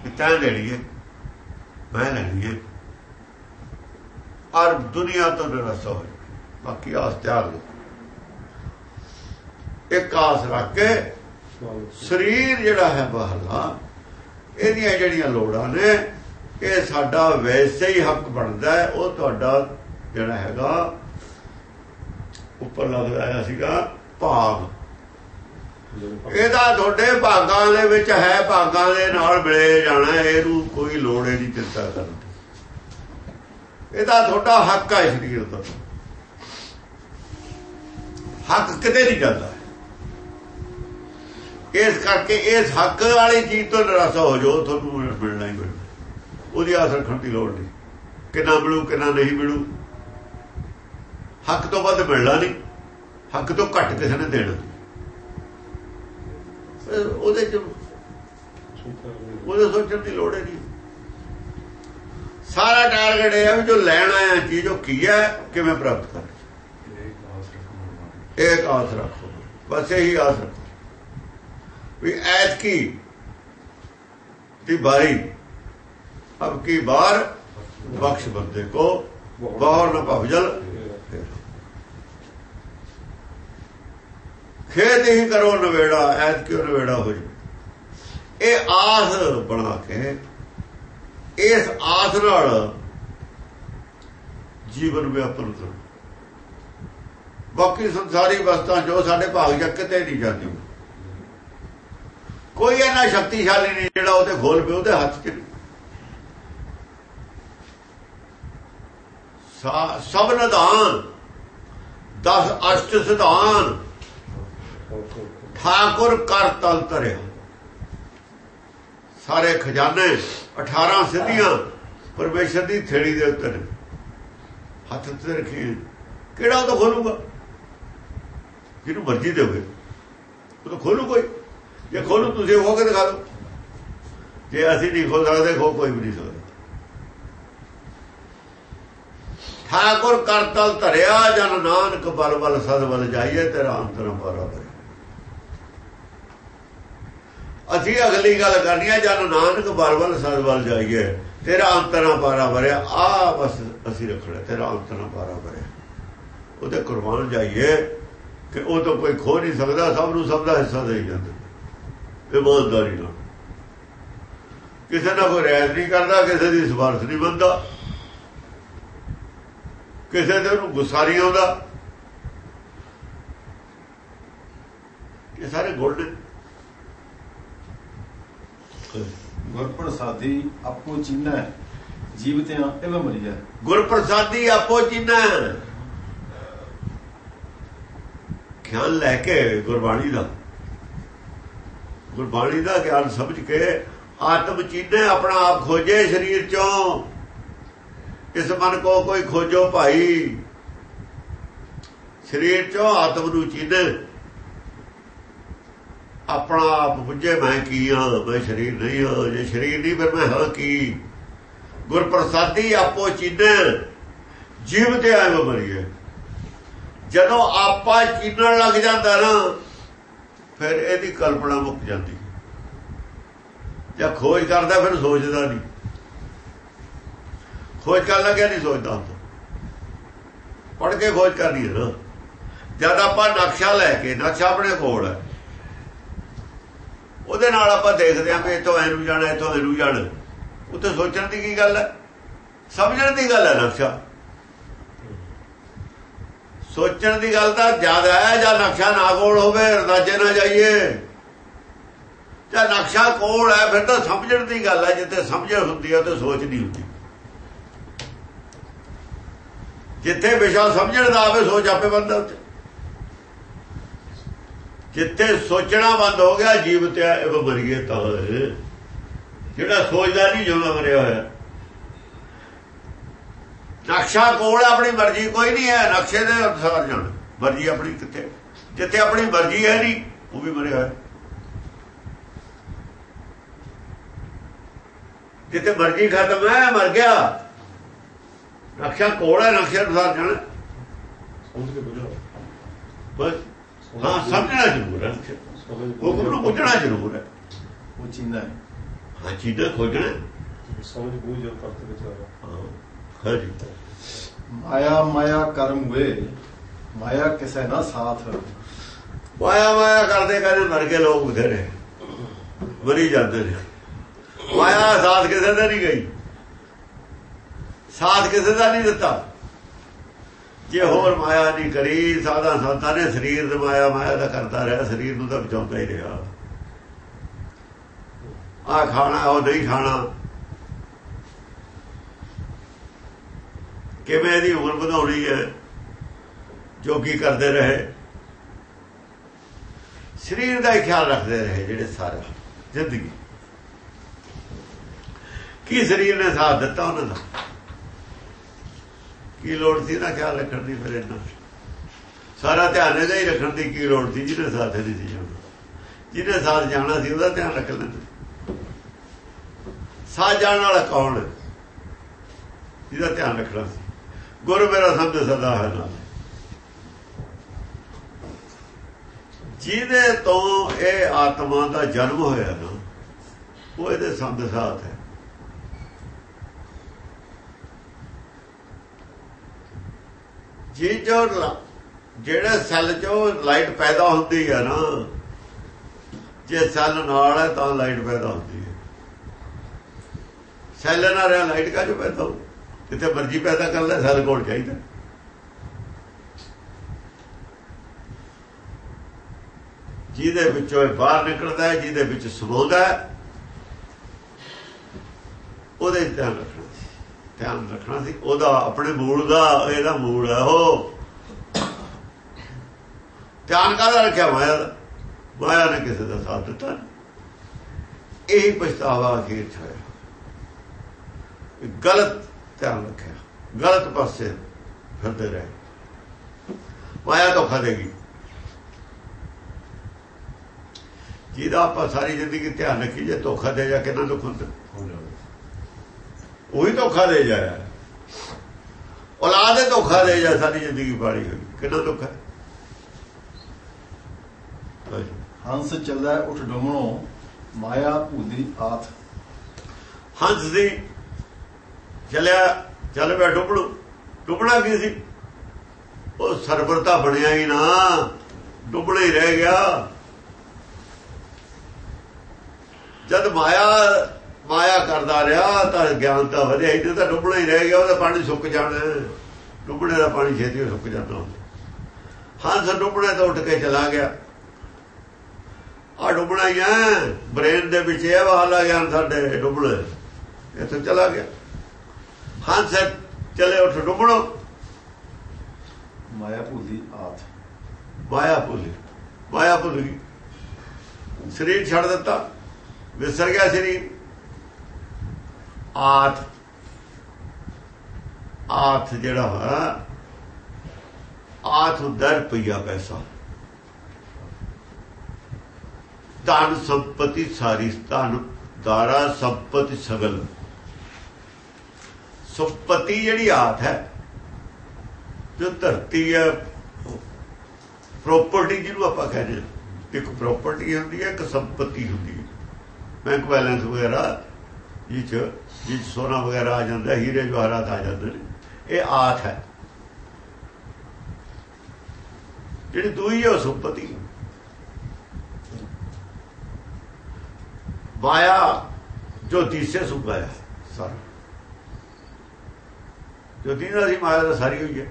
ਕਿ ਤੈਂ ਲੈਣੀ ਹੈ ਮੈਂ ਲੈਣੀ ਹੈ। ਔਰ ਦੁਨੀਆ ਤੋਂ ਨਿਰਾਸ਼ਾ ਹੋ ਜਾਵੇ ਬਾਕੀ ਆਸ ਤਿਆਗ ਲਓ। ਇੱਕ ਆਸ ਰੱਖ ਕੇ ਸਰੀਰ ਜਿਹੜਾ ਹੈ ਬਾਹਰਲਾ, ਇਹਦੀਆਂ ਜਿਹੜੀਆਂ ਲੋੜਾਂ ਨੇ, ਇਹ ਸਾਡਾ ਵੈਸੇ ਹੀ ਹੱਕ ਬਣਦਾ ਹੈ। ਉਹ ਤੁਹਾਡਾ ਜਿਹੜਾ ਹੈਗਾ ਉੱਪਰ ਲੱਗਦਾ ਆਇਆ ਸੀਗਾ, ਭਾਗ। ਇਹਦਾ ਤੁਹਾਡੇ ਭਾਗਾਂ ਦੇ ਵਿੱਚ ਹੈ, ਭਾਗਾਂ ਦੇ ਨਾਲ ਮਿਲੇ ਜਾਣਾ ਇਹਨੂੰ ਕੋਈ ਲੋੜ ਨਹੀਂ ਚਿੰਤਾ ਕਰਨ ਇਹਦਾ ਤੁਹਾਡਾ ਹੱਕ ਹੈ ਸਰੀਰ ਦਾ ਹੱਕ ਕਿਤੇ ਨਹੀਂ ਜਾਂਦਾ। ਇਸ ਕਰਕੇ ਇਸ ਹੱਕ ਵਾਲੀ ਚੀਜ਼ ਤੋਂ ਨਿਰਾਸ਼ਾ ਹੋ ਜਾਓ, ਤੁਹਾਨੂੰ ਮਿਲਣਾ ਹੀ ਮਿਲਣਾ। ਉਹਦੀ ਆਸ ਰੱਖਣ ਦੀ ਲੋੜ ਨਹੀਂ। ਕਿੰਨਾ ਮਿਲੂ, ਕਿੰਨਾ ਨਹੀਂ ਮਿਲੂ। ਹੱਕ ਤੋਂ ਵੱਧ ਮਿਲਣਾ ਨਹੀਂ। ਹੱਕ ਤੋਂ ਘੱਟ ਕਿਸੇ ਨੇ ਦੇਣਾ ਉਹਦੇ ਚ ਉਹਦੇ ਸੋਚਣ ਦੀ ਲੋੜ ਹੈ ਨਹੀਂ। ਸਾਰਾ ਟਾਰਗੇਟ ਇਹ ਹੈ ਵੀ ਜੋ ਲੈਣ ਆਇਆ ਚੀਜ਼ ਉਹ ਕੀ ਹੈ ਕਿਵੇਂ ਪ੍ਰਾਪਤ ਕਰ ਇੱਕ ਆਸ ਰੱਖੋ ਬਸ ਇਹੀ ਆਸ ਰੱਖੋ ਵੀ ਐਤ ਕੀ ਦੀ ਬਾਰੀ ਅਬ ਕੀ ਬਾਰ ਬਖਸ਼ ਬੰਦੇ ਕੋ ਬਾਹਰ ਨਾ ਭਵਜਲ ਖੇਦ ਹੀ ਕਰੋ ਨਵੇੜਾ ਐਤ ਕਿਉਂ ਨਵੇੜਾ ਹੋ ਜੀ ਇਹ ਆਸ ਬਣਾ ਕੇ ਇਸ ਆਸ ਨਾਲ ਜੀਵਨ ਵਿਆਪਨ ਕਰੋ ਬਾਕੀ ਸੰਸਾਰੀ ਵਸਤਾਂ ਜੋ ਸਾਡੇ ਭਾਗ ਚ ਕਿਤੇ ਨਹੀਂ ਜਾਂਦੀ। ਕੋਈ ਇਹਨਾਂ ਸ਼ਕਤੀਸ਼ਾਲੀ ਨਹੀਂ ਜਿਹੜਾ ਉਹਦੇ ਖੋਲ ਪਏ, ਉਹਦੇ ਹੱਥ 'ਚ ਸਭ ਨਿਧਾਨ 10 ਅਸ਼ਟ ਸਿਧਾਨ, ਠਾਕੁਰ ਕਰ ਤਲ ਤਰਿਆ ਸਾਰੇ ਖਜ਼ਾਨੇ 18 ਸਿੱਧੀਆਂ ਪਰਮੇਸ਼ਰ ਦੀ ਥੇੜੀ ਦੇ ਉੱਤੇ ਹੱਥ ਤੇ ਰੱਖੀ ਕਿਹੜਾ ਉਹ ਖੋਲੂਗਾ? ਜਿਹਨੂੰ ਮਰਜ਼ੀ ਦੇਵੇ। ਉਹ ਤਾਂ ਖੋਲੂ ਕੋਈ। ਜੇ ਖੋਲੂ, ਤੁਸੀਂ ਹੋ ਕੇ ਦਿਖਾ ਦਿਓ। ਜੇ ਅਸੀਂ ਨਹੀਂ ਖੋਲ ਸਕਦੇ, ਖੋ ਕੋਈ ਵੀ ਨਹੀਂ ਸਕਦਾ। ਠਾਕੁਰ ਕਰਤਲ ਧਰਿਆ, ਜਨ ਨਾਨਕ ਬਲ ਬਲ ਸਦ ਬਲ ਜਾਈਏ, ਤੇਰਾ ਅੰਤਰ ਬਰਾਬਰ ਅਸੀਂ ਅਗਲੀ ਗੱਲ ਕਰਨੀ ਹੈ ਜਨ ਨਾਨਕ ਬਲ ਬਲ ਸਦ ਬਲ ਜਾਈਏ, ਤੇਰਾ ਅੰਤਰਾ ਪਾਰਾ ਹੈ ਆ ਬਸ ਅਸੀਂ ਰੱਖਣਾ ਤੇਰਾ ਅੰਤਰ ਬਰਾਬਰ ਹੈ ਉਹਦੇ ਕੁਰਬਾਨ ਜਾਈਏ, ਕਿ ਉਹ ਤਾਂ ਕੋਈ ਖੋ ਨਹੀਂ ਸਕਦਾ, ਸਭ ਨੂੰ ਸਭ ਦਾ ਹਿੱਸਾ ਦੇਈ ਜਾਂਦਾ। ਇਮਾਨਦਾਰੀ ਨਾਲ। ਕਿਸੇ ਨਾਲ ਕੋਈ ਰਹਿਤ ਨਹੀਂ ਕਰਦਾ, ਕਿਸੇ ਦੀ ਸਿਫਾਰਿਸ਼ ਨਹੀਂ ਬੰਦਾ ਕਿਸੇ ਦੇ ਉਹਨੂੰ ਗੁੱਸਾ ਨਹੀਂ ਆਉਂਦਾ। ਇਹ ਸਾਰੇ ਗੁਣ ਨੇ। ਗੁਰ ਪ੍ਰਸਾਦੀ ਆਪੋ ਚੀਨਾ ਜੀਵਤਿਆਂ ਇਹ ਮਰੀਆ ਗੁਰ ਪ੍ਰਸਾਦੀ ਆਪੋ ਚੀਨਾ ਖਿਆਲ ਲੈ ਕੇ ਗੁਰਬਾਣੀ ਦਾ। ਗੁਰਬਾਣੀ ਦਾ ਗਿਆਨ ਸਮਝ ਕੇ ਆਤਮ ਚੀਨੇ ਆਪਣਾ ਆਪ ਖੋਜੇ ਸਰੀਰ ਚੋਂ। ਇਸ ਮਨ ਕੋ ਕੋਈ ਖੋਜੋ ਭਾਈ। ਸਰੀਰ ਚੋਂ ਆਤਮ ਨੂੰ ਚੀਨੇ ਆਪਣਾ ਆਪ ਬੁੱਝੇ ਮੈਂ ਕੀ ਹਾਂ ਮੈਂ ਸਰੀਰ ਨਹੀਂ ਹਾਂ ਜੇ ਸਰੀਰ ਨਹੀਂ ਫਿਰ ਮੈਂ ਹਾਂ ਕੀ? ਗੁਰ ਪ੍ਰਸਾਦੀ ਆਪੋ ਚੀਨੇ, ਜੀਵ ਤੇ ਆਏ ਮਰੀਏ। ਜਦੋਂ ਆਪਾ ਚੀਨਣ ਲੱਗ ਜਾਂਦਾ ਨਾ, ਫਿਰ ਇਹਦੀ ਕਲਪਨਾ ਮੁੱਕ ਜਾਂਦੀ। ਜਾਂ ਖੋਜ ਕਰਦਾ ਫਿਰ ਸੋਚਦਾ ਨਹੀਂ। ਖੋਜ ਕਰਨ ਲੱਗਿਆ ਨਹੀਂ ਸੋਚਦਾ ਹੁੰਦਾ। ਪੜ ਕੇ ਖੋਜ ਕਰਨੀ ਹੈ ਨਾ। ਜਦ ਆਪਾਂ ਨਕਸ਼ਾ ਲੈ ਕੇ, ਨਕਸ਼ਾ ਆਪਣੇ ਕੋਲ ਹੈ। ਉਹਦੇ ਨਾਲ ਆਪਾਂ ਦੇਖਦੇ ਆਂ ਵੀ ਇੱਥੋਂ ਐਨੂੰ ਜਾਣਾ, ਇੱਥੋਂ ਐਨੂੰ ਜਾਣਾ। ਉੱਥੇ ਸੋਚਣ ਦੀ ਕੀ ਗੱਲ ਹੈ? ਸਮਝਣ ਦੀ ਗੱਲ ਹੈ ਨਕਸ਼ਾ। ਸੋਚਣ ਦੀ ਗੱਲ ਤਾਂ ਜ਼ਿਆਦਾ ਹੈ, ਜਾਂ ਨਕਸ਼ਾ ਨਾ ਕੋਲ ਹੋਵੇ ਰਦਾਜੇ ਨਾ ਜਾਈਏ। ਜਾਂ ਨਕਸ਼ਾ ਕੋਲ ਹੈ, ਫਿਰ ਤਾਂ ਸਮਝਣ ਦੀ ਗੱਲ ਹੈ। ਜਿੱਥੇ ਸਮਝ ਹੁੰਦੀ ਹੈ ਤੇ ਸੋਚ ਨਹੀਂ ਹੁੰਦੀ। ਜਿੱਥੇ ਵਿਸ਼ਾ ਸਮਝਣ ਦਾ ਆਵੇ, ਸੋਚ ਆਪੇ ਬੰਦ ਉੱਤੇ ਜਿੱਥੇ ਸੋਚਣਾ ਬੰਦ ਹੋ ਗਿਆ ਜੀਵ ਤੇ ਇਹ ਮਰੀਏ ਤਾਂ ਜਿਹੜਾ ਸੋਚਦਾ ਨਹੀਂ ਜਿਉਂਦਾ ਮਰਿਆ ਹੋਇਆ। ਨਕਸ਼ਾ ਕੋਲ ਆਪਣੀ ਮਰਜ਼ੀ ਕੋਈ ਨਹੀਂ ਹੈ ਨਕਸ਼ੇ ਦੇ ਅਨੁਸਾਰ ਜਾਣ। ਮਰਜ਼ੀ ਆਪਣੀ ਕਿੱਥੇ। ਜਿੱਥੇ ਆਪਣੀ ਮਰਜ਼ੀ ਹੈ ਨਹੀਂ ਉਹ ਵੀ ਮਰਿਆ ਹੋਇਆ। ਜਿੱਥੇ ਮਰਜ਼ੀ ਖਤਮ ਹੈ ਮਰ ਗਿਆ। ਨਕਸ਼ਾ ਕੋਲ ਹੈ ਨਕਸ਼ੇ ਅਨੁਸਾਰ ਜਾਣ। ਬੁਝਾ ਬਸ। ਹਾਂ ਸਮਝਣਾ ਜ਼ਰੂਰ ਹੈ। ਹੁਕਮ ਨੂੰ ਪੁੱਛਣਾ ਜ਼ਰੂਰ ਹੈ। ਉਹ ਚੀਨਾ ਹੈ। ਹਾਂ ਚੀਜ਼ਾਂ ਖੋਜਣਾ ਸਮਝ ਬੂਝ ਜੋ ਕਰਤੇ ਵਿਚਾਰਾ ਹਾਂ ਹਾਂਜੀ ਮਾਇਆ ਮਾਇਆ ਕਰਮ ਹੋਏ ਮਾਇਆ ਕਿਸੇ ਨਾ ਸਾਥ ਮਾਇਆ ਮਾਇਆ ਕਰਦੇ ਕਰਦੇ ਮਰ ਕੇ ਲੋਕ ਬਥੇਰੇ ਮਰੀ ਜਾਂਦੇ ਨੇ। ਮਾਇਆ ਸਾਥ ਕਿਸੇ ਦਾ ਨਹੀਂ ਗਈ। ਸਾਥ ਕਿਸੇ ਦਾ ਨਹੀਂ ਦਿੱਤਾ। ਜੇ ਹੋਰ ਮਾਇਆ ਨਹੀਂ ਕਰੀ ਸਾਦਾ ਸੰਤਾਂ ਨੇ ਸਰੀਰ ਦੇ ਮਾਇਆ ਮਾਇਆ ਦਾ ਕਰਦਾ ਰਿਹਾ, ਸਰੀਰ ਨੂੰ ਤਾਂ ਬਚਾਉਂਦਾ ਹੀ ਰਿਹਾ। ਆ ਖਾਣਾ, ਉਹ ਨਹੀਂ ਖਾਣਾ। ਕਿਵੇਂ ਇਹਦੀ ਉਮਰ ਵਧਾਉਣੀ ਹੈ? ਜੋਗੀ ਕਰਦੇ ਰਹੇ। ਸਰੀਰ ਦਾ ਹੀ ਖਿਆਲ ਰੱਖਦੇ ਰਹੇ ਜਿਹੜੇ ਸਾਰੇ, ਜ਼ਿੰਦਗੀ। ਕੀ ਸਰੀਰ ਨੇ ਸਾਥ ਦਿੱਤਾ ਉਹਨਾਂ ਦਾ? ਕੀ ਲੋੜ ਸੀ ਨਾ ਖਿਆਲ ਰੱਖਣ ਦੀ ਫਿਰ ਇਹਨਾਂ? ਸਾਰਾ ਧਿਆਨ ਇਹਦਾ ਹੀ ਰੱਖਣ ਦੀ ਕੀ ਲੋੜ ਸੀ, ਜਿਹਨੇ ਸਾਥ ਨਹੀਂ ਸੀ ਜਾਣਾ। ਜਿਹਨੇ ਸਾਥ ਜਾਣਾ ਸੀ, ਉਹਦਾ ਧਿਆਨ ਰੱਖ ਲੈਂਦਾ। ਸਾਥ ਜਾਣ ਵਾਲਾ ਕੌਣ? ਜਿਹਦਾ ਧਿਆਨ ਰੱਖਣਾ ਸੀ। ਗੁਰੂ ਮੇਰਾ ਸੰਤ ਸਦਾ ਹੈ ਨਾਲ ਜਿਹਦੇ ਤੋਂ ਇਹ ਆਤਮਾ ਦਾ ਜਨਮ ਹੋਇਆ ਨਾ, ਉਹ ਇਹਦੇ ਸੰਤ ਸਾਥ ਹੈ। ਜੀ ਜੋ ਜਿਹੜੇ ਸੈੱਲ ਚੋਂ ਲਾਈਟ ਪੈਦਾ ਹੁੰਦੀ ਹੈ ਨਾ, ਜੇ ਸੈੱਲ ਨਾਲ ਹੈ ਤਾਂ ਲਾਈਟ ਪੈਦਾ ਹੁੰਦੀ ਹੈ ਸੈੱਲ ਨਾਲ ਰਿਹਾ ਲਾਈਟ ਕਾ ਜੋ ਪੈਦਾ ਹੋ ਜਿੱਥੇ ਮਰਜ਼ੀ ਪੈਦਾ ਕਰ ਲੈ, ਸੈੱਲ ਕੋਲ ਚਾਹੀਦਾ। ਜਿਹਦੇ ਵਿੱਚੋਂ ਇਹ ਬਾਹਰ ਨਿਕਲਦਾ ਹੈ, ਜਿਹਦੇ ਵਿੱਚ ਸਮਾਉਂਦਾ ਹੈ, ਉਹਦੇ ਧਿਆਨ ਰੱਖਣਾ। ਧਿਆਨ ਰੱਖਣਾ ਸੀ। ਉਹਦਾ, ਆਪਣੇ ਮੂਲ ਦਾ, ਇਹਦਾ ਮੂਲ ਹੈ ਉਹ। ਧਿਆਨ ਕਾਹਦਾ ਰੱਖਿਆ ਮਾਇਆ ਦਾ? ਮਾਇਆ ਨੇ ਕਿਸੇ ਦਾ ਸਾਥ ਦਿੱਤਾ ਨਹੀਂ। ਇਹੀ ਪਛਤਾਵਾ ਅਖੀਰ ਚ ਹੋਇਆ। ਗਲਤ ਧਿਆਨ ਰੱਖਿਆ। ਗਲਤ ਪਾਸੇ ਫਿਰਦੇ ਰਹੇ। ਮਾਇਆ ਧੋਖਾ ਦੇਗੀ ਜਿਹਦਾ ਆਪਾਂ ਸਾਰੀ ਜ਼ਿੰਦਗੀ ਧਿਆਨ ਰੱਖੀ, ਜੇ ਧੋਖਾ ਦੇ ਜਾ ਕਿੰਨਾ ਦੁੱਖ ਹੁੰਦਾ। ਉਹੀ ਧੋਖਾ ਦੇ ਜਾਇਆ ਔਲਾਦ ਦੇ ਧੋਖਾ ਦੇ ਜਾ ਸਾਰੀ ਜ਼ਿੰਦਗੀ ਹੋਈ। ਕਿੰਨਾ ਦੁੱਖ ਹੈ। ਹਾਂਜੀ। ਹੰਸ ਚੱਲੈ ਉਠ ਡੁਮਣੋ ਮਾਇਆ ਭੂਦੀ ਆਥ। ਹੰਸ ਦੀ ਚਲਿਆ ਚੱਲ ਪਿਆ ਡੁੱਬਣੂ। ਡੁੱਬਣਾ ਕੀ ਸੀ? ਉਹ ਸਰਬਰਤਾ ਬਣਿਆ ਹੀ ਨਾ। ਡੁੱਬਣਾ ਹੀ ਰਹਿ ਗਿਆ। ਜਦ ਮਾਇਆ ਮਾਇਆ ਕਰਦਾ ਰਿਹਾ ਤਾਂ ਗਿਆਨ ਤਾਂ ਵਧਿਆ ਹੀ ਤਾਂ ਡੁੱਬਣਾ ਹੀ ਰਹਿ ਗਿਆ ਉਹਦਾ ਪਾਣੀ ਸੁੱਕ ਜਾਣਾ। ਡੁੱਬਣੇ ਦਾ ਪਾਣੀ ਛੇਤੀ ਸੁੱਕ ਜਾਂਦਾ ਹੁੰਦਾ। ਹੰਸ ਡੁੱਬਣੇ ਤੋਂ ਉੱਠ ਕੇ ਚਲਾ ਗਿਆ। ਆ ਡੁੱਬਣਾ ਹੀ ਹੈ ਬ੍ਰੇਨ ਦੇ ਵਿੱਚ ਇਹ ਵਾਲਾ ਗਿਆਨ ਸਾਡੇ ਡੁੱਬਣੇ। ਇੱਥੇ ਚਲਾ ਗਿਆ। ਹੰਸ ਚਲੇ ਉੱਠ ਡੁੱਬਣੋ। ਮਾਇਆ ਭੂਦੀ ਆਥ ਮਾਇਆ ਭੁੱਲੀ ਮਾਇਆ ਭੁੱਲ ਗਈ। ਸਰੀਰ ਛੱਡ ਦਿੱਤਾ। ਵਿਸਰ ਗਿਆ ਸਰੀਰ। ਆਥ ਆਥ ਜਿਹੜਾ ਹੈ ਆਥ ਹੁੰਦਾ ਰੁਪਈਆ ਪੈਸਾ। ਧਨ ਸੰਪਤੀ ਸਾਰੀ ਧਨ ਦਾਰਾ ਸੰਪਤੀ ਸਗਲ। ਸੰਪਤੀ ਜਿਹੜੀ ਆਥ ਹੈ, ਜੋ ਧਰਤੀ ਹੈ ਪ੍ਰਾਪਰਟੀ ਜਿਹਨੂੰ ਆਪਾਂ ਕਹਿੰਦੇ ਹਾਂ। ਇੱਕ ਪ੍ਰਾਪਰਟੀ ਹੁੰਦੀ ਹੈ, ਇੱਕ ਸੰਪਤੀ ਹੁੰਦੀ ਹੈ। ਬੈਂਕ ਬੈਲੈਂਸ ਵਗੈਰਾ ਜਿਹ ਚ ਜਿਹ ਸੋਨਾ ਵਗੈਰਾ ਆ ਜਾਂਦਾ, ਹੀਰੇ ਜਵਾਹਰਾਤ ਆ ਜਾਂਦੇ ਨੇ। ਇਹ ਆਥ ਹੈ। ਜਿਹੜੀ ਦੂਈ ਹੈ ਉਹ ਸੁਪਤੀ। ਵਾਇਆ ਜੋ ਤੀਸੇ ਹੈ, ਸਾਰਾ। ਜੋ ਦੀਨਾ ਦੀ ਮਾਇਆ ਦਾ ਸਾਰੀ ਹੋਈ ਹੈ।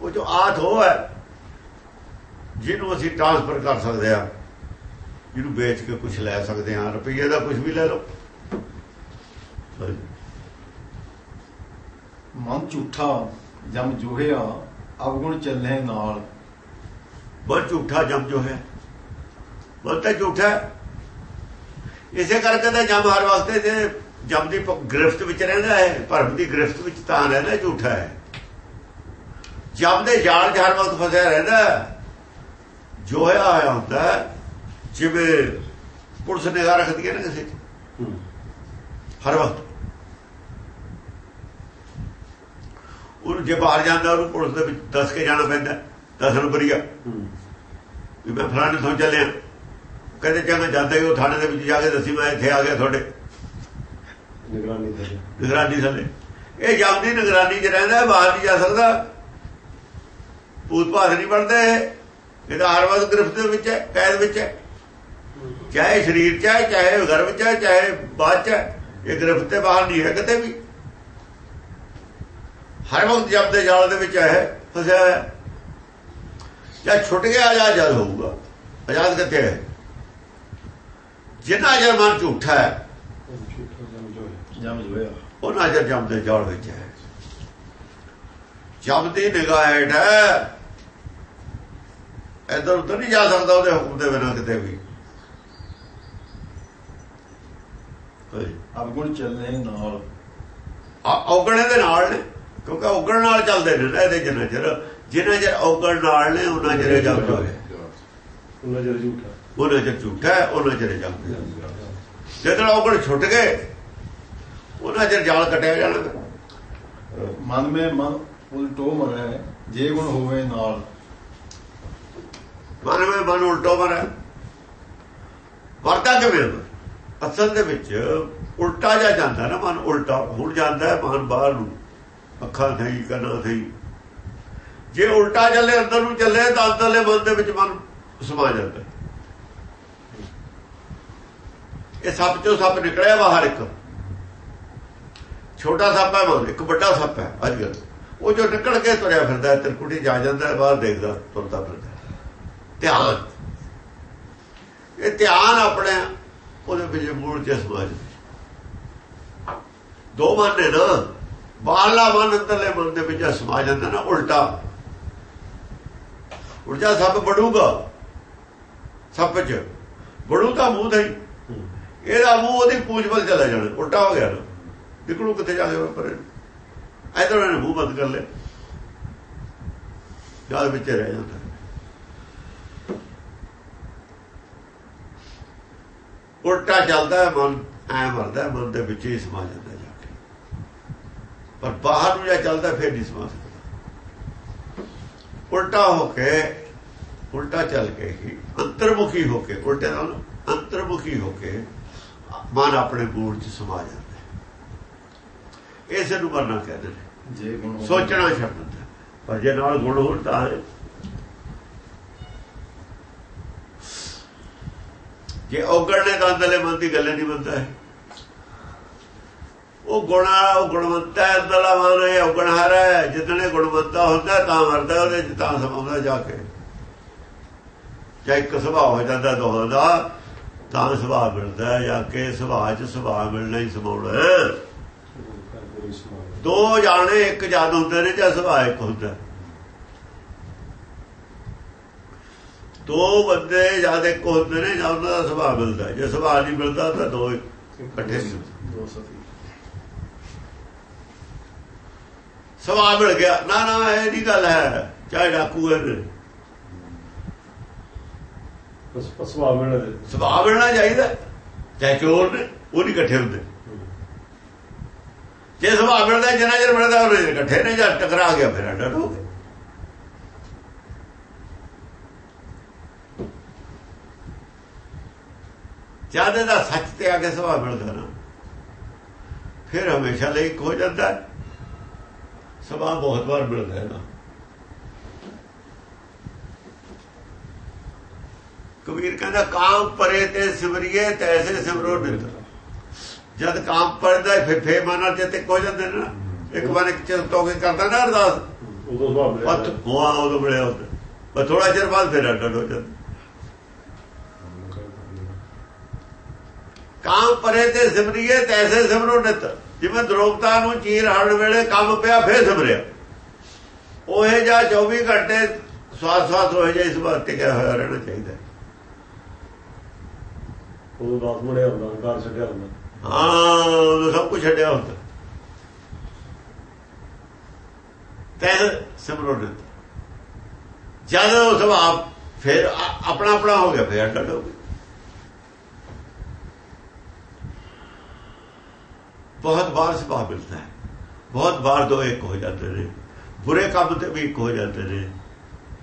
ਉਹ ਜੋ ਆਥ ਹੋ ਹੈ, ਜਿਹਨੂੰ ਅਸੀਂ ਟ੍ਰਾਂਸਫਰ ਕਰ ਸਕਦੇ ਆ ਜਿਹਨੂੰ ਵੇਚ ਕੇ ਕੁਝ ਲੈ ਸਕਦੇ ਆ ਰੁਪਈਏ ਦਾ ਕੁਝ ਵੀ ਲੈ ਲਓ। ਮਨ ਝੂਠਾ ਜਮ ਜੋਹਿਆ ਅਵਗੁਣ ਚੱਲੇ ਨਾਲ। ਬਹੁਤ ਝੂਠਾ ਜਮ ਜੋ ਹੈ ਬਹੁਤ ਝੂਠਾ। ਇਸੇ ਕਰਕੇ ਤਾਂ ਜਮ ਹਰ ਵਕਤ ਤੇ ਜਮ ਦੀ ਗ੍ਰਿਫਤ ਵਿੱਚ ਰਹਿੰਦਾ ਹੈ ਭਰਮ ਦੀ ਗ੍ਰਿਫਤ ਵਿੱਚ ਤਾਂ ਰਹਿੰਦਾ ਝੂਠਾ ਹੈ। ਜਮ ਦੇ ਜਾਲ 'ਚ ਹਰ ਵਕਤ ਫਸਿਆ ਰਹਿੰਦਾ ਹੈ। ਜੋ ਹੋਇਆ ਹੋਇਆ ਹੁੰਦਾ ਜਿਵੇਂ ਪੁਲਿਸ ਨਿਗਾਹ ਰੱਖਦੀ ਹੈ ਨਾ ਕਿਸੇ ਤੇ ਹਰ ਵਕਤ। ਉਹਨੂੰ ਜੇ ਬਾਹਰ ਜਾਂਦਾ ਉਹਨੂੰ ਪੁਲਿਸ ਦੇ ਵਿੱਚ ਦੱਸ ਕੇ ਜਾਣਾ ਪੈਂਦਾ। ਦਸ ਨੰਬਰੀਆ ਵੀ ਮੈਂ ਫਲਾਣੇ ਤੋਂ ਚੱਲਿਆ। ਕਹਿੰਦੇ ਮੈਂ ਜਾਂਦਾ ਹੀ ਉਹ ਥਾਣੇ ਦੇ ਵਿੱਚ ਜਾ ਕੇ ਦੱਸੀ ਮੈਂ ਇੱਥੇ ਆ ਗਿਆ ਤੁਹਾਡੇ। ਨਿਗਰਾਨੀ ਦੇ ਨਿਗਰਾਨੀ ਥੱਲੇ। ਇਹ ਜਾਂਦੀ ਨਿਗਰਾਨੀ 'ਚ ਰਹਿੰਦਾ ਬਾਹਰ ਨਹੀਂ ਜਾ ਸਕਦਾ। ਭੂਤ ਭਾਤ ਨਹੀਂ ਬਣਦੇ। ਇਹ ਤਾਂ ਹਰ ਵਕਤ ਗ੍ਰਿਫਤ ਦੇ ਵਿੱਚ ਹੈ ਕੈਦ ਵਿੱਚ ਹੈ। ਚਾਹੇ ਸਰੀਰ 'ਚ ਹੈ ਚਾਹੇ ਘਰ ਵਿੱਚ ਹੈ ਚਾਹੇ ਬਾਅਦ 'ਚ ਹੈ। ਇਹ ਗ੍ਰਿਫਤ ਤੇ ਬਾਹਰ ਨਹੀਂ ਹੈ ਕਿਤੇ ਵੀ। ਹਰ ਵਕਤ ਜਦ ਦੇ ਜਾਲ ਦੇ ਵਿੱਚ ਹੈ ਫਸਿਆ ਹੈ ਜਾਂ ਛੁੱਟ ਗਿਆ ਆਜ਼ਾਦ ਜਦ ਹੋਊਗਾ। ਆਜ਼ਾਦ ਕਿੱਥੇ ਹੈ? ਜਿੰਨਾ ਜਰ ਮਨ ਝੂਠਾ ਹੈ ਝੂਠਾ ਜਮ ਜੋ ਹੈ ਜਮ ਉਹ ਦੇ ਜਾਲ ਵਿੱਚ ਹੈ। ਜਮ ਦੀ ਨਿਗਾਹ ਹੈ। ਇਧਰ ਉਧਰ ਨਹੀਂ ਜਾ ਸਕਦਾ ਉਹਦੇ ਹੁਕਮ ਦੇ ਬਿਨਾਂ ਕਿਤੇ ਵੀ। ਅਵਗੁਣ ਚੱਲੇ ਨਾਲ। ਆ ਔਗਣੇ ਦੇ ਨਾਲ ਨੇ ਕਿਉਂਕਿ ਔਗਣ ਨਾਲ ਚੱਲਦੇ ਨੇ ਇਹਦੇ ਜਿੰਨਾ ਚਿਰ। ਜਿੰਨਾ ਚਿਰ ਔਗਣ ਨਾਲ ਨੇ ਉਹਨਾਂ ਚਿਰ ਹੋਏ ਉਹਨਾਂ ਜਰ ਝੂਠਾ। ਉਹਨਾਂ ਚਿਰ ਝੂਠਾ। ਉਹਨਾਂ ਚਿਰ ਜਪ ਜਦੋਂ ਔਗਣ ਛੁੱਟ ਗਏ ਉਹਨਾਂ ਚਿਰ ਜਾਲ ਕਟਿਆ ਜਾਣਾ। ਮਨ ਮੇ ਮਨ ਉਲਟੋ ਮਰੈ ਜੇ ਗੁਣ ਹੋਵੇ ਨਾਲ। ਮਨ ਵਿੱਚ ਮਨ ਉਲਟੋ ਮਰੇ। ਵਰਤਾ ਕਿਵੇਂ ਅਸਲ ਦੇ ਵਿੱਚ ਉਲਟਾ ਜਾ ਜਾਂਦਾ ਨਾ ਮਨ ਉਲਟਾ। ਹੁਣ ਜਾਂਦਾ ਹੈ ਮਨ ਬਾਹਰ ਨੂੰ। ਅੱਖਾਂ ਥਈ ਕੰਨਾਂ ਥਈ ਜੇ ਉਲਟਾ ਚੱਲੇ ਅੰਦਰ ਨੂੰ ਚੱਲੇ ਤਾਂ ਅੰਦਰਲੇ ਮਨ ਦੇ ਵਿੱਚ ਮਨ ਸਮਾ ਜਾਂਦਾ ਇਹ ਸੱਪ ਚੋਂ ਸੱਪ ਨਿਕਲਿਆ ਬਾਹਰ ਇੱਕ। ਛੋਟਾ ਸੱਪ ਹੈ ਮਨ ਇੱਕ ਵੱਡਾ ਸੱਪ ਹੈ ਅੱਜ ਕੱਲ੍ਹ ਉਹ ਜੋ ਨਿਕਲ ਕੇ ਤੁਰਿਆ ਫਿਰਦਾ ਹੈ, ਤਿਰਕੁਟੀ ਜਾ ਜਾਂਦਾ ਬਾਹਰ ਦੇਖਦਾ ਤੁਰਦਾ ਫਿਰਦਾ ਧਿਆਨ। ਇਹ ਧਿਆਨ ਆਪਣੇ ਉਹਦੇ ਵਿੱਚ ਮੂਲ ਚ ਸਮਾਜ ਦੋ ਮਨ ਨੇ ਨਾ ਬਾਹਰਲਾ ਮਨ ਅੰਦਰਲੇ ਮਨ ਦੇ ਵਿੱਚ ਸਮਾ ਜਾਂਦਾ ਨਾ, ਉਲਟਾ। ਉਲਟਾ ਸੱਪ ਬੜੂਗਾ ਸੱਪ ਚ। ਬੜੂ ਤਾਂ ਮੂੰਹ ਦਾ ਹੀ। ਇਹਦਾ ਮੂੰਹ ਉਹਦੀ ਪੂਛ ਵੱਲ ਚਲਾ ਜਾਣਾ। ਉਲਟਾ ਹੋ ਗਿਆ ਨਾ। ਨਿਕਲੂ ਕਿੱਥੇ ਜਾ ਕੇ ਪਰੇ ਇਧਰ ਨੇ ਮੂੰਹ ਬੰਦ ਕਰ ਲਿਆ ਯਾਦ ਵਿੱਚ ਰਹਿ ਜਾਂਦਾ। ਉਲਟਾ ਚੱਲਦਾ ਹੈ ਮਨ ਐ ਮਰਦਾ ਮਨ ਦੇ ਵਿੱਚ ਹੀ ਸਮਾ ਜਾਂਦਾ ਜਾ ਕੇ। ਪਰ ਬਾਹਰ ਨੂੰ ਜਾਂ ਚੱਲਦਾ ਫਿਰ ਨਹੀਂ ਸਮਾ ਸਕਦਾ। ਉਲਟਾ ਹੋ ਕੇ ਉਲਟਾ ਚੱਲ ਕੇ ਹੀ ਅੰਤਰਮੁਖੀ ਹੋ ਕੇ ਉਲਟੇ ਨਾਲ ਅੰਤਰਮੁਖੀ ਹੋ ਕੇ ਮਨ ਆਪਣੇ ਮੂਲ ਚ ਸਮਾ ਜਾਂਦਾ ਇਸੇ ਨੂੰ ਕਰਨਾ ਕਹਿੰਦੇ ਨੇ। ਸੋਚਣਾ ਛੱਡ ਦਿੰਦਾ ਪਰ ਜੇ ਨਾਲ ਗੁਣ ਹੋਣ ਤਾਂ ਜੇ ਔਗਣ ਨੇ ਤਾਂ ਅੰਦਰਲੇ ਮਨ ਦੀ ਗੱਲ ਨਹੀਂ ਬੰਦਾ ਹੈ ਉਹ ਗੁਣਾ ਉਹ ਗੁਣਵੰਤਾ ਅੰਦਰਲਾ ਮਨ ਹੈ ਔਗਣ ਹਾਰਾ ਹੈ। ਜਿੱਦਣੇ ਗੁਣਵੰਤਾ ਹੁੰਦਾ ਤਾਂ ਮਰਦਾ ਉਹਦੇ ਚ ਤਾਂ ਸਮਾਉਂਦਾ ਜਾ ਕੇ। ਜੇ ਇੱਕ ਸੁਭਾਅ ਹੋ ਜਾਂਦਾ ਦੋਹਾਂ ਦਾ ਤਾਂ ਸੁਭਾਅ ਮਿਲਦਾ ਜਾਂ ਕਿ ਸੁਭਾਅ ਚ ਸੁਭਾਅ ਮਿਲਣਾ ਹੀ ਸਮਾਉਣਾ ਦੋ ਜਾਣੇ ਇੱਕ ਜਦ ਹੁੰਦੇ ਨੇ ਜਾਂ ਸੁਭਾਅ ਇੱਕ ਹੁੰਦਾ ਦੋ ਬੰਦੇ ਜਦ ਇੱਕ ਹੁੰਦੇ ਨੇ ਜਾਂ ਉਹਨਾਂ ਦਾ ਸੁਭਾਅ ਮਿਲਦਾ ਜੇ ਸੁਭਾਅ ਨਹੀਂ ਮਿਲਦਾ ਤਾਂ ਦੋ ਇਕੱਠੇ ਨਹੀਂ ਸੁਭਾਅ ਮਿਲ ਗਿਆ। ਨਾ ਨਾ ਇਹ ਨਹੀਂ ਗੱਲ ਹੈ। ਚਾਹੇ ਡਾਕੂ ਹੈ ਪਸਵਾ ਮਿਲਣਾ ਸੁਭਾਅ ਮਿਲਣਾ ਚਾਹੀਦਾ। ਚਾਹੇ ਚੋਰ ਨੇ ਉਹ ਨਹੀਂ ਇਕੱਠੇ ਹੁੰਦੇ। ਜੇ ਸੁਭਾਅ ਮਿਲਦਾ ਜਿੰਨਾ ਚਿਰ ਮਿਲਦਾ ਉਹ ਇਕੱਠੇ ਨੇ ਜਾਂ ਟਕਰਾ ਗਿਆ ਫਿਰ ਅੱਡ ਹੋ ਗਏ ਜਦ ਦਾ ਸੱਚ ਤੇ ਆ ਕੇ ਸੁਭਾਅ ਮਿਲਦਾ ਨਾ ਫਿਰ ਹਮੇਸ਼ਾ ਲਈ ਇੱਕ ਹੋ ਜਾਂਦਾ ਹੈ। ਸੁਭਾਅ ਬਹੁਤ ਵਾਰ ਮਿਲਦਾ ਹੈ ਨਾ। ਕਬੀਰ ਕਹਿੰਦਾ ਕਾਮ ਪਰੇ ਤੇ ਸਿਮਰਿਏ ਤੈਸੇ ਸਿਮਰੋ ਨਿਤ ਜਦ ਕਾਮ ਪਰਦਾ ਫਿਰ ਫੇ ਮਨਾਂ ਚ ਤੇ ਹੋ ਜਾਂਦੇ ਨੇ। ਇੱਕ ਵਾਰ ਇੱਕ ਚਿਰ ਤੋਂ ਕੇ ਕਰਦਾ ਨਾ ਅਰਦਾਸ। ਉਦੋਂ ਸੁਭਾਅ ਮਿਲਿਆ ਪਤ ਹੋਆ ਉਦੋਂ ਮਿਲਿਆ ਪਰ ਥੋੜਾ ਚਿਰ ਬਾਅਦ ਫਿਰ ਅੱਡ ਹੋ ਜਾਂਦਾ। ਕਾਮ ਪਰੇ ਤੇ ਸਿਮਰਿਏ ਤੈਸੇ ਸਿਮਰੋ ਨਿਤ। ਜਿਵੇਂ ਦਰੋਪਤਾ ਨੂੰ ਚੀਰ ਹੜਨ ਵੇਲੇ ਕੰਮ ਪਿਆ ਫੇਰ ਸਿਮਰਿਆ। ਉਹੇ ਜਾਂ 24 ਘੰਟੇ ਸਵਾਸ ਸਵਾਸ ਹੋਏ ਜਾਂ ਇਸ ਵਾਰ ਟਿਕਿਆ ਹੋਇਆ ਰਹਿਣਾ ਚਾਹੀਦਾ ਹੈ। ਉਦੋਂ ਦਾਸ ਬਣਿਆ ਹੁੰਦਾ ਹੰਕਾਰ ਛੱਡਿਆ ਹੁੰਦਾ। ਹਾਂ ਉਹ ਸਭ ਕੁਝ ਛੱਡਿਆ ਹੁੰਦਾ। ਤੈ ਸਿਮਰੋ ਨਿਤ। ਜਦ ਉਹ ਸੁਭਾਅ ਫਿਰ ਆਪਣਾ ਆਪਣਾ ਹੋ ਗਿਆ ਫਿਰ ਅੱਡ ਹੋ ਗਿਆ। ਬਹੁਤ ਵਾਰ ਸੁਭਾਅ ਮਿਲਦਾ ਹੈ। ਬਹੁਤ ਵਾਰ ਦੋ ਇੱਕ ਹੋ ਜਾਂਦੇ ਨੇ। ਬੁਰੇ ਕੰਮ ਤੇ ਵੀ ਇੱਕ ਹੋ ਜਾਂਦੇ ਨੇ।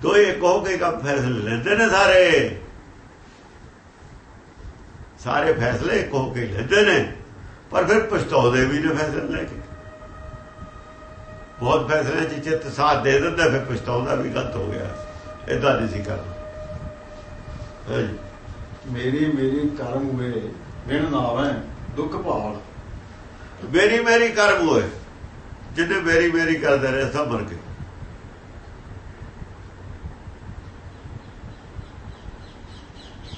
ਦੋ ਇੱਕ ਹੋ ਕੇ ਕੰਮ ਫੈਸਲੇ ਲੈਂਦੇ ਨੇ ਸਾਰੇ। ਸਾਰੇ ਫੈਸਲੇ ਇੱਕ ਹੋ ਕੇ ਲੈਂਦੇ ਨੇ। ਪਰ ਫਿਰ ਪਛਤਾਉਂਦੇ ਵੀ ਨੇ ਫੈਸਲੇ ਲੈ ਕੇ। ਬਹੁਤ ਫੈਸਲੇ ਚ ਚਿੱਤ ਸਾਥ ਦੇ ਦਿੰਦਾ, ਫਿਰ ਪਛਤਾਉਂਦਾ ਵੀ ਗਲਤ ਹੋ ਗਿਆ। ਇਦਾਂ ਨਹੀਂ ਸੀ ਕਰਨਾ ਮੇਰੀ ਮੇਰੀ ਕਰਮ ਹੋਏ ਵਿਣ ਨਾਵੇਂ, ਦੁੱਖ ਭਾਲ। ਮੇਰੀ ਮੇਰੀ ਕਰਮ ਹੋਏ। ਜਿੰਨੇ ਮੇਰੀ ਮੇਰੀ ਕਰਦੇ ਰਹੇ, ਸਭ ਮਰ ਗਏ।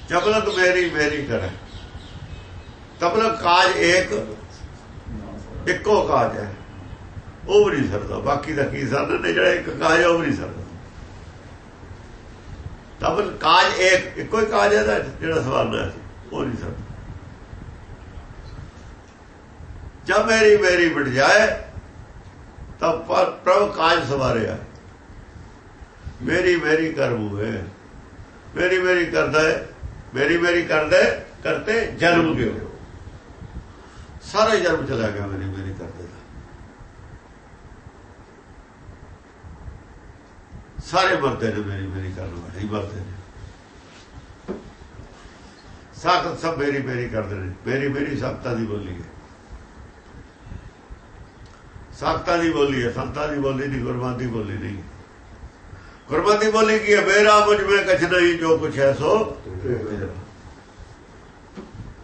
ਜਬ ਮੇਰੀ ਮੇਰੀ ਕਰੇ। ਤਬ ਕਾਜ ਇੱਕ ਇੱਕੋ ਕਾਜ ਹੈ। ਉਹ ਵੀ ਨਹੀਂ ਸਰਦਾ। ਬਾਕੀ ਦਾ ਕੀ ਸਾਧਨ ਨੇ ਜਿਹੜਾ ਇੱਕ ਕਾਜ ਹੈ ਉਹ ਵੀ ਨਹੀਂ ਸਰਦਾ। ਤਬਲ ਕਾਜ ਇੱਕ ਇੱਕੋ ਹੀ ਕਾਜ ਹੈ ਜਿਹੜਾ ਸਵਾਲ ਹੈ। ਉਹ ਨਹੀਂ ਸਰਦਾ। ਜਬ ਮੇਰੀ ਮੇਰੀ ਮਿਟ ਜਾਏ ਤਾਂ ਪਰ- ਪ੍ਰਭ ਕਾਜ ਸਵਾਰਿਆ ਮੇਰੀ ਮੇਰੀ ਕਰਮੂ ਹੈ ਮੇਰੀ ਮੇਰੀ ਕਰਦਾ ਹੈ ਮੇਰੀ ਮੇਰੀ ਕਰਦਾ ਹੈ, ਕਰਤੇ ਜਨਮ ਗਿਓ ਸਾਰੇ ਜਨਮ ਚਲਾ ਗਿਆ ਮੇਰੀ ਮੇਰੀ ਕਰਦੇ ਦਾ ਸਾਰੇ ਮਰਦੇ ਨੇ ਮੇਰੀ ਮੇਰੀ ਕਰਨ ਵਾਲੇ ਹੀ ਮਰਦੇ ਨੇ ਸਾਖਤ ਸਭ ਮੇਰੀ ਮੇਰੀ ਕਰਦੇ ਨੇ ਮੇਰੀ ਮੇਰੀ ਸਖਤਾਂ ਦੀ ਬੋਲੀ ਹੈ ਸਖਤਾਂ ਦੀ ਬੋਲੀ ਹੈ, ਸੰਤਾਂ ਦੀ ਬੋਲੀ ਨਹੀਂ ਗੁਰਬਾਣੀ ਦੀ ਬੋਲੀ ਨਹੀਂ। ਗੁਰਬਾਣੀ ਦੀ ਬੋਲੀ ਕੀ ਹੈ? ਮੇਰਾ ਮੁਝ ਮੈਂ ਕਛ ਨਹੀਂ, ਜੋ ਕੁਛ ਹੈ ਸੋ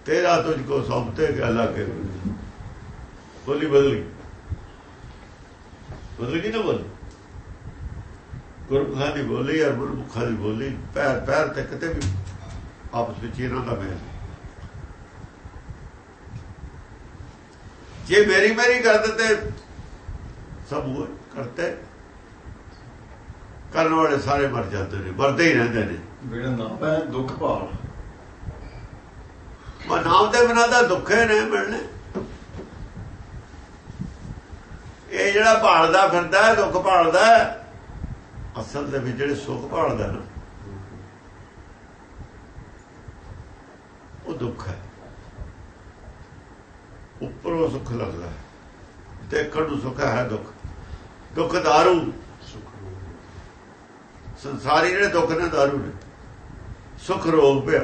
ਤੇਰਾ। ਤੁਝ ਕੋ ਸੌਂਪਤੇ ਕੇ ਬੋਲੀ। ਬਦਲੀ। ਬਦਲ ਗਈ ਨਾ ਬੋਲੀ? ਗੁਰਮੁਖਾਂ ਦੀ ਬੋਲੀ ਔਰ ਗੁਰਮੁਖਾਂ ਦੀ ਬੋਲੀ ਪੈਰ ਪੈਰ ਤੇ ਕਿਤੇ ਵੀ ਆਪਸ ਵਿੱਚ ਇਹਨਾਂ ਦਾ ਮੇਲ ਜੇ ਮੇਰੀ ਮੇਰੀ ਕਰਦੇ ਤੇ ਸਭ ਉਹ ਕਰਤੇ ਕਰਨ ਵਾਲੇ ਸਾਰੇ ਮਰ ਜਾਂਦੇ ਨੇ ਮਰਦੇ ਹੀ ਰਹਿੰਦੇ ਨੇ। ਮੇਰਾ ਨਾਮ ਹੈ ਦੁੱਖ ਭਾਲ। ਮਾ ਨਾਮ ਦੇ ਬਿਨਾਂ ਦਾ ਦੁੱਖੇ ਨੇ ਮਿਲਣੇ। ਇਹ ਜਿਹੜਾ ਭਾਲਦਾ ਫਿਰਦਾ ਹੈ ਦੁੱਖ ਭਾਲਦਾ ਹੈ ਅਸਲ ਦੇ ਵਿੱਚ ਜਿਹੜੇ ਸੁੱਖ ਭਾਲਦਾ ਨਾ ਉਹ ਦੁੱਖ ਹੈ। ਉੱਪਰੋਂ ਸੁੱਖ ਲੱਗਦਾ ਹੈ। ਦੇਖਣ ਨੂੰ ਸੁੱਖ ਹੈ ਦੁੱਖ। ਦੁੱਖ ਦਾਰੂ ਸੰਸਾਰੀ ਜਿਹੜੇ ਦੁੱਖ ਨੇ ਦਾਰੂ ਨੇ, ਸੁੱਖ ਰੋਗ ਪਿਆ।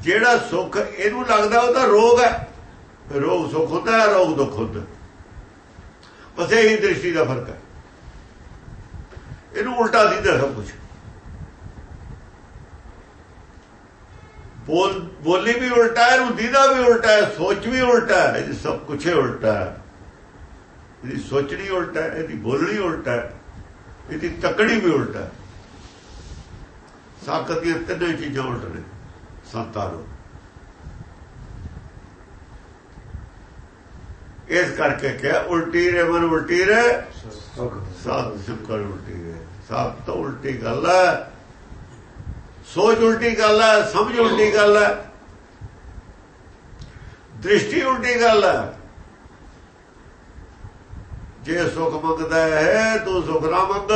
ਜਿਹੜਾ ਸੁੱਖ ਇਹਨੂੰ ਲੱਗਦਾ ਉਹ ਤਾਂ ਰੋਗ ਹੈ। ਰੋਗ ਸੁੱਖ ਹੁੰਦਾ ਹੈ, ਰੋਗ ਦੁੱਖ ਹੁੰਦਾ। ਬਸ ਇਹੀ ਦ੍ਰਿਸ਼ਟੀ ਦਾ ਫ਼ਰਕ ਹੈ। ਇਹਨੂੰ ਉਲਟਾ ਦੀਦਾ ਸਭ ਕੁਝ ਬੋਲ ਬੋਲੀ ਵੀ ਉਲਟਾ ਹੈ, ਇਹਨੂੰ ਦੀਦਾ ਵੀ ਉਲਟਾ ਹੈ, ਸੋਚ ਵੀ ਉਲਟਾ ਹੈ, ਇਹ ਸਭ ਕੁਝ ਉਲਟਾ ਹੈ। ਇਹਦੀ ਸੋਚਣੀ ਉਲਟਾ ਹੈ, ਇਹਦੀ ਬੋਲਣੀ ਉਲਟਾ ਹੈ, ਇਹਦੀ ਤੱਕਣੀ ਵੀ ਉਲਟਾ ਹੈ। ਸਾਖਤ ਦੀਆਂ ਤਿੰਨੇ ਚੀਜ਼ਾਂ ਉਲਟ ਨੇ ਸੰਤਾਂ ਨੂੰ ਇਸ ਕਰਕੇ ਕਿਹਾ, ਉਲਟੀ ਰੇ ਮਨ, ਉਲਟੀ ਰੇ ਸਾਧ ਸਿੱਕਰ ਉਲਟੀ ਰੇ ਸਭ ਤੋਂ ਉਲਟੀ ਗੱਲ ਹੈ, ਸੋਚ ਉਲਟੀ ਗੱਲ ਹੈ, ਸਮਝ ਉਲਟੀ ਗੱਲ ਹੈ, ਦ੍ਰਿਸ਼ਟੀ ਉਲਟੀ ਗੱਲ ਹੈ। ਜੇ ਸੁਖ ਮੰਗਦਾ ਹੈ, ਤੂੰ ਸੁਖ ਨਾ ਮੰਗ।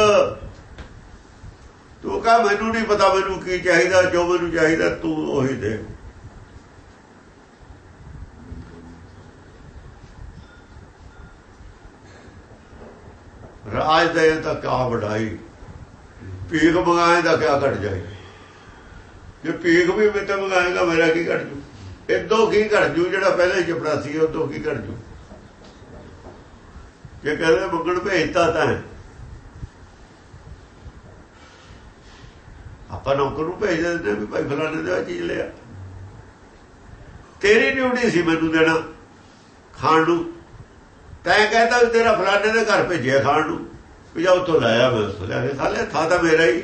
ਤੂੰ ਕਹ, ਮੈਨੂੰ ਨਹੀਂ ਪਤਾ ਮੈਨੂੰ ਕੀ ਚਾਹੀਦਾ, ਜੋ ਮੈਨੂੰ ਚਾਹੀਦਾ, ਤੂੰ ਉਹੀ ਦੇ। ਰਾਜ ਦੇ ਤਾਂ ਕਾ ਵਡਾਈ। ਭੀਖ ਮੰਗਾਏ ਦਾ ਕਿਆ ਘਟ ਜਾਏ। ਜੇ ਭੀਖ ਵੀ ਮੇਤੇ ਮੰਗਾਏਗਾ, ਮੇਰਾ ਕੀ ਘਟ ਜੂ? ਇਦੋਂ ਕੀ ਘਟ ਜੂ ਜਿਹੜਾ ਪਹਿਲੇ ਚਪੜਾਸੀ ਸੀ, ਉਦੋਂ ਕੀ ਘਟ ਜੂ? ਜੇ ਕਹਿੰਦੇ ਮੰਗਣ ਭੇਜਤਾ ਤਾਂ ਹੈ। ਆਪਾਂ ਨੌਕਰ ਨੂੰ ਭੇਜ ਦਿੰਦੇ ਵੀ ਭਾਈ ਫਲਾਣੇ ਦੇ ਆ ਚੀਜ਼ ਲਿਆ ਤੇਰੀ ਡਿਊਟੀ ਸੀ ਮੈਨੂੰ ਦੇਣਾ ਖਾਣ ਨੂੰ। ਤੈਂ ਕਹਿੰਦਾ ਵੀ ਤੇਰਾ ਫਲਾਣੇ ਦੇ ਘਰ ਭੇਜਿਆ ਖਾਣ ਨੂੰ। ਵੀ ਜਾ ਉੱਥੋਂ ਲਾਇਆ ਮੈਂ ਉਸ ਲਿਆ ਕੇ ਖਾਲੇ ਥਾ ਤਾਂ ਮੇਰਾ ਹੀ।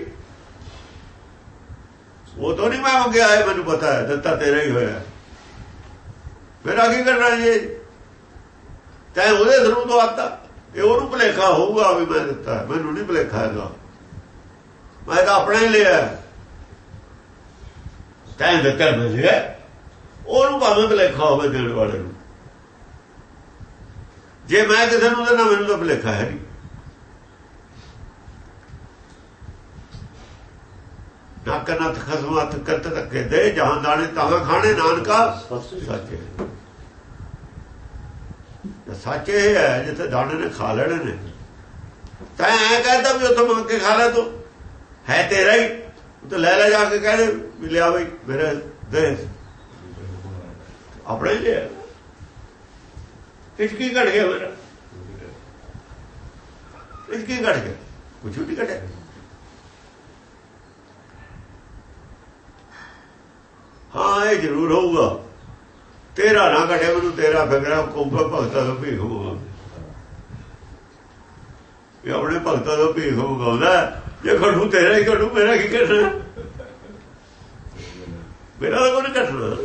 ਉਹ ਤੋਂ ਨਹੀਂ ਮੈਂ ਮੰਗਿਆ ਹੈ ਮੈਨੂੰ ਪਤਾ ਹੈ ਦਿੱਤਾ ਤੇਰਾ ਹੀ ਹੋਇਆ। ਮੇਰਾ ਕੀ ਕਰਨਾ ਜੀ? ਤੈਂ ਉਹਦੇ ਥਰੂ ਤੋਂ ਆਤਾ ਇਹ ਉਹਨੂੰ ਭਲੇਖਾ ਹੋਊਗਾ ਵੀ ਮੈਂ ਦਿੱਤਾ ਮੈਨੂੰ ਨਹੀਂ ਭਲੇਖਾ ਹੈਗਾ। ਮੈਂ ਤਾਂ ਆਪਣਾ ਹੀ ਲਿਆ ਤੈਂ ਦਿੱਤਾ ਮੈਂ ਲਿਆ ਉਹਨੂੰ ਭਾਵੇਂ ਭਲੇਖਾ ਹੋਵੇ ਦੇਣ ਵਾਲੇ ਨੂੰ। ਜੇ ਮੈਂ ਕਿਸੇ ਨੂੰ ਦੇਣਾ ਮੈਨੂੰ ਤਾਂ ਭਲੇਖਾ ਹੈ ਨਹੀਂ। ਨੱਕ ਨੱਥ ਖਸਮਤ ਕਰਤ ਤੱਕੇ ਦੇ ਜਹਾਂ ਦਾਣੇ ਤਾਂ ਖਾਣੇ ਨਾਨਕਾ ਸੱਚੇ। ਸੱਚ ਇਹ ਹੈ, ਜਿੱਥੇ ਦਾਣੇ ਨੇ ਖਾ ਲੈਣੇ ਨੇ। ਤਾਂ ਐ ਕਹਿੰਦਾ ਵੀ ਉੱਥੋਂ ਮੰਗ ਕੇ ਖਾ ਲੈ ਤੂੰ। ਹੈ ਤੇਰਾ ਹੀ। ਤੂੰ ਲੈ ਲੈ ਜਾ ਕੇ ਕਹਦੇ ਵੀ ਲਿਆ ਬਈ, ਮੇਰੇ ਦੇ। ਆਪਣੇ ਹੀ ਲਿਆ। ਇਸ ਕੀ ਘਟ ਗਿਆ ਮੇਰਾ? ਇਸ ਕੀ ਘਟ ਗਿਆ? ਕੁਝ ਵੀ ਘਟਿਆ। ਹਾਂ, ਇਹ ਜ਼ਰੂਰ ਹੋਊਗਾ। ਤੇਰਾ ਨਾ ਘਟੇ ਮੈਨੂੰ ਤੇਰਾ ਫਿਕਰਾ ਕੋਪਾ ਭਗਤਾ ਦਾ ਭੀਖ ਹੋਊਗਾ ਇਹ ਆਪਣੇ ਭਗਤਾਂ ਤੋਂ ਭੀਖ ਹੋਊਗਾ ਜੇ ਘਟੂ ਤੇਰਾ ਹੀ ਘਟੂ ਮੇਰਾ ਕੀ ਕਰਨਾ ਮੇਰਾ ਤਾਂ ਕੋਈ ਘਟਣਾ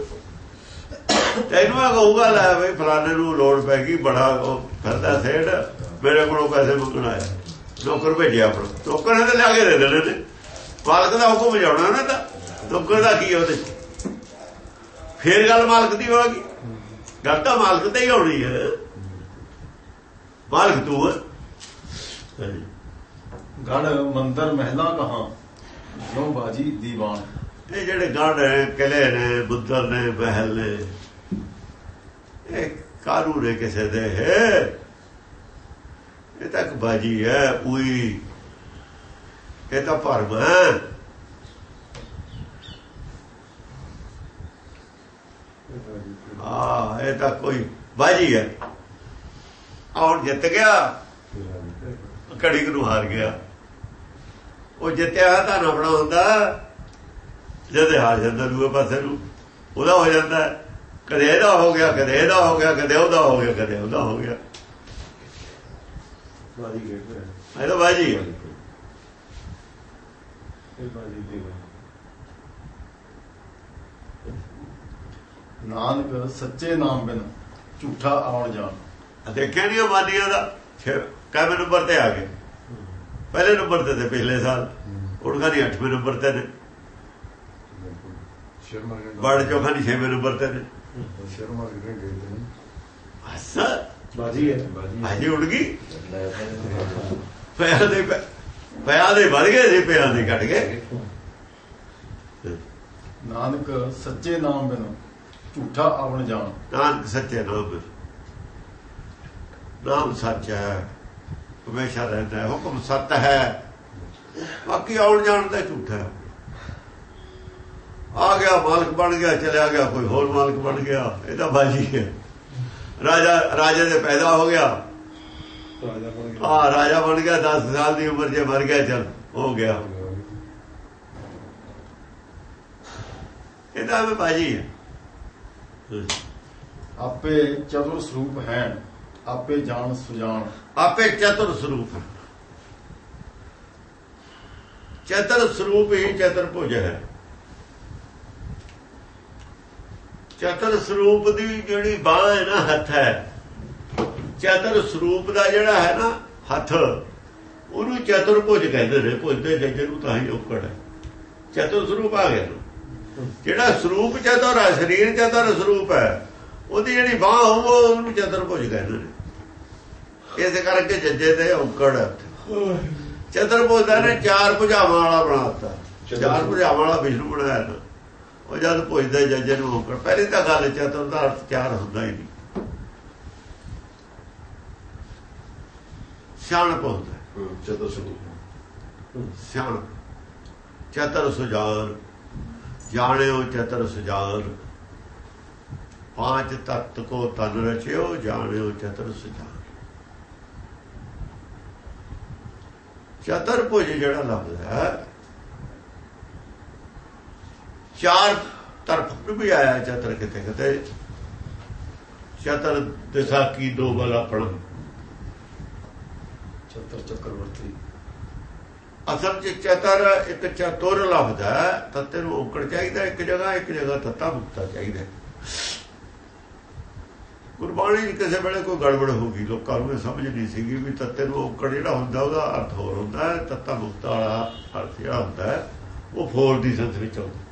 ਤੈਨੂੰ ਆ ਕਹੂਗਾ, ਲੈ ਬਈ ਫਲਾਣੇ ਨੂੰ ਲੋੜ ਪੈ ਗਈ, ਬੜਾ ਉਹ ਫਿਰਦਾ ਸੇੜ ਮੇਰੇ ਕੋਲੋਂ ਪੈਸੇ ਮੰਗਣ ਆਇਆ। ਨੌਕਰ ਭੇਜਿਆ ਆਪਣਾ। ਨੌਕਰ ਨੇ ਤਾਂ ਲਿਆ ਕੇ ਦੇ ਦੇਣੇ ਨੇ। ਮਾਲਕ ਦਾ ਹੁਕਮ ਜਾਣਾ ਨਾ ਤਾਂ ਨੌਕਰ ਦਾ ਕੀ ਉਹਦੇ? ਫੇਰ ਗੱਲ ਮਾਲਕ ਦੀ ਹੋਗੀ ਗੱਲ ਤਾਂ ਮਾਲਕ ਤੇ ਹੀ ਹੋਣੀ ਹੈ। ਮਾਲਕ ਤੂੰ ਹੈ। ਗੜ ਮੰਦਰ ਮਹਿਲਾ ਕਹਾ? ਜੋ ਬਾਜੀ ਦੀਵਾਨ? ਇਹ ਜਿਹੜੇ ਗੜ ਕਿਲੇ ਨੇ ਬੁੱਧਰ ਨੇ ਮਹਿਲ ਨੇ ਇਹ ਕਾਰੂ ਨੇ ਕਿਸੇ ਦੇ? ਹੈ ਇਹ ਤਾਂ ਇੱਕ ਬਾਜੀ ਹੈ ਉਹੀ ਇਹ ਤਾਂ ਭਰਮ ਹੈ। ਆ ਇਹ ਤਾਂ ਕੋਈ ਬਾਜੀ ਹੈ। ਆਉਣ ਜਿੱਤ ਗਿਆ? ਕੜੀ ਨੂੰ ਹਾਰ ਗਿਆ। ਉਹ ਜਿੱਤਿਆ ਤਾਂ ਨਾ ਬਣਾ ਹੁੰਦਾ। ਜਦ ਹਾਰ ਜਾਂਦਾ ਦੂਏ ਪਾਸੇ ਨੂੰ ਉਹਦਾ ਹੋ ਜਾਂਦਾ। ਹੈ। ਕਦੇ ਇਹਦਾ ਹੋ ਗਿਆ ਕਦੇ ਇਹਦਾ ਹੋ ਗਿਆ ਕਦੇ ਉਹਦਾ ਹੋ ਗਿਆ ਕਦੇ ਉਹਦਾ ਹੋ ਗਿਆ। ਬਾਜੀ ਖੇਡ ਰਿਹਾ। ਇਹ ਤਾਂ ਬਾਜੀ ਹੈ। ਇਹ ਬਾਜੀ ਦੀ ਨਾਨਕ ਸੱਚੇ ਨਾਮ ਬਿਨ ਝੂਠਾ ਆਉਣ ਜਾਣ। ਦੇਖਿਆ ਨਹੀਂ ਮਾਨੀਆਂ ਦਾ? ਕਿਵੇਂ ਨੰਬਰ ਤੇ ਆ ਗਏ ਪਹਿਲੇ ਨੰਬਰ ਤੇ ਤੇ ਪਿਛਲੇ ਸਾਲ। ਹੁਣ ਖਾਨੀ 8ਵੇਂ ਨੰਬਰ ਤੇ ਨੇ। ਸ਼ਰਮਾ ਬੜ ਚੋਖਾ ਨਹੀਂ 6ਵੇਂ ਨੰਬਰ ਤੇ ਨੇ। ਸ਼ਰਮਾ ਦੇ ਗਏ ਨੇ। ਅੱਛਾ ਬਾਜੀ ਹੈ। ਉੜ ਗਈ। ਪਿਆ ਦੇ ਪਿਆ ਦੇ ਵੱਧ ਗਏ ਸੀ ਪਿਆ ਦੇ ਘਟ ਗਏ। ਨਾਨਕ ਸੱਚੇ ਨਾਮ ਬਿਨ ਝੂਠਾ ਆਉਣ ਜਾਣ। ਨਾਨਕ ਸੱਚੇ ਨਾਮ। ਨਾਮ ਸੱਚ ਹੈ ਹਮੇਸ਼ਾ ਰਹਿੰਦਾ ਹੈ ਹੁਕਮ ਸੱਤ ਹੈ। ਬਾਕੀ ਆਉਣ ਜਾਣ ਦਾ ਝੂਠਾ ਹੈ। ਆ ਗਿਆ ਮਾਲਕ ਬਣ ਗਿਆ ਚਲਿਆ ਗਿਆ ਕੋਈ ਹੋਰ ਮਾਲਕ ਬਣ ਗਿਆ ਇਹ ਤਾਂ ਬਾਜੀ ਹੈ। ਰਾਜਾ ਰਾਜੇ ਦੇ ਪੈਦਾ ਹੋ ਗਿਆ। ਰਾਜਾ ਬਣ ਗਿਆ। ਆ ਰਾਜਾ ਬਣ ਗਿਆ 10 ਸਾਲ ਦੀ ਉਮਰ 'ਚ ਮਰ ਗਿਆ ਚਲ ਹੋ ਗਿਆ। ਇਹ ਤਾਂ ਐਵੇਂ ਬਾਜੀ ਹੈ। ਆਪੇ ਚਤੁਰ ਸਰੂਪ ਹੈ ਆਪੇ ਜਾਣ ਸੁਜਾਨ ਆਪੇ ਚਤੁਰ ਸਰੂਪ ਚਤੁਰ ਸਰੂਪ ਹੀ ਚਤੁਰ ਭੁਜ ਹੈ। ਚਤੁਰ ਸਰੂਪ ਦੀ ਜਿਹੜੀ ਬਾਹ ਹੈ ਨਾ, ਹੱਥ ਹੈ। ਚਤੁਰ ਸਰੂਪ ਦਾ ਜਿਹੜਾ ਹੈ ਨਾ, ਹੱਥ, ਉਹਨੂੰ ਚਤੁਰ ਭੁਜ ਕਹਿੰਦੇ ਨੇ। ਭੁਜਦੇ ਜੱਜ ਨੂੰ ਤਾਂ ਹੀ ਔਕੜ ਹੈ। ਚਤੁਰ ਸਰੂਪ ਆ ਗਿਆ। ਜਿਹੜਾ ਸਰੂਪ ਚਤੁਰ ਹੈ ਸਰੀਰ ਚਤੁਰ ਸਰੂਪ ਹੈ ਉਹਦੀ ਜਿਹੜੀ ਬਾਹ ਹੋਊ ਉਹਨੂੰ ਚਤੁਰ ਭੁਜ ਕਹਿੰਦੇ ਨੇ। ਇਸ ਕਰਕੇ ਜੱਜੇ ਤੇ ਔਕੜ ਚਤੁਰ ਭੁਜਦਾ ਨੇ ਚਾਰ ਭੁਜਾਵਾਂ ਵਾਲਾ ਬਣਾਤਾ ਚਾਰ ਭੁਜਾਵਾਂ ਵਾਲਾ ਵਿਸ਼ਨੂੰ ਬਣਾਇਆ ਨਾ। ਉਹ ਜਦ ਪੁੱਛਦੇ ਜੱਜੇ ਨੂੰ ਔਕੜ। ਪਹਿਲੀ ਤਾਂ ਗੱਲ ਚਤੁਰ ਦਾ ਅਰਥ ਚਾਰ ਹੁੰਦਾ ਹੀ ਨਹੀਂ। ਸਿਆਣਪ ਹੁੰਦਾ। ਚਤੁਰ ਸਰੂਪ। ਸਿਆਣ ਚਤਰ ਸੁਜਾਨ। ਜਾਣਿਓ ਚਤਰ ਸੁਜਾਨ, ਪਾਂਚ ਤਤ ਕੋ ਤਨ ਰਚਿਓ, ਜਾਣਿਓ ਚਤਰ ਸੁਜਾਨ। ਚਤਰ ਭੁਜ ਜਿਹੜਾ ਲਫ਼ਜ਼ ਹੈ, ਚਾਰ ਤਰਫ ਵੀ ਆਇਆ ਚਤਰ ਕਿਤੇ ਕਿਤੇ। ਚਤਰ ਦਿਸ਼ਾ ਕੀ ਦੋ ਬਲ ਆਪਣਾ। ਚਤਰ ਚੱਕਰਵਰਤੀ। ਅਸਲ ਚ ਚਤਰ, ਇੱਕ ਚਤੁਰ ਲਫ਼ਜ਼ ਹੈ, ਤੱਤੇ ਨੂੰ ਔਕੜ ਚਾਹੀਦਾ, ਇੱਕ ਜਗ੍ਹਾ ਇੱਕ ਜਗ੍ਹਾ ਤੱਤਾ ਮੁਕਤਾ ਚਾਹੀਦਾ ਗੁਰਬਾਣੀ 'ਚ ਕਿਸੇ ਵੇਲੇ ਕੋਈ ਗੜਬੜ ਹੋ ਗਈ ਲੋਕਾਂ ਨੂੰ ਇਹ ਸਮਝ ਨਹੀਂ ਸੀਗੀ ਵੀ ਤੱਤੇ ਨੂੰ ਔਕੜ ਜਿਹੜਾ ਹੁੰਦਾ, ਉਹਦਾ ਅਰਥ ਹੋਰ ਹੁੰਦਾ ਹੈ, ਤੱਤਾ ਮੁਕਤਾ ਵਾਲਾ ਅਰਥ ਜਿਹੜਾ ਹੁੰਦਾ ਹੈ, ਉਹ ਫੋਰ ਦੀ ਸੰਸ ਵਿੱਚ ਆਉਂਦਾ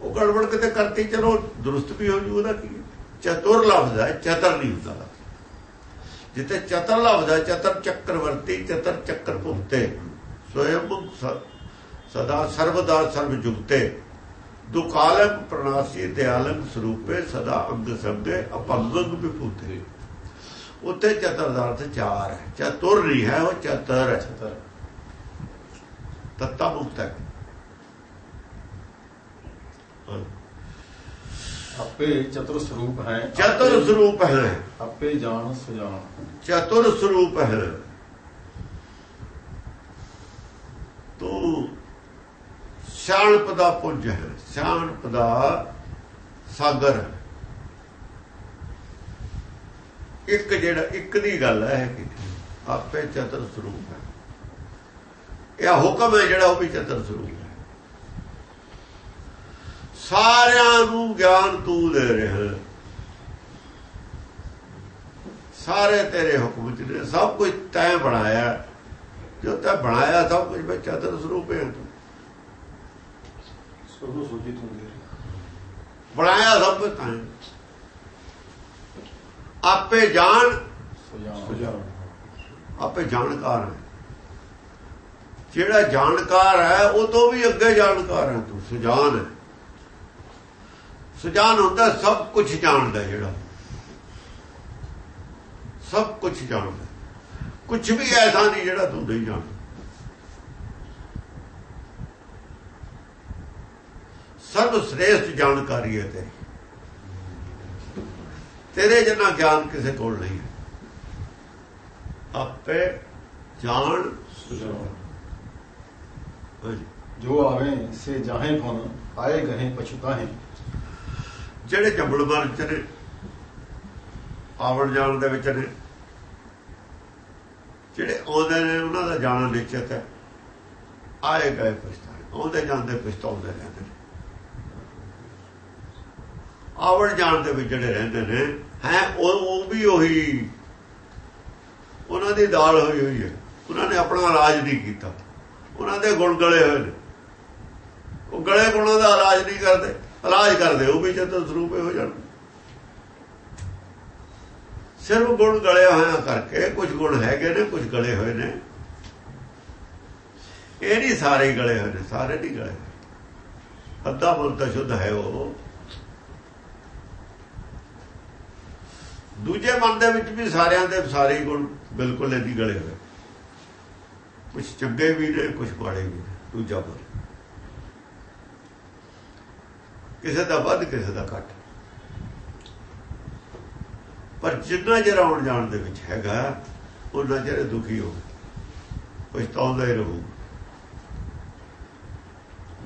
ਉਹ ਗੜਬੜ ਕਿਤੇ ਕਰਤੀ, ਚਲੋ ਦਰੁਸਤ ਵੀ ਹੋ ਜੂ, ਉਹਦਾ ਕੀ ਚਤੁਰ ਲਫ਼ਜ਼ ਹੈ, ਚਤਰ ਨਹੀਂ ਹੁੰਦਾ। ਜਿੱਥੇ ਚਤਰ ਹੈ ਚਤਰ ਚੱਕਰਵਰਤੀ ਚਤਰ ਚੱਕਰ ਭੁਗਤੇ। ਸਵਯੰ ਸ- ਸਦਾ ਸਰਵਦਾ ਸਰਬ ਜੁਗਤੇ। ਦੁਕਾਲਕ ਪ੍ਰਣਾਸੀ ਦਿਆਲਕ ਸਰੂਪੇ ਸਦਾ ਅੰਗ ਸਬਦੇ ਅਪੰਗੰਗ ਵਿਭੂਤੇ। ਉੱਤੇ ਚਤਰ ਦਾ ਅਰਥ ਚਾਰ ਹੈ। ਚਤੁਰ ਨਹੀਂ ਹੈ ਉਹ ਚਤਰ ਹੈ। ਚਤਰ। ਤੱਤਾ ਮੁਕਤ ਹਾਂ। ਆਪੇ ਚਤੁਰ ਸਰੂਪ ਹੈ। ਚਤੁਰ ਸਰੂਪ ਹੈ। ਆਪੇ ਜਾਣ ਸੁਜਾਨ ਚਤੁਰ ਸਰੂਪ ਹੈ। ਤੂੰ ਸਿਆਣਪ ਦਾ ਪੁੰਜ ਹੈ। ਸਿਆਣਪ ਦਾ ਸਾਗਰ। ਇੱਕ ਜਿਹੜਾ ਇੱਕ ਦੀ ਗੱਲ ਹੈ ਕਿ ਆਪੇ ਚਤੁਰ ਸਰੂਪ ਹੈ। ਇਹ ਹੁਕਮ ਹੈ ਜਿਹੜਾ ਉਹ ਵੀ ਚਤੁਰ ਸਰੂਪ ਹੈ। ਸਾਰਿਆਂ ਨੂੰ ਗਿਆਨ ਤੂੰ ਦੇ ਰਿਹਾ ਸਾਰੇ ਤੇਰੇ ਹੁਕਮ ਚ ਨੇ ਸਭ ਕੁਝ ਤੈਂ ਬਣਾਇਆ। ਜੋ ਤੈਂ ਬਣਾਇਆ ਸਭ ਕੁਝ ਵਿੱਚ ਚਤੁਰ ਸਰੂਪ ਹੈ। ਤੂੰ ਸਭ ਨੂੰ ਸੋਚੀ ਹੁੰਦੀ ਹੈ ਬਣਾਇਆ ਸਭ ਕੁਝ ਤੈਂ ਆਪੇ ਜਾਣ ਆਪੇ ਜਾਣਕਾਰ ਹੈ। ਜਿਹੜਾ ਜਾਣਕਾਰ ਹੈ ਉਹ ਤੋਂ ਵੀ ਅੱਗੇ ਜਾਣਕਾਰ ਹੈ ਤੂੰ ਸੁਜਾਨ ਹੈ। ਸੁਜਾਨ ਹੁੰਦਾ ਸਭ ਕੁਝ ਜਾਣਦਾ ਜਿਹੜਾ। ਸਭ ਕੁਝ ਜਾਣਦਾ। ਕੁਝ ਵੀ ਐਸਾ ਨਹੀਂ ਜਿਹੜਾ ਤੂੰ ਨਹੀਂ ਜਾਣਦਾ। ਸਰਵ ਸ੍ਰੇਸ਼ਟ ਜਾਣਕਾਰੀ ਹੈ ਤੇਰੀ। ਤੇਰੇ ਜਿੰਨਾ ਗਿਆਨ ਕਿਸੇ ਕੋਲ ਨਹੀਂ ਹੈ। ਆਪੇ ਜਾਣ ਹਾਂਜੀ। ਜੋ ਆਵੇ ਸੇ ਜਾਹੇ ਫਨ ਆਏ ਗਹੇ ਪਛੁਤਾਹੇ। ਜਿਹੜੇ ਜੰਬਲ ਮਰ ਚ ਨੇ ਆਵੜ ਜਾਣ ਦੇ ਵਿੱਚ ਨੇ, ਜਿਹੜੇ ਆਉਂਦੇ ਨੇ, ਉਹਨਾਂ ਦਾ ਜਾਣਾ ਨਿਸ਼ਚਿਤ ਹੈ। ਆਏ ਗਏ ਪਛਤਾਏ ਆਉਂਦੇ ਜਾਂਦੇ ਪਛਤਾਉਂਦੇ ਰਹਿੰਦੇ ਨੇ। ਆਵਣ ਜਾਣ ਦੇ ਵਿੱਚ ਜਿਹੜੇ ਰਹਿੰਦੇ ਨੇ, ਹੈ ਉਹ ਵੀ ਉਹੀ, ਉਹਨਾਂ ਦੀ ਦਾਲ ਹੋਈ ਹੋਈ ਹੈ। ਉਹਨਾਂ ਨੇ ਆਪਣਾ ਰਾਜ ਨਹੀਂ ਕੀਤਾ। ਉਹਨਾਂ ਦੇ ਗੁਣ ਗਲੇ ਹੋਏ ਨੇ। ਉਹ ਗਲੇ ਗੁਣਾਂ ਦਾ ਰਾਜ ਨਹੀਂ ਕਰਦੇ। ਇਲਾਜ ਕਰਦੇ ਉਹ ਵੀ ਜਦੋਂ ਸਰੂਪ ਹੋ ਜਾਣ ਸਿਰਫ ਗੁਣ ਗਲੇ ਹੋਇਆ ਕਰਕੇ ਕੁਝ ਗੁਣ ਹੈਗੇ ਨੇ, ਕੁਝ ਗਲੇ ਹੋਏ ਨੇ। ਇਹ ਨਹੀਂ ਸਾਰੇ ਗਲੇ ਹੋਏ ਨੇ, ਸਾਰੇ ਨਹੀਂ ਗਲੇ ਅੱਧਾ ਮਨ ਤਾਂ ਸ਼ੁੱਧ ਹੈ ਉਹ। ਦੂਜੇ ਮਨ ਦੇ ਵਿੱਚ ਵੀ ਸਾਰਿਆਂ ਦੇ ਸਾਰੇ ਗੁਣ ਬਿਲਕੁਲ ਨਹੀਂ ਗਲੇ ਹੋਏ। ਕੁਝ ਚੰਗੇ ਵੀ ਨੇ ਕੁਝ ਮਾੜੇ ਵੀ ਨੇ, ਦੂਜਾ ਮਨ ਕਿਸੇ ਦਾ ਵੱਧ ਕਿਸੇ ਦਾ ਘੱਟ। ਪਰ ਜਿੰਨਾ ਚਿਰ ਆਉਣ ਜਾਣ ਦੇ ਵਿੱਚ ਹੈਗਾ ਉਹਨਾਂ ਚਿਰ ਦੁਖੀ ਹੋ ਪਛਤਾਉਂਦਾ ਹੀ ਰਹੂ।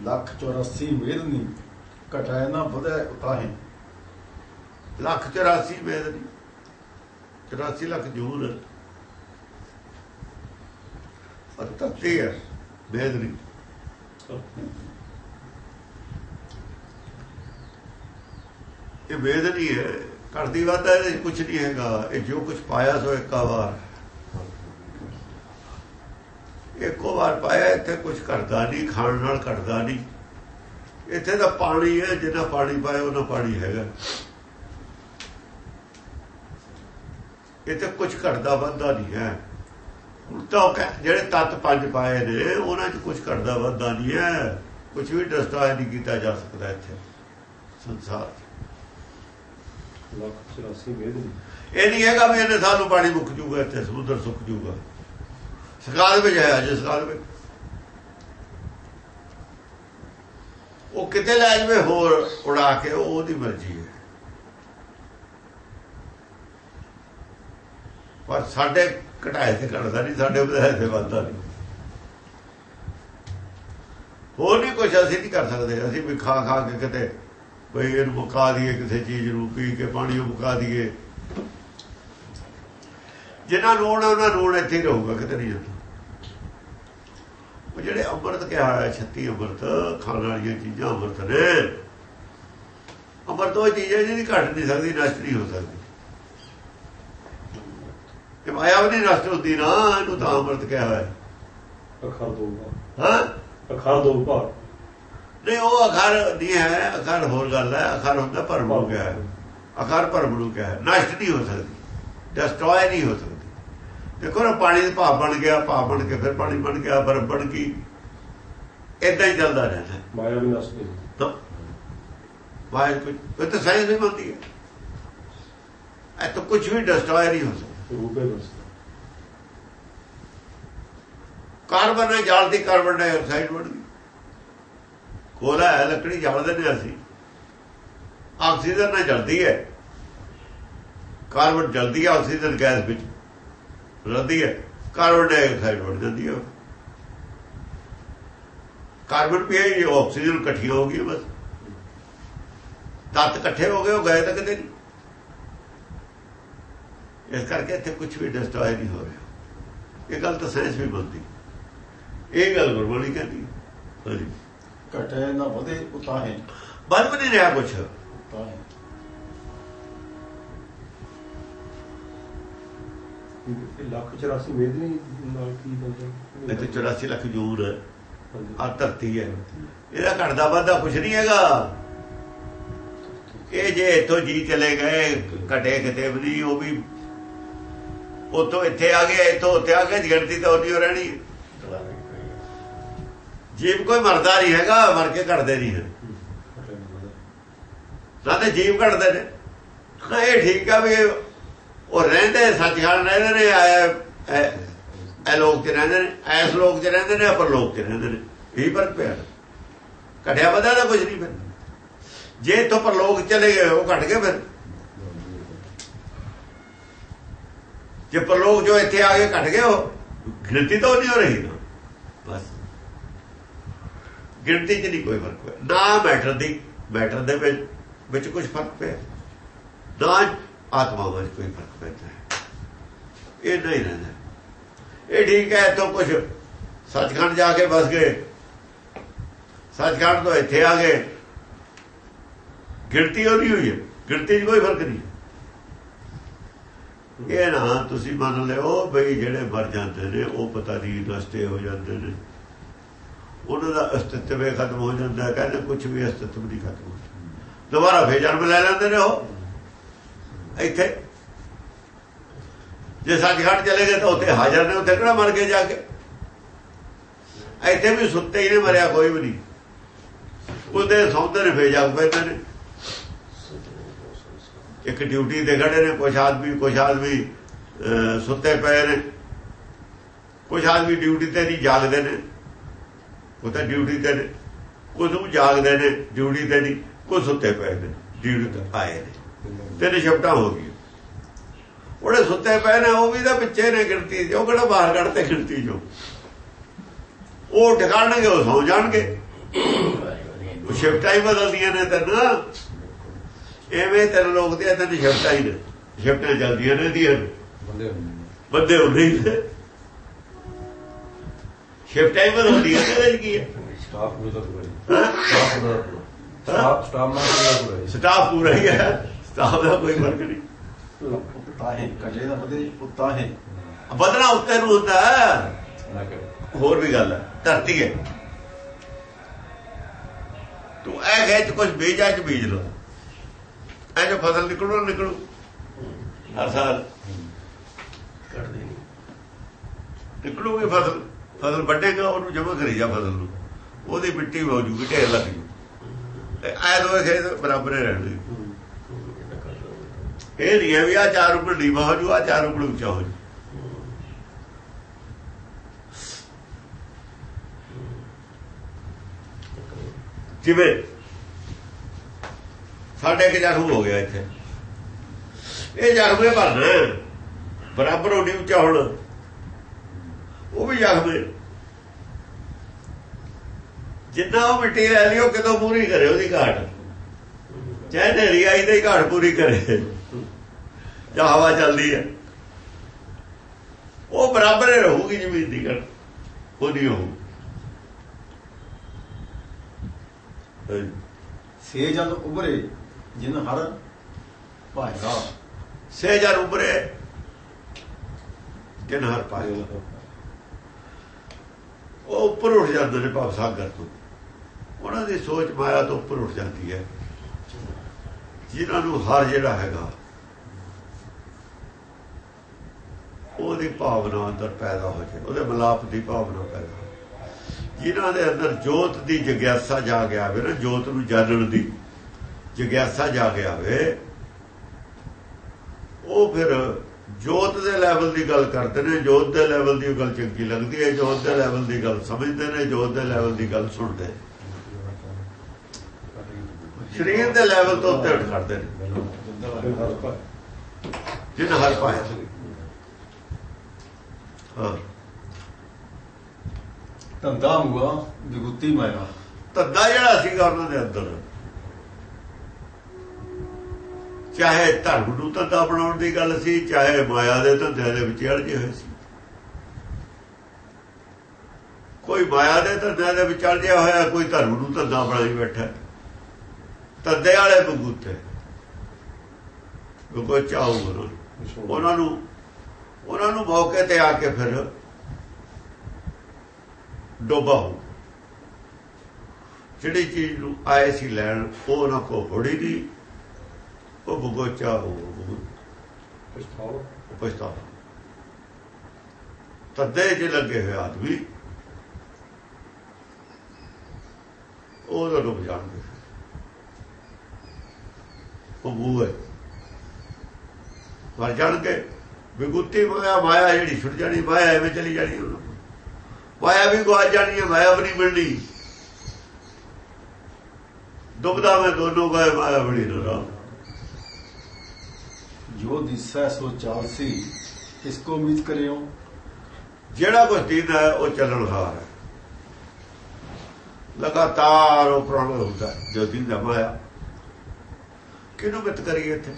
ਲੱਖ 84 ਮੇਦਨੀ ਘਟਾਏ ਨਾ ਵਧੇ ਉਤਾਹੇ। ਲੱਖ 84 ਵੇਦ ਨਹੀਂ 84 ਲੱਖ ਜੂਨ ਅਤੱਤੀ ਹੈ ਵੇਦ ਇਹ ਵੇਦ ਨਹੀਂ ਹੈ। ਘੜਦੀ ਵਾਧਾ ਇਹ ਕੁਝ ਨਹੀਂ ਹੈਗਾ। ਇਹ ਜੋ ਕੁਝ ਪਾਇਆ, ਸੋ ਇੱਕਾ ਵਾਰ। ਇੱਕੋ ਵਾਰ ਪਾਇਆ, ਇੱਥੇ ਕੁਝ ਕਰਦਾ ਨਹੀਂ, ਖਾਣ ਨਾਲ ਘਟਦਾ ਨਹੀਂ। ਇੱਥੇ ਤਾਂ ਪਾਣੀ ਹੈ, ਜਿੰਨਾ ਪਾਣੀ ਪਾਇਆ ਉਹਨਾਂ ਪਾਣੀ ਹੈਗਾ। ਇੱਥੇ ਕੁਝ ਘਟਦਾ, ਵੱਧਦਾ ਨਹੀਂ ਹੈ। ਉਲਟਾ ਜਿਹੜੇ ਤੱਤ ਪੰਜ ਪਾਏ ਨੇ, ਉਹਨਾਂ 'ਚ ਕੁਝ ਘਟਦਾ, ਵੱਧਦਾ ਨਹੀਂ ਹੈ। ਕੁਝ ਵੀ ਡਿਸਟਰੋਏ ਨਹੀਂ ਕੀਤਾ ਜਾ ਸਕਦਾ ਇੱਥੇ। ਸੰਸਾਰ 'ਚ। ਇਹ ਨਹੀਂ ਹੈਗਾ ਵੀ ਇਹਨੇ ਸਾਨੂੰ ਪਾਣੀ ਮੁੱਕ ਜੂਗਾ, ਇੱਥੇ ਸਮੁੰਦਰ ਸੁੱਕ ਜੂਗਾ। ਸਕਾਲ ਵਿੱਚ ਹੈ ਅਜੇ, ਸਕਾਲ ਵਿੱਚ। ਉਹ ਕਿਤੇ ਲੈ ਜਵੇ, ਹੋਰ ਉਡਾ ਕੇ, ਉਹ ਉਹਦੀ ਮਰਜ਼ੀ ਹੈ। ਪਰ ਸਾਡੇ ਘਟਾਏ ਤੇ ਘਟਦਾ ਨਹੀਂ, ਸਾਡੇ ਵਧਾਏ ਤੇ ਵੱਧਦਾ ਨਹੀਂ। ਹੋਰ ਨਹੀਂ ਕੁਝ ਅਸੀਂ ਨਹੀਂ ਕਰ ਸਕਦੇ, ਅਸੀਂ ਵੀ ਖਾ ਖਾ ਕੇ ਕਿਤੇ ਕੋਈ ਇਹਨੂੰ ਮੁਕਾ ਦਈਏ ਕਿਸੇ ਚੀਜ਼ ਨੂੰ ਪੀ ਕੇ ਪਾਣੀ ਨੂੰ ਮੁਕਾ ਦਈਏ। ਜਿਨ੍ਹਾਂ ਹੈ ਉਹਨਾਂ ਲੋੜ ਇੱਥੇ ਰਹੂਗਾ ਕਿਤੇ ਨਹੀਂ ਜਾਂਦਾ। ਉਹ ਜਿਹੜੇ ਅੰਮ੍ਰਿਤ ਕਿਹਾ ਹੋਇਆ 36 ਅੰਮ੍ਰਿਤ ਖਾਣ ਵਾਲੀਆਂ ਚੀਜ਼ਾਂ ਅੰਮ੍ਰਿਤ ਨੇ ਅੰਮ੍ਰਿਤ ਉਹ ਚੀਜ਼ ਹੈ ਜਿਹਦੀ ਘਟ ਨਹੀਂ ਸਕਦੀ ਨਸ਼ਟ ਨਹੀਂ ਹੋ ਸਕਦੀ। ਇਹ ਮਾਇਆ ਵੀ ਨਹੀਂ ਨਸ਼ਟ ਹੁੰਦੀ ਨਾ ਇਹਨੂੰ ਤਾਂ ਅੰਮ੍ਰਿਤ ਕਿਹਾ ਹੋਇਆ। ਅਖਰ ਦੋ। ਹਾਂ? ਅਖਰ ਦੋ ਭਾਰ। ਨਹੀਂ ਉਹ ਅਖਰ ਨਹੀਂ ਹੈ ਅਖਰ ਹੋਰ ਗੱਲ ਹੈ ਅਖਰ ਹੁੰਦਾ ਭਰਮ ਹੋ ਗਿਆ ਹੈ? ਅਖਰ ਭਰਮ ਨੂੰ ਕਿਹਾ ਹੈ? ਨਸ਼ਟ ਨਹੀਂ ਹੋ ਸਕਦੀ ਡਿਸਟਰੋਏ ਨਹੀਂ ਹੋ ਸਕਦੀ। ਦੇਖੋ ਨਾ ਪਾਣੀ ਦਾ ਭਾਪ ਬਣ ਗਿਆ ਭਾਪ ਬਣ ਕੇ ਫਿਰ ਪਾਣੀ ਬਣ ਗਿਆ ਬਰਫ਼ ਬਣ ਗਈ। ਇਦਾਂ ਹੀ ਚੱਲਦਾ ਰਹਿੰਦਾ ਮਾਇਆ ਵੀ ਨਸ ਨਹੀਂ ਤਾਂ ਕੋਈ ਇਹ ਤਾਂ ਸਾਇੰਸ ਨਹੀਂ ਮੰਨਦੀ ਹੈ। ਇਹ ਤਾਂ ਕੁਝ ਵੀ ਡਿਸਟਰੋਏ ਨਹੀਂ ਹੋ ਸਕਦਾ। ਰੂਪੇ ਬਸ ਕਾਰਬਨ ਨਾਲ ਜਲਦੀ ਕਾਰਬਨ ਡਾਈਆਕਸਾਈਡ ਬਣ ਗਈ। ਕੋਲਾ ਹੈ, ਲੱਕੜੀ ਜਲਦੇ ਨੇ ਅਸੀਂ। ਆਕਸੀਜਨ ਨਾਲ ਜਲਦੀ ਹੈ। ਕਾਰਬਨ ਜਲਦੀ ਹੈ, ਆਕਸੀਜਨ ਗੈਸ ਵਿੱਚ ਰਲਦੀ ਹੈ। ਕਾਰਬਨ ਡਾਈਆਕਸਾਈਡ ਬਣ ਜਾਂਦੀ ਹੈ। ਕਾਰਬਨ ਵੀ ਹੈ ਇਹ ਆਕਸੀਜਨ ਇਕੱਠੀ ਹੋ ਗਈ ਬਸ। ਤੱਤ ਇਕੱਠੇ ਹੋ ਗਏ, ਉਹ ਗਏ ਤਾਂ ਕਿਤੇ ਨਹੀਂ। ਇਸ ਕਰਕੇ ਇੱਥੇ ਕੁਝ ਵੀ ਡਿਸਟਰੋਏ ਨਹੀਂ ਹੋ ਰਿਹਾ। ਇਹ ਗੱਲ ਤਾਂ ਸਾਇੰਸ ਵੀ ਮੰਨਦੀ ਇਹ ਗੱਲ ਗੁਰਬਾਣੀ ਕਹਿੰਦੀ ਹਾਂਜੀ। ਘਟੇ ਨਾ ਵਧੇ ਉਤਾਹੇ ਬਲ ਵੀ ਨਹੀਂ ਰਿਹਾ ਕੁਛ। ਇਹ ਲੱਖ 84 ਵੇਦ ਨਹੀਂ ਨਾਲ ਕੀ ਬੰਦਾ ਇੱਥੇ 84 ਲੱਖ ਜੂਰ ਹੈ। ਆ ਧਰਤੀ ਹੈ। ਇਹਦਾ ਘਟਦਾ ਵੱਧਦਾ ਕੁਛ ਨਹੀਂ ਹੈਗਾ। ਇਹ ਜੇ ਇੱਥੋਂ ਜੀ ਚਲੇ ਗਏ ਘਟੇ ਕਿਤੇ ਵੀ ਨਹੀਂ ਉਹ ਵੀ ਉੱਥੋਂ ਇੱਥੇ ਆ ਗਏ ਇੱਥੋਂ ਉੱਥੇ ਆ ਗਏ ਗਿਣਤੀ ਤਾਂ ਉਹਦੀ ਓ ਰਹਿਣੀ। ਹੈ। ਜੀਵ ਕੋਈ ਮਰਦਾ ਨਹੀਂ ਹੈਗਾ, ਮਰ ਕੇ ਘਟਦੇ ਨਹੀਂ ਹੈ ਨਾ ਤੇ ਜੀਵ ਘਟਦੇ ਨੇ। ਇਹ ਠੀਕ ਆ ਵੀ ਉਹ ਰਹਿੰਦੇ, ਸੱਚਖੰਡ ਰਹਿੰਦੇ ਨੇ ਆਇਆ ਇਹ ਲੋਕ ਚ ਰਹਿੰਦੇ ਨੇ, ਐਸ ਲੋਕ ਚ ਰਹਿੰਦੇ ਨੇ, ਅਪਰ ਲੋਕ ਚ ਰਹਿੰਦੇ ਨੇ। ਇਹੀ ਫ਼ਰਕ ਪਿਆ। ਘਟਿਆ ਵਧਿਆ ਤਾਂ ਕੁਝ ਨਹੀਂ ਫਿਰ। ਜੇ ਇੱਥੋਂ ਪਰਲੋਕ ਚਲੇ ਗਏ, ਉਹ ਘਟ ਗਏ ਫਿਰ। ਜੇ ਪਰ ਲੋਕ ਜੋ ਇੱਥੇ ਆ ਗਏ ਘਟ ਗਏ, ਉਹ ਗਿਣਤੀ ਤਾਂ ਉਹ ਨਹੀਂ ਹੋ ਰਹੀ। ਨਾ ਗਿਣਤੀ 'ਚ ਨਹੀਂ ਕੋਈ ਫ਼ਰਕ ਪਿਆ। ਨਾ ਮੈਟਰ ਦੀ, ਮੈਟਰ ਦੇ ਵਿੱਚ ਵਿੱਚ ਕੁਝ ਫ਼ਰਕ ਪਿਆ। ਨਾ ਆਤਮਾ ਵਿੱਚ ਕੋਈ ਫ਼ਰਕ ਪੈਂਦਾ ਹੈ ਇਹ ਨਹੀਂ ਰਹਿੰਦਾ। ਇਹ ਠੀਕ ਹੈ, ਇੱਥੋਂ ਕੁਝ ਸੱਚਖੰਡ ਜਾ ਕੇ ਬਸ ਗਏ। ਸੱਚਖੰਡ ਤੋਂ ਇੱਥੇ ਆ ਗਏ। ਗਿਣਤੀ ਉਹਦੀ ਹੋਈ ਹੈ। ਗਿਣਤੀ 'ਚ ਕੋਈ ਫ਼ਰਕ ਨਹੀਂ। ਇਹ ਨਾ ਤੁਸੀਂ ਮੰਨ ਲਿਓ ਬਈ ਜਿਹੜੇ ਮਰ ਜਾਂਦੇ ਨੇ, ਉਹ ਪਤਾ ਨਹੀਂ ਨਸ਼ਟੇ ਹੋ ਜਾਂਦੇ ਨੇ। ਉਹਨਾਂ ਦਾ ਅਸਤਿਤਵ ਹੀ ਖਤਮ ਹੋ ਜਾਂਦਾ, ਕਹਿੰਦੇ ਕੁਝ ਵੀ ਅਸਤਿਤਵ ਨਹੀਂ ਖਤਮ ਹੁੰਦਾ ਦੁਬਾਰਾ ਫੇਰ ਜਨਮ ਲੈ ਲੈਂਦੇ ਨੇ ਉਹ। ਇੱਥੇ। ਜੇ ਸੱਚਖੰਡ ਚਲੇ ਗਏ ਤਾਂ ਉੱਥੇ ਹਾਜ਼ਰ ਨੇ, ਉੱਥੇ ਕਿਹੜਾ ਮਰ ਗਏ ਜਾ ਕੇ? ਇੱਥੇ ਵੀ ਸੁੱਤੇ ਹੀ ਨੇ, ਮਰਿਆ ਕੋਈ ਵੀ ਨਹੀਂ। ਉਹਦੇ ਸੌਂਦੇ ਨੇ ਫੇਰ ਜਾਗ ਪੈਂਦੇ ਨੇ। ਇੱਕ ਡਿਊਟੀ ਤੇ ਖੜੇ ਨੇ ਕੁਝ ਆਦਮੀ ਕੁਝ ਆਦਮੀ ਸੁੱਤੇ ਪਏ ਨੇ। ਕੁਝ ਆਦਮੀ ਡਿਊਟੀ ਤੇ ਨਹੀਂ ਜਾਗਦੇ ਨੇ। ਉਹ ਤਾਂ ਡਿਊਟੀ ਤੇ ਨੇ। ਕੁਝ ਨੂੰ ਜਾਗਦੇ ਨੇ ਡਿਊਟੀ ਤੇ ਨਹੀਂ ਕੁਝ ਸੁੱਤੇ ਪਏ ਨੇ ਡਿਊਟੀ ਤੇ ਆਏ ਨੇ। ਤਿੰਨ ਸ਼ਿਫਟਾਂ ਹੋ ਗਈਆਂ। ਉਹਦੇ ਸੁੱਤੇ ਪਏ ਨੇ ਉਹ ਵੀ ਤਾਂ ਪਿੱਛੇ ਨੇ ਗਿਣਤੀ ਜੋ ਕਿਹੜਾ ਬਾਹਰ ਕੱਢਦੇ ਗਿਣਤੀ ਜੋ ਉਹ ਟਿਕਾਣਗੇ ਉਹ ਸੌ ਜਾਣਗੇ। ਉਹ ਸ਼ਿਫਟਾਂ ਹੀ ਬਦਲਦੀਆਂ ਨੇ ਤੈਨੂੰ। ਐਵੇਂ ਤੇਰੇ ਲੋਕ ਤੇ ਤੈਨੂੰ ਸ਼ਿਫਟਾਂ ਹੀ ਨੇ। ਸ਼ਿਫਟਾਂ ਚੱਲਦੀਆਂ ਨੇ। ਦੀਆਂ ਬੰਦੇ ਹੁੰਦੇ ਬੰਦੇ ਹੁੰਦੇ ਹੀ ਸ਼ਿਫਟਾਂ ਹੀ। ਬਦਲਦੀਆਂ ਨੇ ਇਹਦੇ 'ਚ ਕੀ ਹੈ? ਸਟਾਫ ਨੂੰ ਤਾਂ ਪੂਰਾ ਹੈਂ? ਸਟਾਫ ਦਾ ਸਟਾਫ ਸਟਾਫ ਪੂਰਾ ਪੂਰਾ ਹੀ। ਸਟਾਫ ਪੂਰਾ ਹੀ ਹੈ। ਸਟਾਫ ਦਾ ਕੋਈ ਫ਼ਰਕ ਨਹੀਂ। ਪੁੱਤਾ ਹੈ ਕਜੇ ਦਾ ਪਤੇ ਪੁੱਤਾ ਹੈ ਬਦਲਾ ਉੱਤੇ ਨੂੰ ਹੁੰਦਾ ਹੈ। ਹੋਰ ਵੀ ਗੱਲ ਹੈ। ਧਰਤੀ ਹੈ। ਤੂੰ ਇਹ ਖੇਤ ਕੁਝ ਬੀਜਾ ਚ ਬੀਜ ਲੋ ਐ ਜੋ ਫਸਲ ਨਿਕਲੂ ਨਿਕਲੂ? ਹਰ ਸਾਲ। ਕੱਢਦੇ ਨਹੀਂ। ਨਿਕਲੂਗੀ ਫਸਲ। ਫਸਲ ਵੱਢੇਗਾ ਉਹਨੂੰ ਜਮਾ ਕਰੀ ਜਾ ਫਸਲ ਨੂੰ। ਉਹਦੀ ਮਿੱਟੀ ਹੋ ਜੂਗੀ, ਢੇਰ ਲੱਗ ਜੂ। ਤੇ ਐ ਦੋਵੇਂ ਖੇਤ ਬਰਾਬਰ ਰਹਿਣਗੇ ਇਹ ਨਹੀਂ ਹੈ ਵੀ ਆ ਚਾਰ ਉੱਪਰ ਨੀਵਾ ਹੋ ਜੂ ਆ ਚਾਰ ਉੱਪਰ ਉੱਚਾ ਹੋ ਜੂ। ਜਿਵੇਂ ਸਾਡੇ ਇੱਕ ਜ਼ਖਮ ਹੋ ਗਿਆ ਇੱਥੇ। ਇਹ ਜ਼ਖਮ ਭਰਨਾ ਹੈ। ਬਰਾਬਰ ਹੋਣੀ ਉੱਚਾ ਹੁਣ। ਉਹ ਵੀ ਹੈ ਜਿੰਨਾ ਉਹ ਮਿੱਟੀ ਲੈ ਲਈ ਉਹ ਕਿਦੋਂ ਪੂਰੀ ਕਰੇ ਉਹਦੀ ਘਾਟ। ਚਾਹੇ ਨੇਰੀ ਆਈ ਤੇ ਘਾਟ ਪੂਰੀ ਕਰੇ। ਜਾਂ ਹਵਾ ਚੱਲਦੀ ਹੈ ਉਹ ਬਰਾਬਰ ਹੀ ਰਹੂਗੀ ਜ਼ਮੀਨ ਦੀ ਘਾਟ ਉਹ ਨਹੀਂ ਹੋਊ। ਸੇ ਜਲ ਉਭਰੇ ਜਿਨ ਹਰ ਭਾਏਗਾ ਸੇ ਜਨ ਉਬਰੇ ਜਿਨ ਹਰ ਪਾਏ ਉਹ ਉੱਪਰ ਉੱਠ ਜਾਂਦੇ ਨੇ ਭਾਵ ਸਾਗਰ ਤੋਂ। ਉਹਨਾਂ ਦੀ ਸੋਚ ਮਾਇਆ ਤੋਂ ਉੱਪਰ ਉੱਠ ਜਾਂਦੀ ਹੈ। ਜਿਨ੍ਹਾਂ ਨੂੰ ਹਰ ਜਿਹੜਾ ਹੈਗਾ, ਉਹਦੀ ਭਾਵਨਾ ਅੰਦਰ ਪੈਦਾ ਹੋ ਜਾਏ। ਉਹਦੇ ਮਲਾਪ ਦੀ ਭਾਵਨਾ ਪੈਦਾ ਹੋ ਜਾਏ। ਜਿਨ੍ਹਾਂ ਦੇ ਅੰਦਰ ਜੋਤ ਦੀ ਜਗਿਆਸਾ ਜਾ ਜਾਗ ਆਵੇ ਨਾ, ਜੋਤ ਨੂੰ ਜਾਣਨ ਦੀ ਜਗਿਆਸਾ ਜਾ ਜਾਗ ਆਵੇ, ਉਹ ਫਿਰ ਜੋਤ ਦੇ ਲੈਵਲ ਦੀ ਗੱਲ ਕਰਦੇ ਨੇ ਜੋਤ ਦੇ ਲੈਵਲ ਦੀ ਗੱਲ ਚੰਗੀ ਲੱਗਦੀ ਹੈ ਜੋਤ ਦੇ ਲੈਵਲ ਦੀ ਗੱਲ ਸਮਝਦੇ ਨੇ ਜੋਤ ਦੇ ਲੈਵਲ ਦੀ ਗੱਲ ਸੁਣਦੇ। ਸਰੀਰ ਦੇ ਲੈਵਲ ਤੋਂ ਉੱਤੇ ਉੱਠ ਖੜਦੇ ਨੇ। ਜਿਨ ਹਰ ਪਾਇਆ ਹਾਂ। ਧੰਦਾ ਹੁਆ ਵਿਗੁੱਤੀ ਮਾਇਆ। ਧੰਦਾ ਜਿਹੜਾ ਸੀਗਾ ਉਹਨਾਂ ਦੇ ਅੰਦਰ। ਚਾਹੇ ਧਰਮ ਨੂੰ ਧੰਦਾ ਬਣਾਉਣ ਦੀ ਗੱਲ ਸੀ ਚਾਹੇ ਮਾਇਆ ਦੇ ਧੰਦੇ ਦੇ ਵਿੱਚ ਅੜਜੇ ਹੋਏ ਸੀ। ਕੋਈ ਮਾਇਆ ਦੇ ਧੰਦੇ ਦੇ ਵਿੱਚ ਅੜਜਿਆ ਹੋਇਆ ਕੋਈ ਧਰਮ ਨੂੰ ਧੰਦਾ ਬਣਾਈ ਬੈਠਾ। ਧੰਦੇ ਵਾਲੇ ਬਗੂਤੇ ਕੋ ਚਾਹੂ ਉਹਨਾਂ। ਨੂੰ ਉਹਨਾਂ ਨੂੰ ਮੌਕੇ ਤੇ ਆ ਕੇ ਫਿਰ ਡੋਬਾ ਹੋ ਜਿਹੜੀ ਚੀਜ਼ ਨੂੰ ਆਏ ਸੀ ਲੈਣ ਉਹ ਉਹਨਾਂ ਕੋ ਹੋੜੀ ਦੀ ਉਹ ਬਗੋਚਾ ਹੋ ਪਛਤਾਵਾ ਪਛਤਾਵਾ ਤੱਦੇ 'ਚ ਲੱਗੇ ਹੋਏ ਆਦਮੀ ਉਹ ਤਾਂ ਡੁੱਬ ਜਾਣਗੇ। ਉਹ ਬੂਏ ਮਰ ਜਾਣਗੇ। ਵਿਗੁੱਤੀ ਮਾਇਆ ਮਾਇਆ ਜਿਹੜੀ ਛੁੱਟ ਜਾਣੀ ਮਾਇਆ ਐਵੇਂ ਚਲੀ ਜਾਣੀ ਉਹਨਾਂ। ਮਾਇਆ ਵੀ ਗਵਾ ਜਾਣੀ ਹੈ ਮਾਇਆ ਵੀ ਨਹੀਂ ਮਿਲਣੀ। ਦੁਬਦਾ ਮੈਂ ਦੋਨੋਂ ਗਏ ਮਾਇਆ ਬੜੀ ਨਾ ਜੋ ਦਿਸੈ ਸੋ ਚਾਲਸੀ ਇਸ ਕੋ ਉਮੀਦ ਕਰਿਓ? ਜਿਹੜਾ ਕੁਝ ਦੀਦਾ ਹੈ, ਉਹ ਚੱਲਣਹਾਰ ਹੈ। ਲਗਾਤਾਰ ਉਹ ਪ੍ਰਣ ਹੁੰਦਾ ਜੋ ਦੀਦਾ ਮਾਇਆ ਕਿਹਨੂੰ ਮਿੱਤ ਕਰੀਏ ਇੱਥੇ?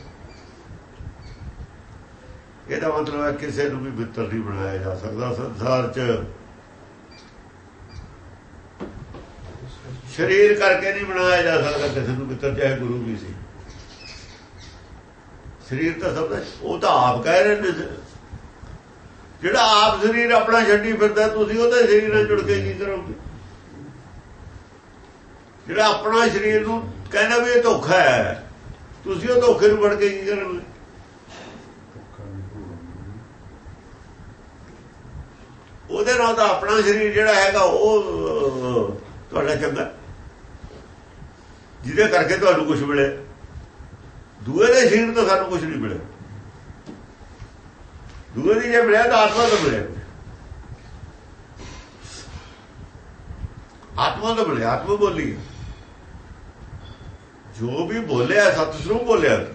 ਇਹਦਾ ਮਤਲਬ ਹੈ ਕਿਸੇ ਨੂੰ ਵੀ ਮਿੱਤਰ ਨਹੀਂ ਬਣਾਇਆ ਜਾ ਸਕਦਾ, ਸੰਸਾਰ 'ਚ। ਸਰੀਰ ਕਰਕੇ ਨਹੀਂ ਬਣਾਇਆ ਜਾ ਸਕਦਾ ਕਿਸੇ ਨੂੰ ਮਿੱਤਰ, ਚਾਹੇ ਗੁਰੂ ਵੀ ਸੀ। ਸਰੀਰ ਤਾਂ ਸਭ ਦਾ ਉਹ ਤਾਂ ਆਪ ਕਹਿ ਰਹੇ ਨੇ ਜਿਹੜਾ ਆਪ ਸਰੀਰ ਆਪਣਾ ਛੱਡੀ ਫਿਰਦਾ, ਤੁਸੀਂ ਉਹਦੇ ਸਰੀਰ ਨਾਲ ਜੁੜ ਕੇ ਕੀ ਕਰੋਗੇ? ਜਿਹੜਾ ਆਪਣਾ ਸਰੀਰ ਨੂੰ ਕਹਿੰਦਾ ਵੀ ਇਹ ਧੋਖਾ ਹੈ, ਤੁਸੀਂ ਉਹ ਧੋਖੇ ਨੂੰ ਫੜ ਕੇ ਕੀ ਕਰੋਗੇ? ਉਹਦੇ ਨਾਲ ਤਾਂ ਆਪਣਾ ਸਰੀਰ ਜਿਹੜਾ ਹੈਗਾ ਉਹ ਤੁਹਾਡਾ ਚੰਗਾ। ਜਿਹਦੇ ਕਰਕੇ ਤੁਹਾਨੂੰ ਕੁਝ ਮਿਲੇ ਦੂਏ ਦੇ ਸਰੀਰ ਤੋਂ ਸਾਨੂੰ ਕੁਝ ਨਹੀਂ ਮਿਲਿਆ। ਦੂਏ ਦੀ ਜੇ ਮਿਲਿਆ ਤਾਂ ਆਤਮਾ ਤੋਂ ਮਿਲਿਆ। ਆਤਮਾ ਤੋਂ ਮਿਲਿਆ, ਆਤਮਾ ਬੋਲੀ ਜੋ ਵੀ ਬੋਲਿਆ ਸਤਿਸਰੂ ਬੋਲਿਆ।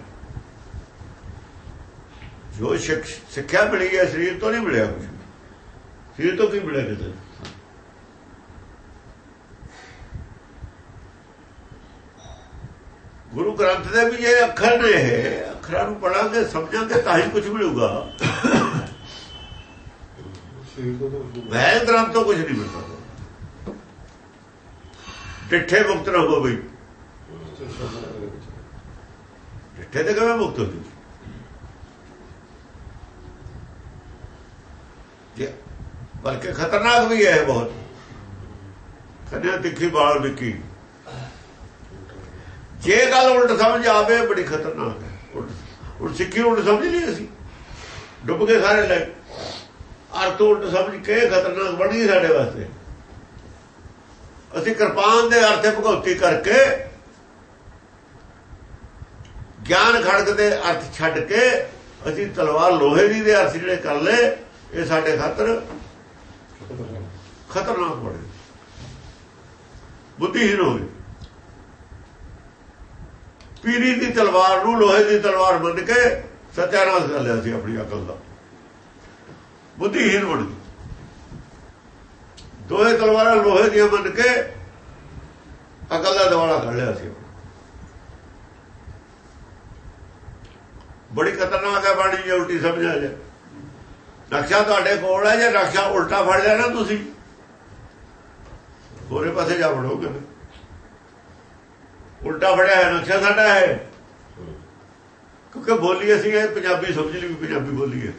ਜੋ ਸਿੱਖ- ਸਿੱਖਿਆ ਮਿਲੀ ਹੈ, ਸਰੀਰ ਤੋਂ ਨਹੀਂ ਮਿਲਿਆ ਕੁਝ ਸਰੀਰ ਤੋਂ ਕੀ ਮਿਲਿਆ ਕਿਤੇ? ਗੁਰੂ ਗ੍ਰੰਥ ਦੇ ਵੀ ਇਹ ਅੱਖਰ ਨੇ ਇਹ। ਅੱਖਰਾਂ ਨੂੰ ਪੜਾਂਗੇ, ਸਮਝਾਂਗੇ, ਤਾਂ ਹੀ ਕੁਝ ਮਿਲੂਗਾ। ਸਰੀਰ ਤੋਂ ਕੁਛ ਨਹੀਂ ਵੈਦ ਗ੍ਰੰਥ ਤੋਂ ਕੁਝ ਨਹੀਂ ਮਿਲਦਾ। ਡਿੱਠੇ ਮੁਕਤ ਨਾ ਹੋ ਬਈ। ਚੱਲ ਤੇ ਕਿਵੇਂ ਮੁਕਤ ਹੋ ਜੂ ਬਲਕਿ ਖਤਰਨਾਕ ਵੀ ਹੈ ਇਹ ਬਹੁਤ। ਖੰਨੇ ਤਿੱਖੀ ਬਾਲ ਵਿੱਕੀ। ਜੇ ਗੱਲ ਉਲਟ ਸਮਝ ਆਵੇ, ਬੜੀ ਖਤਰਨਾਕ ਹੈ। ਉਲਟ ਉਲਟ ਸਿੱਖੀ ਉਲਟ ਸਮਝ ਨਹੀਂ ਅਸੀਂ। ਡੁੱਬ ਕੇ ਸਾਰੇ ਲੈ ਅਰਥ ਉਲਟ ਸਮਝ ਕੇ ਖਤਰਨਾਕ ਬਣ ਗਈ ਸਾਡੇ ਵਾਸਤੇ। ਅਸੀਂ ਕਿਰਪਾਨ ਦੇ ਅਰਥੇ ਭਗਉਤੀ ਕਰਕੇ ਗਿਆਨ ਖੜਕ ਦੇ ਅਰਥ ਛੱਡ ਕੇ ਅਸੀਂ ਤਲਵਾਰ ਲੋਹੇ ਦੀ ਦੇ ਅਰਥ ਜਿਹੜੇ ਕਰ ਲਏ, ਇਹ ਸਾਡੇ ਖਾਤਰ ਖਤਰਨਾਕ ਬਣੇ ਬੁੱਧੀਹੀਨ ਹੋ ਗਏ। ਪੀਰੀ ਦੀ ਤਲਵਾਰ ਨੂੰ, ਲੋਹੇ ਦੀ ਤਲਵਾਰ ਮੰਨ ਕੇ ਸਤਿਆਨਾਸ਼ ਕਰ ਲਿਆ ਸੀ ਆਪਣੀ ਅਕਲ ਦਾ। ਬੁੱਧੀਹੀਨ ਬਣ ਗਈ। ਦੋਹੇ ਤਲਵਾਰਾਂ ਲੋਹੇ ਦੀਆਂ ਮੰਨ ਕੇ ਅਕਲ ਦਾ ਦਿਵਾਲਾ ਕਰ ਲਿਆ ਸੀ ਬੜੀ ਖਤਰਨਾਕ ਹੈ ਬਾਣੀ ਜੇ, ਉਲਟੀ ਸਮਝਿਆ ਜੇ ਨਕਸ਼ਾ ਤੁਹਾਡੇ ਕੋਲ ਹੈ, ਜੇ ਨਕਸ਼ਾ ਉਲਟਾ ਫੜ ਲਿਆ ਨਾ ਤੁਸੀਂ, ਹੋਰੇ ਪਾਸੇ ਜਾ ਵੜੋਗੇ। ਉਲਟਾ ਫੜਿਆ ਹੈ ਨਕਸ਼ਾ ਸਾਡਾ ਹੈ ਕਿਉਂਕਿ ਬੋਲੀ ਅਸੀਂ, ਇਹ ਪੰਜਾਬੀ ਸਮਝ ਲਈ ਵੀ ਪੰਜਾਬੀ ਬੋਲੀ ਹੈ।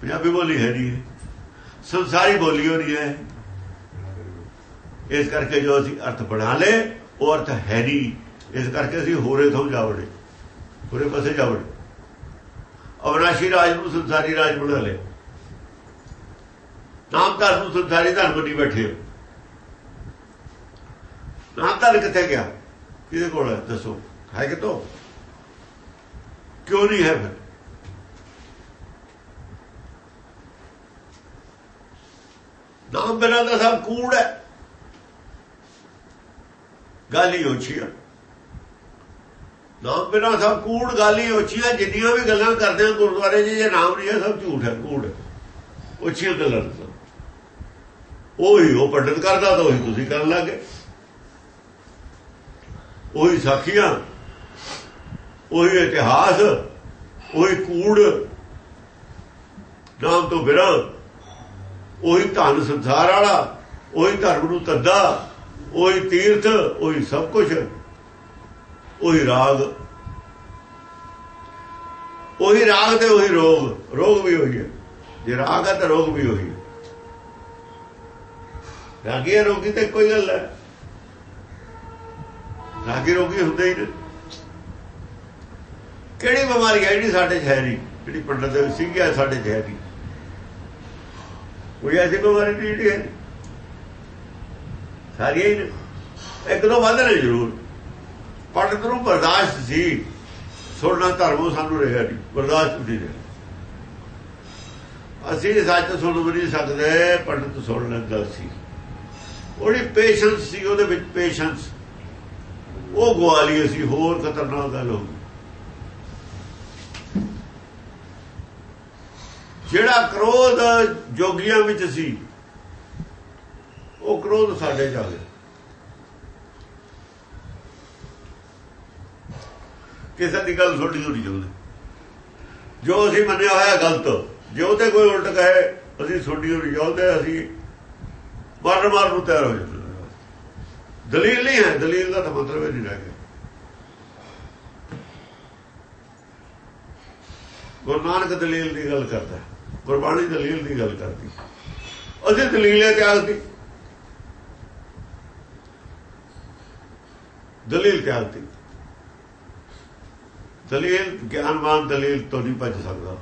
ਪੰਜਾਬੀ ਬੋਲੀ ਹੈ ਨਹੀਂ ਇਹ। ਸੰਸਾਰੀ ਬੋਲੀ ਹੋ ਨਹੀਂ ਹੈ। ਇਸ ਕਰਕੇ ਜੋ ਅਸੀਂ ਅਰਥ ਬਣਾ ਲੇ ਉਹ ਅਰਥ ਹੈ ਨਹੀਂ। ਇਸ ਕਰਕੇ ਅਸੀਂ ਹੋਰੇ ਤੋਂ ਜਾਵੜੇ ਹੋਰੇ ਪਾਸੇ ਜਾਵੜੇ ਅਵਨਾਸ਼ੀ ਰਾਜ ਨੂੰ ਸੰਸਾਰੀ ਰਾਜ ਬਣਾ ਲੇ ਧਰਮ ਨੂੰ ਸੰਸਾਰੀ ਧਰਮ ਬਣੀ ਬੈਠੇ। ਹੋ ਨਾਮਦਾਰ ਕਿੱਥੇ ਗਿਆ? ਕਿਹਦੇ ਕੋਲ ਹੈ? ਦੱਸੋ। ਹੈ ਕਿਤੋਂ? ਕਿਉਂ ਨਹੀਂ ਹੈ ਫਿਰ? ਨਾਮ ਬਿਨਾਂ ਦਾ ਸਭ ਕੂੜ ਹੈ। ਗੱਲ ਹੀ ਗਾਲੀ ਉੱਚੀਆਂ ਨਾਮ ਬਿਨਾਂ ਸਭ ਕੂੜ, ਗੱਲ ਗਾਲੀ ਉੱਚੀਆਂ ਜਿੰਨੀਆਂ ਵੀ ਗੱਲਾਂ ਕਰਦੇ ਆ ਗੁਰਦੁਆਰੇ 'ਚ, ਜੇ ਨਾਮ ਨਹੀਂ ਹੈ, ਸਭ ਝੂਠ ਹੈ, ਕੂੜ ਉੱਚੀਆਂ ਗੱਲਾਂ ਨੇ ਸਭ। ਉਹੀ, ਉਹ ਪੰਡਤ ਕਰਦਾ ਤਾਂ ਉਹੀ ਤੁਸੀਂ ਕਰਨ ਲੱਗੇ ਉਹੀ ਸਾਖੀਆਂ ਉਹੀ ਇਤਿਹਾਸ ਉਹੀ ਕੂੜ ਨਾਮ ਤੋਂ ਬਿਨਾਂ ਉਹੀ ਧਨ ਸੰਸਾਰ ਵਾਲਾ ਉਹੀ ਧਰਮ ਨੂੰ ਤੱਦਾ ਉਹੀ ਤੀਰਥ ਉਹੀ ਸਭ ਕੁਝ ਉਹੀ ਰਾਗ। ਉਹੀ ਰਾਗ ਤੇ ਉਹੀ ਰੋਗ ਰੋਗ ਵੀ ਉਹੀ ਹੈ। ਜੇ ਰਾਗ ਹੈ ਤਾਂ ਰੋਗ ਵੀ ਉਹੀ ਹੈ। ਰਾਗੀ ਹੈ, ਰੋਗੀ ਤੇ ਕੋਈ ਗੱਲ ਹੈ। ਰਾਗੀ ਰੋਗੀ ਹੁੰਦੇ ਹੀ ਨੇ। ਕਿਹੜੀ ਬਿਮਾਰੀ ਹੈ ਜਿਹੜੀ ਸਾਡੇ 'ਚ ਹੈ ਨਹੀਂ? ਜਿਹੜੀ ਪੰਡਤ ਦੇ ਵਿੱਚ ਸੀਗੀ ਸਾਡੇ 'ਚ ਹੈ ਨਹੀਂ। ਕੋਈ ਐਸੀ ਬਿਮਾਰੀ ਨਹੀਂ ਜਿਹੜੀ ਹੈ ਸਾਰੀਆਂ ਹੀ ਇੱਕ ਦੋ ਵੱਧ ਨੇ ਜ਼ਰੂਰ। ਪੰਡਤ ਨੂੰ ਬਰਦਾਸ਼ਤ ਸੀ। ਸੁਣਨਾ ਧਰਮੋਂ ਸਾਨੂੰ ਰਿਹਾ ਨਹੀਂ। ਬਰਦਾਸ਼ਤ ਨਹੀਂ ਰਿਹਾ। ਅਸੀਂ ਸੱਚ ਸੁਣ ਵੀ ਨਹੀਂ ਸਕਦੇ। ਪੰਡਤ ਸੁਣ ਲੈਂਦਾ ਸੀ। ਉਹਦੀ ਪੇਸ਼ੈਂਸ ਸੀ, ਉਹਦੇ ਵਿੱਚ ਪੇਸ਼ੈਂਸ ਉਹ ਗਵਾ ਲਈ ਅਸੀਂ ਹੋਰ ਖਤਰਨਾਕ ਗੱਲ ਹੋ ਗਈ। ਜਿਹੜਾ ਕ੍ਰੋਧ ਜੋਗੀਆਂ ਵਿੱਚ ਸੀ, ਉਹ ਕ੍ਰੋਧ ਸਾਡੇ ਚ ਆ ਗਿਆ। ਕਿਸੇ ਦੀ ਗੱਲ ਸੁਣਨੀ ਨਹੀਂ ਚਾਹੁੰਦੇ। ਜੋ ਅਸੀਂ ਮੰਨਿਆ ਹੋਇਆ ਗਲਤ, ਜੇ ਉਹਦੇ ਕੋਈ ਉਲਟ ਕਹੇ, ਅਸੀਂ ਸੁਣਨੀ ਨਹੀਂ ਚਾਹੁੰਦੇ, ਅਸੀਂ ਮਰਨ ਮਾਰ ਨੂੰ ਤਿਆਰ ਹੋ ਜਾਂਦੇ। ਦਲੀਲ ਨਹੀਂ ਹੈ, ਦਲੀਲ ਦਾ ਤਾਂ ਮਤਲਬ ਹੀ ਨਹੀਂ ਰਹਿ ਗਿਆ। ਗੁਰੂ ਨਾਨਕ ਦਲੀਲ ਦੀ ਗੱਲ ਕਰਦਾ ਗੁਰਬਾਣੀ ਦਲੀਲ ਦੀ ਗੱਲ ਕਰਦੀ ਅਸੀਂ ਦਲੀਲੇ ਤਿਆਗਦੀ ਦਲੀਲ ਤਿਆਗਦੀ ਦਲੀਲ, ਗਿਆਨਵਾਨ ਦਲੀਲ ਤੋਂ ਨਹੀਂ ਭੱਜ ਸਕਦਾ।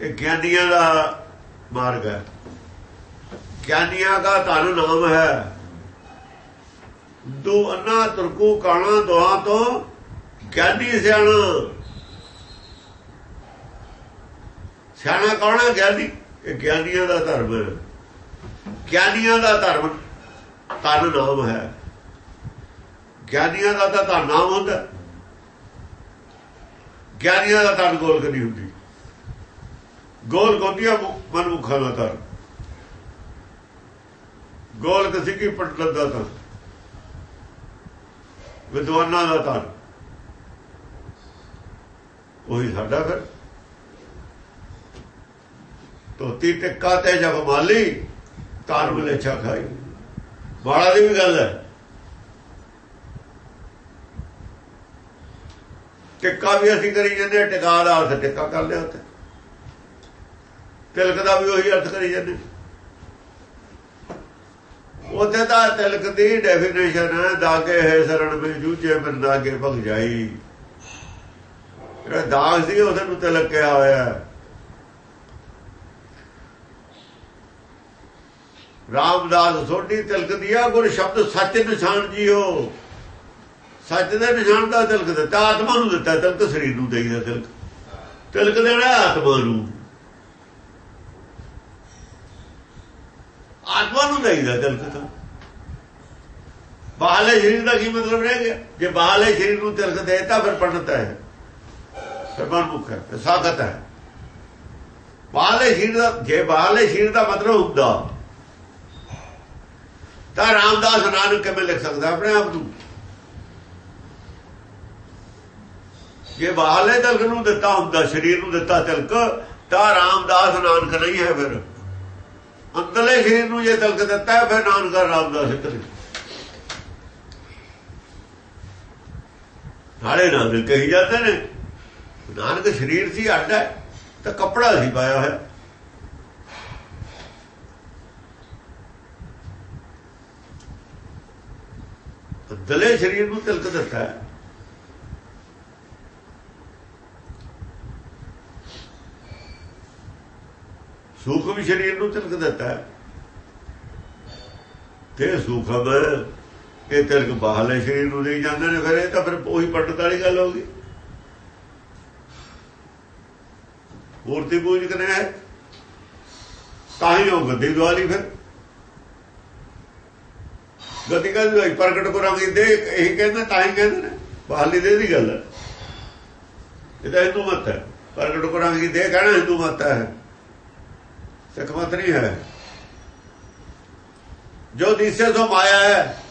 ਇਹ ਗਿਆਨੀਆਂ ਦਾ ਮਾਰਗ ਹੈ। ਗਿਆਨੀਆਂ ਦਾ ਧਨ ਨਾਮ ਹੈ। ਦੋ ਅੰਨਾ ਤੁਰਕੂ ਕਾਣਾ ਦੋਹਾਂ ਤੋਂ ਗਿਆਨੀ ਸਿਆਣਾ। ਸਿਆਣਾ ਕੌਣ ਹੈ ਗਿਆਨੀ। ਇਹ ਗਿਆਨੀਆਂ ਦਾ ਧਰਮ ਹੈ। ਗਿਆਨੀਆਂ ਦਾ ਧਰਮ ਤਨ ਨਾਮ ਹੈ। ਗਿਆਨੀਆਂ ਦਾ ਤਾਂ ਧਨ ਨਾਮ ਹੁੰਦਾ। ਗਿਆਨੀਆਂ ਦਾ ਧਨ ਗੋਲਕ ਨਹੀਂ ਹੁੰਦੀ। ਗੋਲ ਗੋਦੀਆਂ ਮਨਮੁਖਾਂ ਦਾ ਧਨ। ਗੋਲਕ ਸਿੱਕੀ ਪਟਲ ਦਾ ਧਨ। ਵਿਦਵਾਨਾਂ ਦਾ ਧਨ। ਉਹੀ ਸਾਡਾ ਫਿਰ। ਧੋਤੀ ਟਿੱਕਾ ਤੇ ਜਗ ਮਾਲੀ ਤਾਰ ਮਲੇਛਾ ਖਾਈ। ਬਾਲਾ ਦੀ ਵੀ ਗੱਲ ਹੈ। ਟਿੱਕਾ ਵੀ ਅਸੀਂ ਕਰੀ ਜਾਂਦੇ ਟਿਕਾ ਦਾ ਅਰਥ ਟਿੱਕਾ ਕਰ ਲਿਆ ਉੱਤੇ ਤਿਲਕ ਦਾ ਵੀ ਉਹੀ ਅਰਥ ਕਰੀ ਜਾਂਦੇ ਉਹਦੇ ਦਾ ਤਿਲਕ ਦੀ ਡੈਫੀਨੇਸ਼ਨ ਹੈ, ਦਾਗੇ ਹੈ ਸਰਣ ਵਿੱਚ ਜੂਝੇ ਬੰਦਾ ਕੇ ਭਗ ਜਾਈ। ਜਿਹੜਾ ਦਾਗ ਸੀ, ਉਹਦੇ ਨੂੰ ਤਿਲਕ ਕਿਹਾ ਹੋਇਆ ਹੈ। ਰਾਮਦਾਸ ਸੋਢੀ ਤਿਲਕ ਦਿਆ ਗੁਰ ਸ਼ਬਦ ਸੱਚ ਨਿਸ਼ਾਨ ਜੀਓ। ਸੱਚ ਦੇ ਨਿਸ਼ਾਨ ਦਾ ਤਿਲਕ ਦਿੱਤਾ, ਆਤਮਾ ਨੂੰ ਦਿੱਤਾ, ਤਿਲਕ ਸਰੀਰ ਨੂੰ ਦੇਈਦਾ ਤਿਲਕ। ਤਿਲਕ ਦੇਣਾ ਆਤਮਾ ਨੂੰ। ਆਤਮਾ ਨੂੰ ਦੇਈਦਾ ਤਿਲਕ ਤਾਂ ਬਾਹਲੇ ਸਰੀਰ ਦਾ ਕੀ ਮਤਲਬ ਰਹਿ ਗਿਆ? ਜੇ ਬਾਹਲੇ ਸਰੀਰ ਨੂੰ ਤਿਲਕ ਦੇਤਾ, ਫਿਰ ਪੰਡਤ ਹੈ। ਫਿਰ ਮਨਮੁਖ ਹੈ ਸਾਖਤ ਹੈ। ਬਾਹਲੇ ਸਰੀਰ ਦਾ ਜੇ ਬਾਹਲੇ ਸਰੀਰ ਦਾ ਮਤਲਬ ਹੁੰਦਾ, ਤਾਂ ਰਾਮਦਾਸ ਨਾਨਕ ਕਿਵੇਂ ਲਿਖ ਸਕਦਾ ਆਪਣੇ ਆਪ ਨੂੰ? ਜੇ ਬਾਹਲੇ ਤਿਲਕ ਨੂੰ ਦਿੱਤਾ ਹੁੰਦਾ, ਸਰੀਰ ਨੂੰ ਦਿੱਤਾ ਤਿਲਕ, ਤਾਂ ਰਾਮਦਾਸ ਨਾਨਕ ਨਹੀਂ ਹੈ ਫਿਰ। ਅੰਦਰਲੇ ਸਰੀਰ ਨੂੰ ਜੇ ਤਿਲਕ ਦਿੱਤਾ ਫਿਰ ਨਾਨਕ ਰਾਮਦਾਸ ਇੱਕ ਨਹੀਂ ਨਾਲੇ ਨਾਨਕ ਕਹੀ ਜਾਂਦੇ ਨੇ, ਨਾਨਕ ਸਰੀਰ ਸੀ, ਅੱਡ ਹੈ, ਤਾਂ ਕੱਪੜਾ ਸੀ ਪਾਇਆ ਹੋਇਆ। ਦਲੇ ਸਰੀਰ ਨੂੰ ਤਿਲਕ ਦਿੱਤਾ ਹੈ। ਸੂਖਮ ਸਰੀਰ ਨੂੰ ਤਿਲਕ ਦਿੱਤਾ ਤੇ ਸੂਖਮ, ਇਹ ਤਿਲਕ ਬਾਹਲੇ ਸਰੀਰ ਨੂੰ ਦੇ ਜਾਂਦੇ ਨੇ ਫਿਰ, ਇਹ ਤਾਂ ਫਿਰ ਉਹੀ ਪੰਡਤ ਵਾਲੀ ਗੱਲ ਹੋ ਗਈ। ਮੂਰਤੀ ਪੂਜਕ ਨੇ ਤਾਂ ਹੀ ਉਹ ਗੱਦੀ ਦਵਾਲੀ ਫਿਰ। ਗੱਦੀ ਕਹਿੰਦੇ ਦਵਾਈ ਪ੍ਰਗਟ ਕਰਾਂਗੇ ਦੇ, ਇਹ ਕਹਿੰਦੇ, ਤਾਂ ਹੀ ਕਹਿੰਦੇ ਨੇ। ਬਾਹਲੀ ਦੇ ਦੀ ਗੱਲ ਹੈ। ਇਹ ਤਾਂ ਹਿੰਦੂ ਮਤ ਹੈ। ਪ੍ਰਗਟ ਕਰਾਂਗੇ, ਦੇ ਕਹਿਣਾ ਹਿੰਦੂ ਮਤ ਹੈ। ਸਿੱਖ ਮਤ ਨਹੀਂ ਹੈ। ਜੋ ਦੀਸੇ ਤੋਂ ਮਾਇਆ ਹੈ।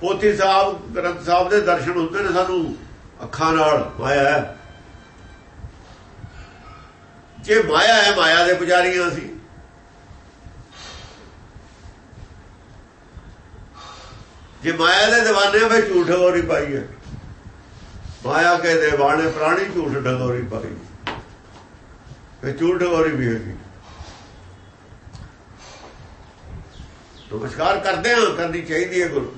ਪੋਤੀ ਸਾਹਿਬ, ਗ੍ਰੰਥ ਸਾਹਿਬ ਦੇ ਦਰਸ਼ਨ ਹੁੰਦੇ ਨੇ ਸਾਨੂੰ ਅੱਖਾਂ ਨਾਲ ਮਾਇਆ ਹੈ। ਜੇ ਮਾਇਆ ਹੈ, ਮਾਇਆ ਦੇ ਪੁਜਾਰੀਆਂ ਅਸੀਂ। ਜੇ ਮਾਇਆ ਦੇ دیਵਾਨੇ ਵਿੱਚ ਝੂਠ ਹੋਰੀ ਪਾਈ ਹੈ। ਮਾਇਆ ਕੇ دیਵਾਨੇ ਪ੍ਰਾਣੀ ਝੂਠ ਢਗੋਰੀ ਪਾਈ। ਫੇ ਝੂਠ ਹੋਰੀ ਵੀ ਹੈਗੀ। ਨਮਸਕਾਰ ਕਰਦੇ ਹਾਂ, ਕਰਨੀ ਚਾਹੀਦੀ ਹੈ ਗੁਰੂ।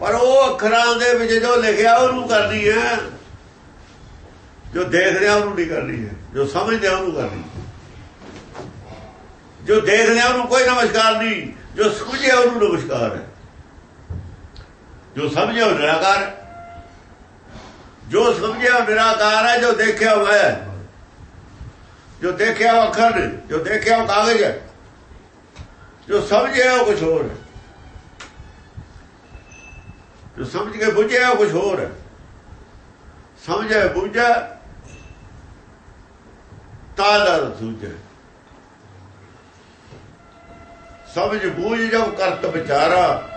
ਪਰ ਉਹ ਅੱਖਰਾਂ ਦੇ ਵਿੱਚ ਜੋ ਲਿਖਿਆ, ਉਹਨੂੰ ਕਰਨੀ ਹੈ। ਜੋ ਦੇਖਦੇ ਆ ਉਹਨੂੰ ਨਹੀਂ ਕਰਨੀ ਹੈ। ਜੋ ਸਮਝਦੇ ਉਹਨੂੰ ਕਰਨੀ ਜੋ ਦੇਖਦੇ ਆ ਉਹਨੂੰ ਕੋਈ ਨਮਸਕਾਰ ਨਹੀਂ, ਜੋ ਸਮਝਿਆ ਉਹਨੂੰ ਨਮਸਕਾਰ ਹੈ। ਜੋ ਸਮਝਿਆ ਉਹ ਨਿਰਾਕਾਰ ਹੈ। ਜੋ ਸਮਝਿਆ ਨਿਰਾਕਾਰ ਹੈ, ਜੋ ਦੇਖਿਆ ਉਹ ਹੈ। ਜੋ ਦੇਖਿਆ ਉਹ ਅੱਖਰ ਨੇ ਜੋ ਦੇਖਿਆ ਉਹ ਕਾਗਜ਼ ਹੈ। ਜੋ ਸਮਝਿਆ ਉਹ ਕੁਝ ਹੋਰ ਹੈ। ਜੋ ਸਮਝ ਕੇ ਬੁੱਝਿਆ ਉਹ ਕੁਝ ਹੋਰ ਹੈ। ਸਮਝਿਆ, ਬੁੱਝਿਆ ਤਾਲਾ ਸੂਝਿਆ। ਸਮਝ ਬੂਝ ਜੋ ਕਰਤ ਵਿਚਾਰਾ।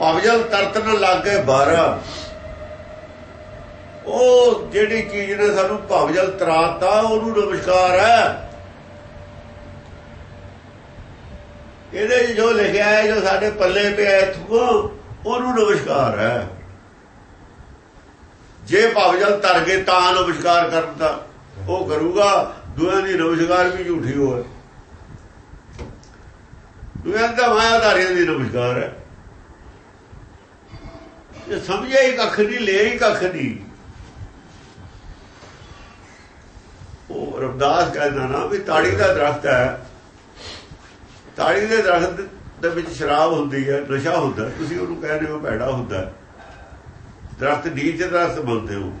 ਭਵਜਲ ਤਰਤ ਨ ਲਾਗੇ ਬਾਰਾ। ਉਹ ਜਿਹੜੀ ਚੀਜ਼ ਨੇ ਸਾਨੂੰ ਭਵਜਲ ਤਰਾਤਾ, ਉਹਨੂੰ ਨਮਸਕਾਰ ਹੈ। ਇਹਦੇ 'ਚ ਜੋ ਲਿਖਿਆ ਹੈ, ਜੋ ਸਾਡੇ ਪੱਲੇ ਪਿਆ ਇਥੋਂ ਉਹਨੂੰ ਨਮਸਕਾਰ ਹੈ। ਜੇ ਭਵਜਲ ਤਰ ਗਏ ਤਾਂ ਨਮਸਕਾਰ ਕਰਨ ਦਾ ਉਹ ਕਰੂਗਾ ਦੁਆਂ ਦੀ ਨਮਸਕਾਰ ਵੀ ਝੂਠੀ ਹੋਏ ਦੁਆਂ ਦਾ ਮਾਇਆਦਾਰੀਆਂ ਦੀ ਨਮਸਕਾਰ ਹੈ। ਇਹ ਸਮਝਿਆ ਹੀ ਕੱਖ ਨਹੀਂ, ਲਿਆ ਹੀ ਕੱਖ ਨਹੀਂ। ਉਹ ਰਵਦਾਸ ਕਹਿੰਦਾ ਨਾ ਵੀ ਤਾੜੀ ਦਾ ਦਰਖਤ ਹੈ। ਤਾੜੀ ਦੇ ਦਰਖਤ ਦੇ ਵਿੱਚ ਸ਼ਰਾਬ ਹੁੰਦੀ ਹੈ, ਨਸ਼ਾ ਹੁੰਦਾ ਤੁਸੀਂ ਉਹਨੂੰ ਕਹਿੰਦੇ ਹੋ ਭੈੜਾ ਹੁੰਦਾ ਦਰਖਤ ਨੀਚ ਦੇ ਦਰਖਤ ਬੋਲਦੇ ਹੋ।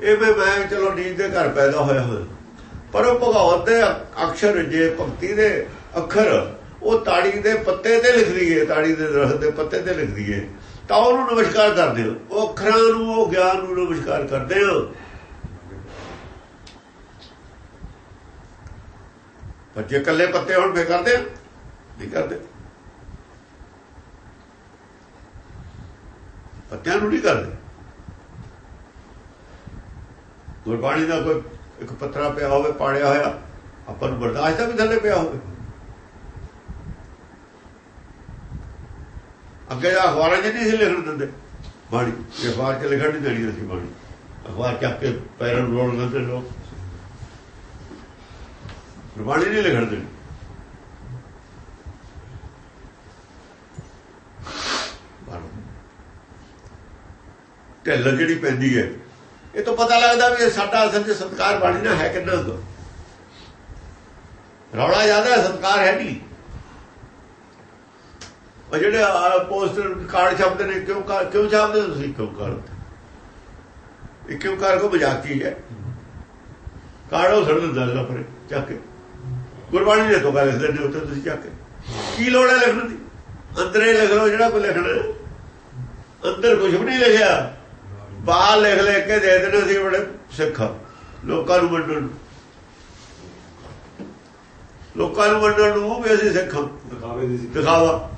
ਇਹ ਮੈਂ ਮੈਂ ਚਲੋ ਨੀਚ ਦੇ ਘਰ ਪੈਦਾ ਹੋਇਆ ਹੋਇਆ। ਪਰ ਉਹ ਭਗਵਤ ਦੇ ਅਕਸ਼ਰ ਜੇ ਭਗਤੀ ਦੇ ਅੱਖਰ, ਉਹ ਤਾੜੀ ਦੇ ਪੱਤੇ ਤੇ ਲਿਖ ਦਈਏ ਤਾੜੀ ਦੇ ਦਰਖਤ ਦੇ ਪੱਤੇ ਤੇ ਲਿਖ ਦਈਏ ਤਾਂ ਉਹਨੂੰ ਨਮਸਕਾਰ ਕਰਦੇ ਹੋ। ਉਹ ਅੱਖਰਾਂ ਨੂੰ, ਉਹ ਗਿਆਨ ਨੂੰ ਨਮਸਕਾਰ ਕਰਦੇ ਹੋ। ਪਰ ਜੇ ਕੱਲੇ ਪੱਤੇ ਹੋਣ ਫੇ ਕਰਦੇ ਨਹੀਂ ਕਰਦੇ। ਪੱਤਿਆਂ ਨੂੰ ਨਹੀਂ ਕਰਦੇ। ਗੁਰਬਾਣੀ ਦਾ ਕੋਈ ਇੱਕ ਪੱਤਰਾ ਪਿਆ ਹੋਵੇ, ਪਾੜਿਆ ਹੋਇਆ, ਆਪਾਂ ਨੂੰ ਬਰਦਾਸ਼ਤ ਤਾਂ ਵੀ ਥੱਲੇ ਪਿਆ ਹੋਵੇ। ਅੱਗੇ ਦਾ ਅਖਬਾਰਾਂ 'ਚ ਨਹੀਂ ਸੀ ਲਿਖਣ ਦਿੰਦੇ। ਬਾਣੀ ਅਖਬਾਰ 'ਚ ਲਿਖਣ ਨਹੀਂ ਦੇਣੀ ਅਸੀਂ ਬਾਣੀ। ਅਖਬਾਰ ਚੱਕ ਕੇ ਪੈਰਾਂ ਨੂੰ ਰੋਲ ਦਿੰਦੇ ਲੋਕ। ਗੁਰਬਾਣੀ ਨਹੀਂ ਲਿਖਣ ਦੇਣੀ ਢਿੱਲ ਜਿਹੜੀ ਪੈਂਦੀ ਹੈ ਇਹ ਤੋਂ ਪਤਾ ਲੱਗਦਾ ਵੀ ਇਹ ਸਾਡਾ ਅਸਲ 'ਚ ਸੰਸਕਾਰ ਬਾਣੀ ਨਾਲ ਹੈ ਕਿੰਨਾ ਹੁੰਦਾ ਰੌਲਾ ਜ਼ਿਆਦਾ ਹੈ ਸੰਸਕਾਰ ਹੈ ਨਹੀਂ ਉਹ ਜਿਹੜੇ ਪੋਸਟਰ ਕਾਰਡ ਛਾਪਦੇ ਨੇ ਕਿਉਂ ਕਿਉਂ ਛਾਪਦੇ ਤੁਸੀਂ ਕਿਉਂ ਕਰਦੇ ਇਹ ਕਿਉਂ ਕਾਰ ਕੋ ਮਜ਼ਾਕੀ ਹੈ ਕਾਰਡ ਉਹ ਸੜ ਦਿੰਦਾ ਲੱਪਰੇ ਚੱਕ ਕੇ ਗੁਰਬਾਣੀ ਦੇ ਤੋਂ ਲਿਖਦੇ ਨੇ ਉੱਤੇ ਤੁਸੀਂ ਚੱਕ ਕੇ। ਕੀ ਲੋੜ ਹੈ ਲਿਖਣ ਦੀ? ਅੰਦਰੇ ਲਿਖ ਲਓ ਜਿਹੜਾ ਕੋਈ ਲਿਖਣਾ ਅੰਦਰ ਕੁਝ ਵੀ ਨਹੀਂ ਲਿਖਿਆ। ਬਾਹਰ ਲਿਖ ਲੈ ਕੇ ਦੇ ਦੇਣਾ ਸੀ ਬੜੇ ਸਿੱਖ। ਲੋਕਾਂ ਨੂੰ ਵੰਡਣ ਨੂੰ। ਲੋਕਾਂ ਨੂੰ ਵੰਡਣ ਨੂੰ ਵੀ ਅਸੀਂ ਸਿੱਖ। ਦਿਖਾਵੇ ਦੀ ਦਿਖਾਵਾ।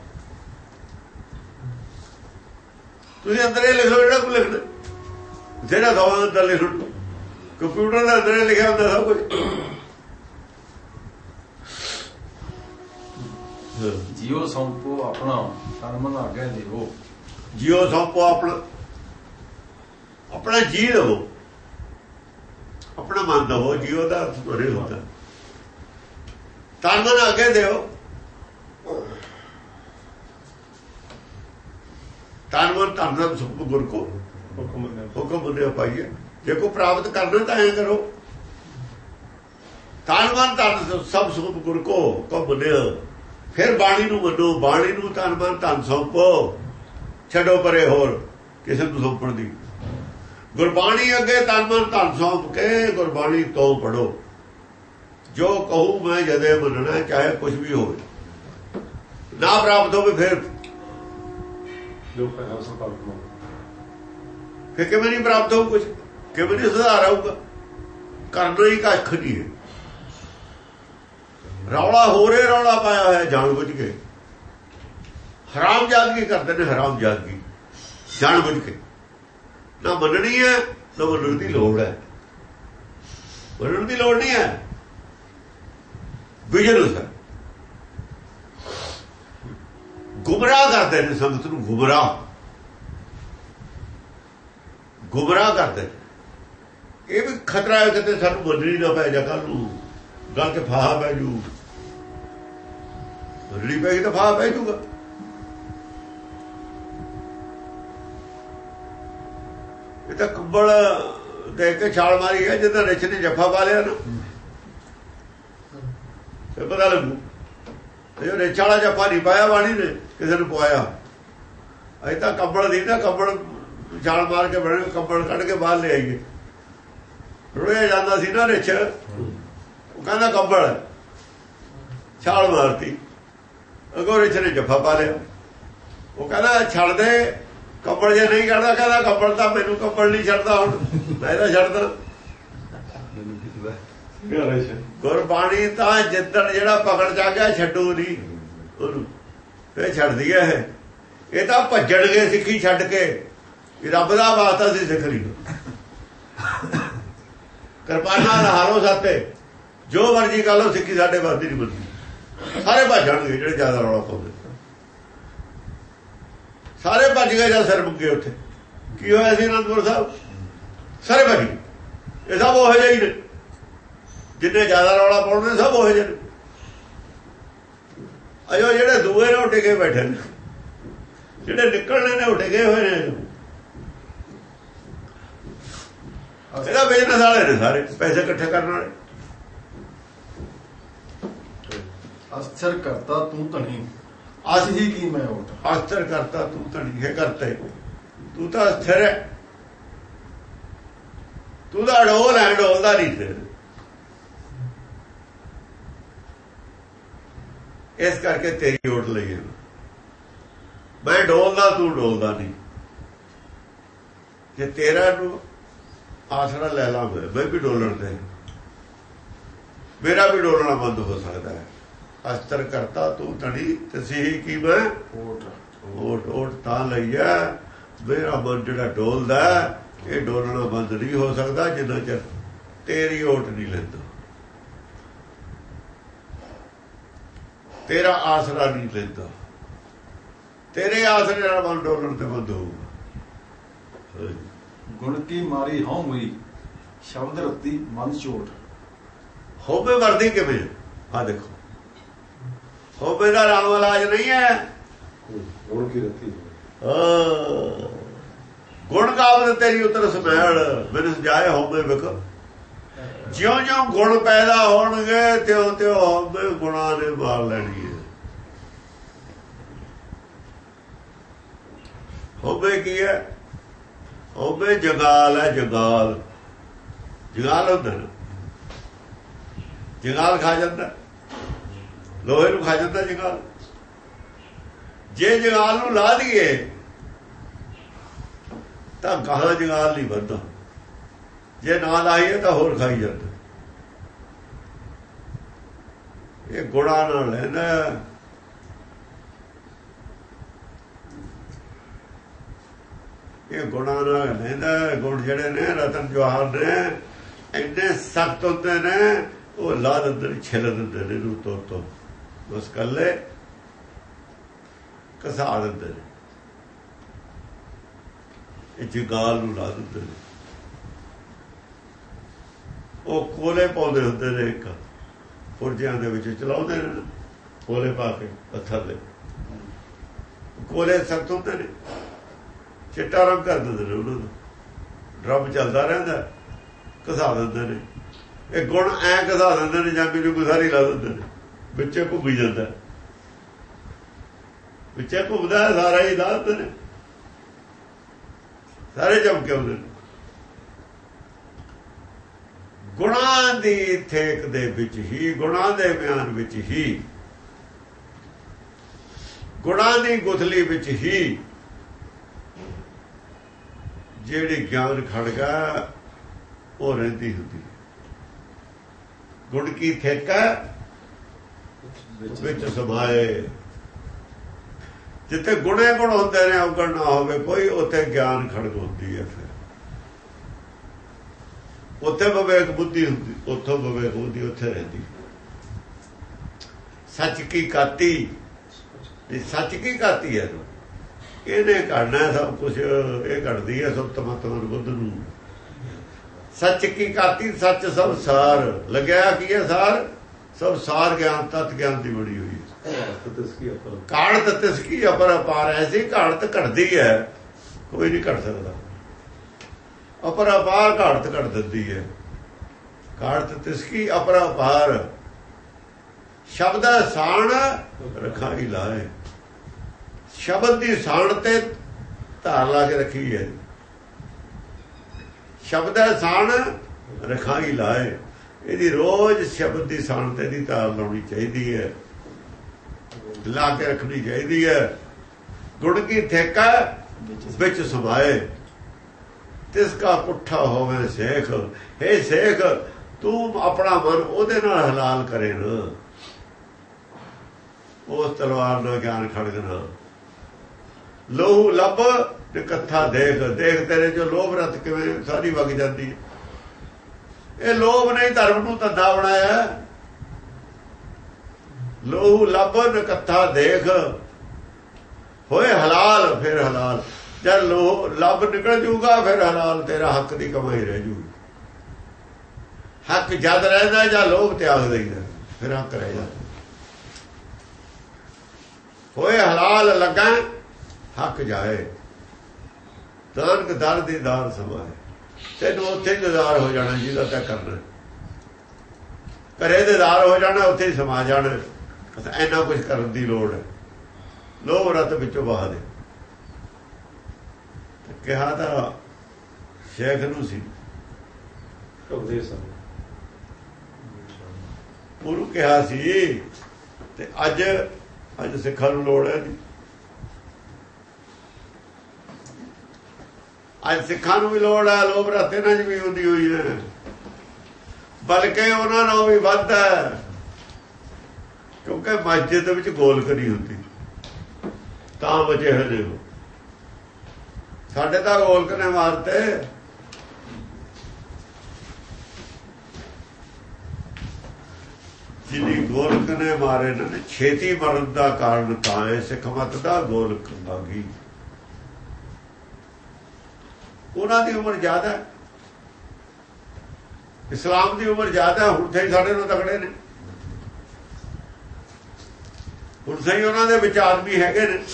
ਤੁਸੀਂ ਅੰਦਰ ਲਿਖੋ ਜਿਹੜਾ ਕੋਈ ਲਿਖਣਾ ਜਿਹੜਾ ਦਵਾ ਅੰਦਰ ਲਿਖਣ ਕੰਪਿਊਟਰ ਦਾ ਅੰਦਰ ਲਿਖਿਆ ਹੁੰਦਾ ਸਭ ਕੁਝ ਜੀਓ ਸੰਪੋ ਆਪਣਾ ਤਨ ਮਨ ਆਗੇ ਦੇਵੋ ਜਿਉ ਸੌਂਪੋ ਆਪਣਾ ਆਪਣਾ ਜੀ ਲਵੋ ਆਪਣਾ ਮਨ ਦਵੋ ਜਿਉ ਦਾ ਸੁਰੇ ਹੁੰਦਾ ਤਨ ਮਨ ਅੱਗੇ ਦਿਓ ਤਨ ਮਨ ਤਨ ਦਾ ਸੁਖ ਗੁਰ ਕੋ ਹੁਕਮ ਨੇ ਹੁਕਮ ਬੰਦੇ ਪਾਈਏ ਜੇ ਕੋ ਪ੍ਰਾਪਤ ਕਰਨਾ ਤਾਂ ਐ ਕਰੋ ਤਨ ਮਨ ਤਨ ਸਭ ਸੁਖ ਗੁਰ ਕੋ ਕੋ ਬੰਦਿਓ ਫਿਰ ਬਾਣੀ ਨੂੰ ਮੰਨੋ ਬਾਣੀ ਨੂੰ ਤਨ ਮਨ ਤਨ ਸੌਂਪੋ। ਛੱਡੋ ਪਰੇ ਹੋਰ ਕਿਸੇ ਨੂੰ ਸੌਂਪਣ ਦੀ। ਗੁਰਬਾਣੀ ਅੱਗੇ ਤਨ ਮਨ ਧਨ ਸੌਂਪ ਕੇ ਗੁਰਬਾਣੀ ਤੋਂ ਪੜੋ। ਜੋ ਕਹੂ ਮੈਂ ਜਦੇ ਮੰਨਣਾ ਚਾਹੇ ਕੁਝ ਵੀ ਹੋਵੇ। ਨਾ ਪ੍ਰਾਪਤ ਹੋਵੇ ਫਿਰ। ਜੋ ਪਹਿਲਾ ਸੰਕਲਪ ਨੂੰ ਫਿਰ ਕਿਵੇਂ ਨਹੀਂ ਪ੍ਰਾਪਤ ਹੋਊ ਕੁਝ ਕਿਵੇਂ ਨਹੀਂ ਸੁਧਾਰ ਆਊਗਾ? ਕਰਨਾ ਹੀ ਕੱਖ ਨਹੀਂ ਹੈ। ਰੌਲਾ ਹੋ ਰਿਹਾ, ਰੌਲਾ ਪਾਇਆ ਹੋਇਆ, ਜਾਣ ਬੁੱਝ ਕੇ। ਹਰਾਮ ਜਾਦਗੀ ਕਰਦੇ ਨੇ ਹਰਾਮ ਜਾਦਗੀ ਜਾਣ ਬੁੱਝ ਕੇ। ਨਾ ਮੰਨਣੀ ਹੈ, ਨਾ ਮੰਨਣ ਦੀ ਲੋੜ ਹੈ। ਮੰਨਣ ਦੀ ਲੋੜ ਨਹੀਂ ਹੈ। ਬਿਜਨਸ ਹੈ। ਗੁੰਮਰਾਹ ਕਰਦੇ ਨੇ ਸੰਗਤ ਨੂੰ, ਗੁੰਮਰਾਹ। ਗੁੰਮਰਾਹ ਕਰਦੇ ਨੇ। ਇਹ ਵੀ ਖਤਰਾ ਹੈ ਕਿਤੇ ਸਾਨੂੰ ਮੰਨਣੀ ਨਾ ਪੈ ਜਾ ਕੱਲ ਨੂੰ ਗੱਲ ਤੇ ਫਾਹਾ ਪੈ ਜੂ। ਮੰਨਣੀ ਪੈ ਗਈ ਤਾਂ ਫਾਹਾ ਪੈ ਜੂਗਾ ਇਹ ਤਾਂ ਕੰਬਲ ਦੇ ਕੇ ਛਾਲ ਮਾਰੀ ਹੈ ਜਿੱਦਾਂ ਰਿਛ ਨੇ ਜੱਫਾ ਪਾ ਲਿਆ ਨਾ। ਤੇ ਪਤਾ ਲੱਗੂ ਤੇ ਰਿਛ ਵਾਲਾ ਜੱਫਾ ਨਹੀਂ ਪਾਇਆ, ਬਾਣੀ ਨੇ ਕਿਸੇ ਨੂੰ ਪਵਾਇਆ। ਅਜੇ ਤਾਂ ਕੰਬਲ ਦੀ ਨਾ, ਕੰਬਲ ਛਾਲ ਮਾਰ ਕੇ ਬਣੇ, ਕੰਬਲ ਕੱਢ ਕੇ ਬਾਹਰ ਲੈ ਆਈਏ। ਰੋਇਆ ਜਾਂਦਾ ਸੀ ਨਾ ਰਿਛ। ਉਹ ਕਹਿੰਦਾ ਕੰਬਲ, ਛਾਲ ਮਾਰਤੀ। ਅਗੋ ਰਿਛ ਨੇ ਜੱਫਾ ਪਾ ਲਿਆ ਉਹ ਕਹਿੰਦਾ, ਛੱਡ ਦੇ ਕੰਬਲ ਜੇ ਨਹੀਂ ਕਰਦਾ ਕਹਿੰਦਾ, ਕੱਪੜ ਤਾਂ ਮੈਨੂੰ ਕੱਪੜ ਨਹੀਂ ਛੱਡਦਾ ਹੁਣ। ਮੈਂ ਤਾਂ ਛੱਡਦਾ ਗੁਰਬਾਣੀ ਤਾਂ ਜਿੱਦਣ ਜਿਹੜਾ ਪਕੜ ਜਾ ਗਿਆ ਛੱਡੂ ਨਹੀਂ। ਉਹਨੂੰ ਫੇ ਛੱਡਦੀ ਹੈ ਇਹ। ਇਹ ਤਾਂ ਭੱਜਣਗੇ ਸਿੱਖੀ ਛੱਡ ਕੇ। ਵੀ ਰੱਬ ਦਾ ਵਾਸਤਾ ਸੀ ਸਿੱਖ ਲਈ। ਕਿਰਪਾਨਾ ਹਾਰੋ ਸਾਤੇ ਜੋ ਮਰਜ਼ੀ ਕਰ ਲੋ ਸਿੱਖੀ ਸਾਡੇ ਵਾਸਤੇ ਨਹੀਂ ਬਣਦੀ। ਸਾਰੇ ਭੱਜਣਗੇ ਜਿਹੜੇ ਜ਼ਿਆਦਾ ਰੌਲਾ ਪਾਉਂਦੇ। ਸਾਰੇ ਭੱਜ ਗਏ ਜਾਂ ਸਿਰ ਮੁੱਕੇ ਉੱਥੇ। ਕੀ ਹੋਇਆ ਸੀ ਅਨੰਦਪੁਰ ਸਾਹਿਬ? ਸਾਰੇ ਭੱਜ ਗਏ। ਇਹ ਸਭ ਉਹ ਜਿਹੇ ਨੇ। ਜਿੰਨੇ ਜ਼ਿਆਦਾ ਰੌਲਾ ਪਾਉਂਦੇ ਸਭ ਉਹ ਜਿਹੇ ਨੇ। ਅਯੋ ਜਿਹੜੇ ਦੂਏ ਨੇ ਉੱਠ ਕੇ ਬੈਠੇ ਨੇ। ਜਿਹੜੇ ਨਿਕਲਣੇ ਨੇ ਉੱਠ ਗਏ ਹੋਏ ਨੇ। ਇਹਦਾ ਬਿਜ਼ਨਸ ਵਾਲੇ ਨੇ ਸਾਰੇ, ਪੈਸੇ ਇਕੱਠੇ ਕਰਨ ਵਾਲੇ। ਅਸਥਿਰ ਕਰਤਾ ਤੂੰ ਧਣੀ। ਆਸ ਹੀ ਕੀ ਮੈਂ ਉਠ ਅਸਥਿਰ ਕਰਤਾ ਤੂੰ ਧਣੀ ਹੈ ਕਰਤੇ ਤੂੰ ਤਾਂ ਅਸਥਿਰ ਹੈ। ਤੂੰ ਤਾਂ ਢੋਲ ਹੈ ਢੋਲਦਾ ਨਹੀਂ ਫਿਰ। ਇਸ ਕਰਕੇ ਤੇਰੀ ਓਟ ਲਈ ਹੈ। ਮੈਂ ਡੋਲਦਾ ਤੂੰ ਡੋਲਦਾ ਨਹੀਂ। ਜੇ ਤੇਰਾ ਨੂੰ ਆਸਰਾ ਲੈ ਲਾ ਮੈਂ ਮੈਂ ਵੀ ਡੋਲਣ ਤੇ ਮੇਰਾ ਵੀ ਡੋਲਣਾ ਬੰਦ ਹੋ ਸਕਦਾ ਹੈ। ਅਸਤਰ ਕਰਤਾ ਤੂੰ ਧਣੀ ਤਸੀ ਕੀ ਮੈਂ ਓਟ। ਓਟ ਓਟ ਤਾਂ ਲਈਆ ਮੇਰਾ ਮਨ ਜਿਹੜਾ ਡੋਲਦਾ ਇਹ ਡੋਲਣਾ ਬੰਦ ਨਹੀਂ ਹੋ ਸਕਦਾ ਜਿੰਨਾ ਚਿਰ ਤੇਰੀ ਓਟ ਨਹੀਂ ਲੈਂਦਾ। ਤੇਰਾ ਆਸਰਾ ਨਹੀਂ ਲੈਂਦਾ। ਤੇਰੇ ਆਸਰੇ ਨਾਲ ਮਨ ਡੋਲਣ ਤੇ ਬੰਦ ਹੋਊਗਾ। ਗੁਣ ਕੀ ਮਾਰੀ ਹਉ ਹੋਈ ਸ਼ਬਦ ਰਤੀ ਮਨ ਚੋਟ। ਹੋਵੇ ਵਰਦੀ ਕਿਵੇਂ? ਆ ਦੇਖੋ। ਹੋਵੇ ਦਾ ਰਾਮ ਇਲਾਜ ਨਹੀਂ ਹੈ। ਗੁਣ ਕੀ ਰਤੀ ਹਾਂ। ਗੁਣ ਗਾਵਨ ਤੇਰੀ ਉਤਰ ਸਮੈਲ। ਮੈਨੂੰ ਜਾਏ ਹੋਵੇ ਵਿਕ ਜਿਉਂ ਜਿਉਂ ਗੁਣ ਪੈਦਾ ਹੋਣਗੇ ਤਿਉਂ ਤਿਉਂ ਹੋਵੇ ਗੁਣਾ ਨੇ ਮਾਰ ਲੈਣੀ ਹੈ। ਹੋਵੇ ਕੀ ਹੈ? ਹੋਵੇ ਜਗਾਲ ਹੈ ਜਗਾਲ। ਜਗਾਲ ਹੁੰਦਾ ਜਗਾਲ ਖਾ ਜਾਂਦਾ। ਲੋਹੇ ਨੂੰ ਖਾ ਜਾਂਦਾ ਜਗਾਲ ਜੇ ਜਗਾਲ ਨੂੰ ਲਾ ਦਈਏ, ਤਾਂ ਗਾਹਾਂ ਜਗਾਲ ਨਹੀਂ ਵੱਧਦਾ। ਜੇ ਨਾ ਲਾਈਏ ਤਾਂ ਹੋਰ ਖਾਈ ਜਾਂਦਾ। ਇਹ ਗੁਣਾ ਨਾਲ ਲੈਣਾ। ਇਹ ਗੁਣਾ ਨਾਲ ਲੈਂਦਾ ਗੁਣ ਜਿਹੜੇ ਨੇ, ਰਤਨ ਜਵਾਹਰ ਨੇ, ਇੰਨੇ ਸਖਤ ਹੁੰਦੇ ਨੇ, ਉਹ ਲਾ ਦਿੰਦੇ ਨੇ ਛਿਲ ਦਿੰਦੇ ਨੇ ਨੂੰ ਤੋਂ ਤੋਂ ਬਸ ਕੱਲੇ ਕਸਾ ਦਿੰਦੇ ਨੇ। ਇਹ ਜਗਾਲ ਨੂੰ ਲਾ ਦਿੰਦੇ ਨੇ। ਉਹ ਕੋਲੇ ਪਾਉਂਦੇ ਹੁੰਦੇ ਨੇ ਇੱਕ, ਪੁਰਜਿਆਂ ਦੇ ਵਿੱਚ ਚਲਾਉਂਦੇ ਨੇ। ਕੋਲੇ ਪਾ ਕੇ ਪੱਥਰ ਦੇ। ਕੋਲੇ ਸਖਤ ਹੁੰਦੇ ਨੇ। ਚਿੱਟਾ ਰੰਗ ਕਰ ਦਿੰਦੇ ਨੇ ਉਹਨਾਂ ਨੂੰ। ਡਰਮ ਚੱਲਦਾ ਰਹਿੰਦਾ ਘਸਾ ਦਿੰਦੇ ਨੇ। ਇਹ ਗੁਣ ਐ ਘਸਾ ਦਿੰਦੇ ਨੇ ਜਾਂ ਮੈਨੂੰ ਗੁਜ਼ਾਰੀ ਲਾ ਦਿੰਦੇ ਨੇ। ਵਿੱਚੇ ਘੁੰਮੀ ਜਾਂਦਾ। ਵਿੱਚੇ ਘੁੰਮਦਾ ਸਾਰਾ ਹੀ ਲਾ ਨੇ। ਸਾਰੇ ਚਮਕੇ ਹੁੰਦੇ ਨੇ। ਗੁਣਾਂ ਦੀ ਥੇਕ ਦੇ ਵਿੱਚ ਹੀ, ਗੁਣਾਂ ਦੇ ਬਿਆਨ ਵਿੱਚ ਹੀ, ਗੁਣਾਂ ਦੀ ਗੁਥਲੀ ਵਿੱਚ ਹੀ, ਜਿਹੜੀ ਗਿਆਨ ਖੜਗਾ ਉਹ ਰਹਿੰਦੀ ਹੁੰਦੀ ਗੁਣ ਕੀ ਥੇਕਾ ਵਿੱਚ। ਸਮਾਏ। ਜਿੱਥੇ ਗੁਣੇ ਗੁਣ ਹੁੰਦੇ ਨੇ, ਔਗਣ ਨਾ ਹੋਵੇ ਕੋਈ, ਉੱਥੇ ਗਿਆਨ ਖੜਗ ਹੁੰਦੀ ਹੈ ਫਿਰ। ਉੱਥੇ ਵਿਵੇਕ ਬੁੱਧੀ ਹੁੰਦੀ, ਉੱਥੋਂ ਵਿਵੇਕ ਬੁੱਧੀ ਉੱਥੇ ਰਹਿੰਦੀ। ਸੱਚ ਕੀ ਕਾਤੀ? ਇਹ ਸੱਚ ਕੀ ਕਾਤੀ ਹੈ ਇਹਨੇ? ਕਰਨਾ ਸਭ ਕੁਝ ਇਹ ਕਰਦੀ ਹੈ ਸਭ ਤਮਤਮਨ ਬੁੱਧ ਨੂੰ। ਸੱਚ ਕੀ ਕਾਤੀ? ਸੱਚ ਸਭ ਸਾਰ ਲੱਗਿਆ ਕੀ ਹੈ ਸਾਰ? ਸਭ ਸਾਰ ਗਿਆਨ ਤਤ ਗਿਆਨ ਦੀ ਬੜੀ ਹੋਈ ਹੈ। ਤਸਕੀ ਅਪਰ? ਕਾੜਤ ਤਿਸਕੀ ਅਪਰ ਅਪਾਰ ਐਸੀ ਕਾੜਤ ਘੜਦੀ ਹੈ। ਕੋਈ ਨਹੀਂ ਘੜ ਸਕਦਾ। ਅਪਰਪਾਰ ਘਾੜਤ ਘੜ ਦਿੰਦੀ ਹੈ। ਘਾੜਤ ਤਿਸਕੀ ਅਪਰਪਾਰ ਸ਼ਬਦ ਸਾਣ ਰਖਾਈ ਲਾਏ। ਸ਼ਬਦ ਦੀ ਸਾਣ ਤੇ ਧਾਰ ਲਾ ਕੇ ਰੱਖੀ ਹੈ। ਸ਼ਬਦ ਸਾਣ ਰਖਾਈ ਲਾਏ। ਇਹਦੀ ਰੋਜ਼ ਸ਼ਬਦ ਦੀ ਸਾਣ ਤੇ ਦੀ ਧਾਰ ਲਾਉਣੀ ਚਾਹੀਦੀ ਹੈ। ਲਾ ਕੇ ਰੱਖਣੀ ਚਾਹੀਦੀ ਹੈ। ਗੁੜ ਕੀ ਠੇਕਾ ਵਿੱਚ ਸਮਾਏ ਤਿਸ ਕਾ ਪੁੱਠਾ ਹੋਵੇ ਸੇਖ। हे ਸੇਖ, ਤੂੰ ਆਪਣਾ ਮਨ ਉਹਦੇ ਨਾਲ ਹਲਾਲ ਕਰੇ ਨਾ। ਉਸ ਤਲਵਾਰ ਨਾਲ ਗਿਆਨ ਖੜਗਣਾ ਲੋਹੂ ਲੱਭ ਤੇ ਕਥਾ ਦੇਖ। ਦੇਖ ਤੇਰੇ ਜੋ ਲੋਭ ਰਤ ਕਿਵੇਂ ਸਾਰੀ ਵਗ ਜਾਂਦੀ ਹੈ। ਇਹ ਲੋਭ ਨਹੀਂ, ਧਰਮ ਨੂੰ ਧੰਦਾ ਬਣਾਇਆ ਲੋਹ ਲੱਭ ਨਕੱਥਾ ਦੇਖ। ਹੋਏ ਹਲਾਲ, ਫਿਰ ਹਲਾਲ। ਜਦ ਲੋਹ ਲੱਭ ਨਿਕਲ ਜੂਗਾ, ਫਿਰ ਹਲਾਲ ਤੇਰਾ ਹੱਕ ਦੀ ਕਮਾਈ ਰਹਿ ਜੂਗੀ। ਹੱਕ ਜਦ ਰਹਿੰਦਾ, ਜਾਂ ਲੋਭ ਤਿਆਗ ਦੇਈਦਾ, ਫਿਰ ਹੱਕ ਰਹਿ ਜਾਂਦਾ। ਹੋਏ ਹਲਾਲ ਲੱਗਾ ਹੱਕ ਜਾਏ। ਤਾਨਕ ਦਰ ਦੀ ਦਾਰ ਸਮਾਏ ਤੈਨੂੰ ਉੱਥੇ ਦਿਦਾਰ ਹੋ ਜਾਣਾ ਜਿਹਦਾ ਤੈਂ ਕਰਨਾ। ਘਰੇ ਦਿਦਾਰ ਹੋ ਜਾਣਾ ਉੱਥੇ ਹੀ ਸਮਾ ਜਾਣਾ। ਬਸ ਇੰਨਾ ਕੁਝ ਕਰਨ ਦੀ ਲੋੜ ਹੈ। ਲੋਭ ਰਤ ਵਿੱਚੋਂ ਬਾਹ ਦੇ। ਕਿਹਾ ਤਾਂ ਸ਼ੇਖ ਨੂੰ ਸੀ। ਉਪਦੇਸ਼ ਗੁਰੂ ਕਿਹਾ ਸੀ ਤੇ ਅੱਜ ਅੱਜ ਸਿੱਖਾਂ ਨੂੰ ਲੋੜ ਹੈ। ਅੱਜ ਸਿੱਖਾਂ ਨੂੰ ਵੀ ਲੋੜ ਹੈ, ਲੋਭ ਰਤੇ ਨਾਲ ਵੀ ਹੁੰਦੀ ਹੋਈ ਹੈ। ਬਲਕਿ ਉਹਨਾਂ ਨੂੰ ਵੀ ਵੱਧ ਹੈ, ਕਿਉਂਕਿ ਮਸਜਿਦ ਵਿੱਚ ਗੋਲ ਕਰੀ ਹੁੰਦੀ। ਤਾਂ ਬਚੇ ਹਲੇ ਹੋ ਸਾਡੇ ਤਾਂ ਗੋਲ ਕਨੇ ਮਾਰਤੇ। ਜਿਹਦੀ ਗੋਲਕ ਨੇ ਮਾਰੇ ਨੇ, ਛੇਤੀ ਮਰਨ ਦਾ ਕਾਰਨ ਤਾਂ ਹੈ ਸਿੱਖ ਮਤ ਦਾ ਗੋਲਕ ਬਾਗੀ। ਉਹਨਾਂ ਦੀ ਉਮਰ ਜ਼ਿਆਦਾ ਹੈ। ਇਸਲਾਮ ਦੀ ਉਮਰ ਜ਼ਿਆਦਾ ਹੁਣ ਤੇ ਸਾਡੇ ਨੂੰ ਤਕੜੇ ਨੇ। ਹੁਣ ਸਹੀ ਉਹਨਾਂ ਦੇ ਵਿੱਚ ਆਦਮੀ ਹੈਗੇ ਨੇ।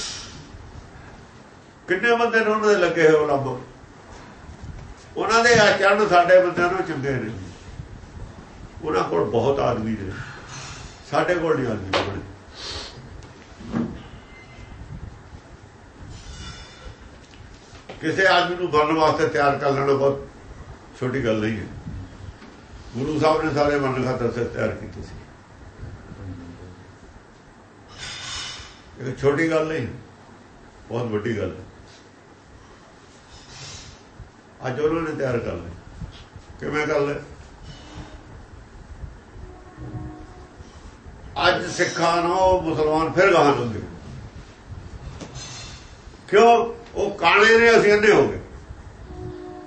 ਕਿੰਨੇ ਬੰਦੇ ਨੇ ਉਹਨਾਂ ਦੇ ਲੱਗੇ ਹੋਏ ਲੱਭ ਉਹਨਾਂ ਦੇ ਆਚਰਣ ਸਾਡੇ ਬੰਦਿਆਂ ਨੂੰ ਚੰਗੇ ਨੇ। ਉਹਨਾਂ ਕੋਲ ਬਹੁਤ ਆਦਮੀ ਨੇ। ਸਾਡੇ ਕੋਲ ਨਹੀਂ ਆਦਮੀ ਬਣੇ। ਕਿਸੇ ਆਦਮੀ ਨੂੰ ਬਣਨ ਵਾਸਤੇ ਤਿਆਰ ਕਰ ਲੈਣਾ ਬਹੁਤ ਛੋਟੀ ਗੱਲ ਨਹੀਂ ਹੈ। ਗੁਰੂ ਸਾਹਿਬ ਨੇ ਸਾਰੇ ਮਨ ਖਾਤਰ ਸੇ ਤਿਆਰ ਕੀਤੇ ਸੀ। ਇਹ ਛੋਟੀ ਗੱਲ ਨਹੀਂ, ਬਹੁਤ ਵੱਡੀ ਗੱਲ ਹੈ। ਅੱਜ ਉਹਨਾਂ ਨੇ ਤਿਆਰ ਕਰ ਲਿਆ। ਕਿਵੇਂ ਕਰ ਲਿਆ? ਅੱਜ ਸਿੱਖਾਂ ਨੂੰ ਮੁਸਲਮਾਨ ਫਿਰ ਗਾਹਾਂ ਲੰਗੇ ਕਿਉਂ? ਉਹ ਕਾਲੇ ਨੇ, ਅਸੀਂ ਅੰਨੇ ਹੋ ਗਏ।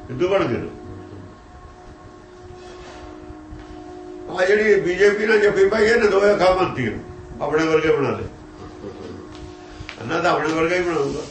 ਹਿੰਦੂ ਬਣ ਗਏ। ਆ ਜਿਹੜੀ ਬੀਜੇਪੀ ਨਾਲ ਜੱਫੀ ਪਾਈ ਇਹਨੇ ਦੋਏ ਖਾ ਮੰਤੀ ਆਪਣੇ ਵਰਗੇ ਬਣਾ ਲਏ। ਇਹਨਾਂ ਦਾ ਆਪਣੇ ਵਰਗਾ ਹੀ ਬਣਾਊਗਾ।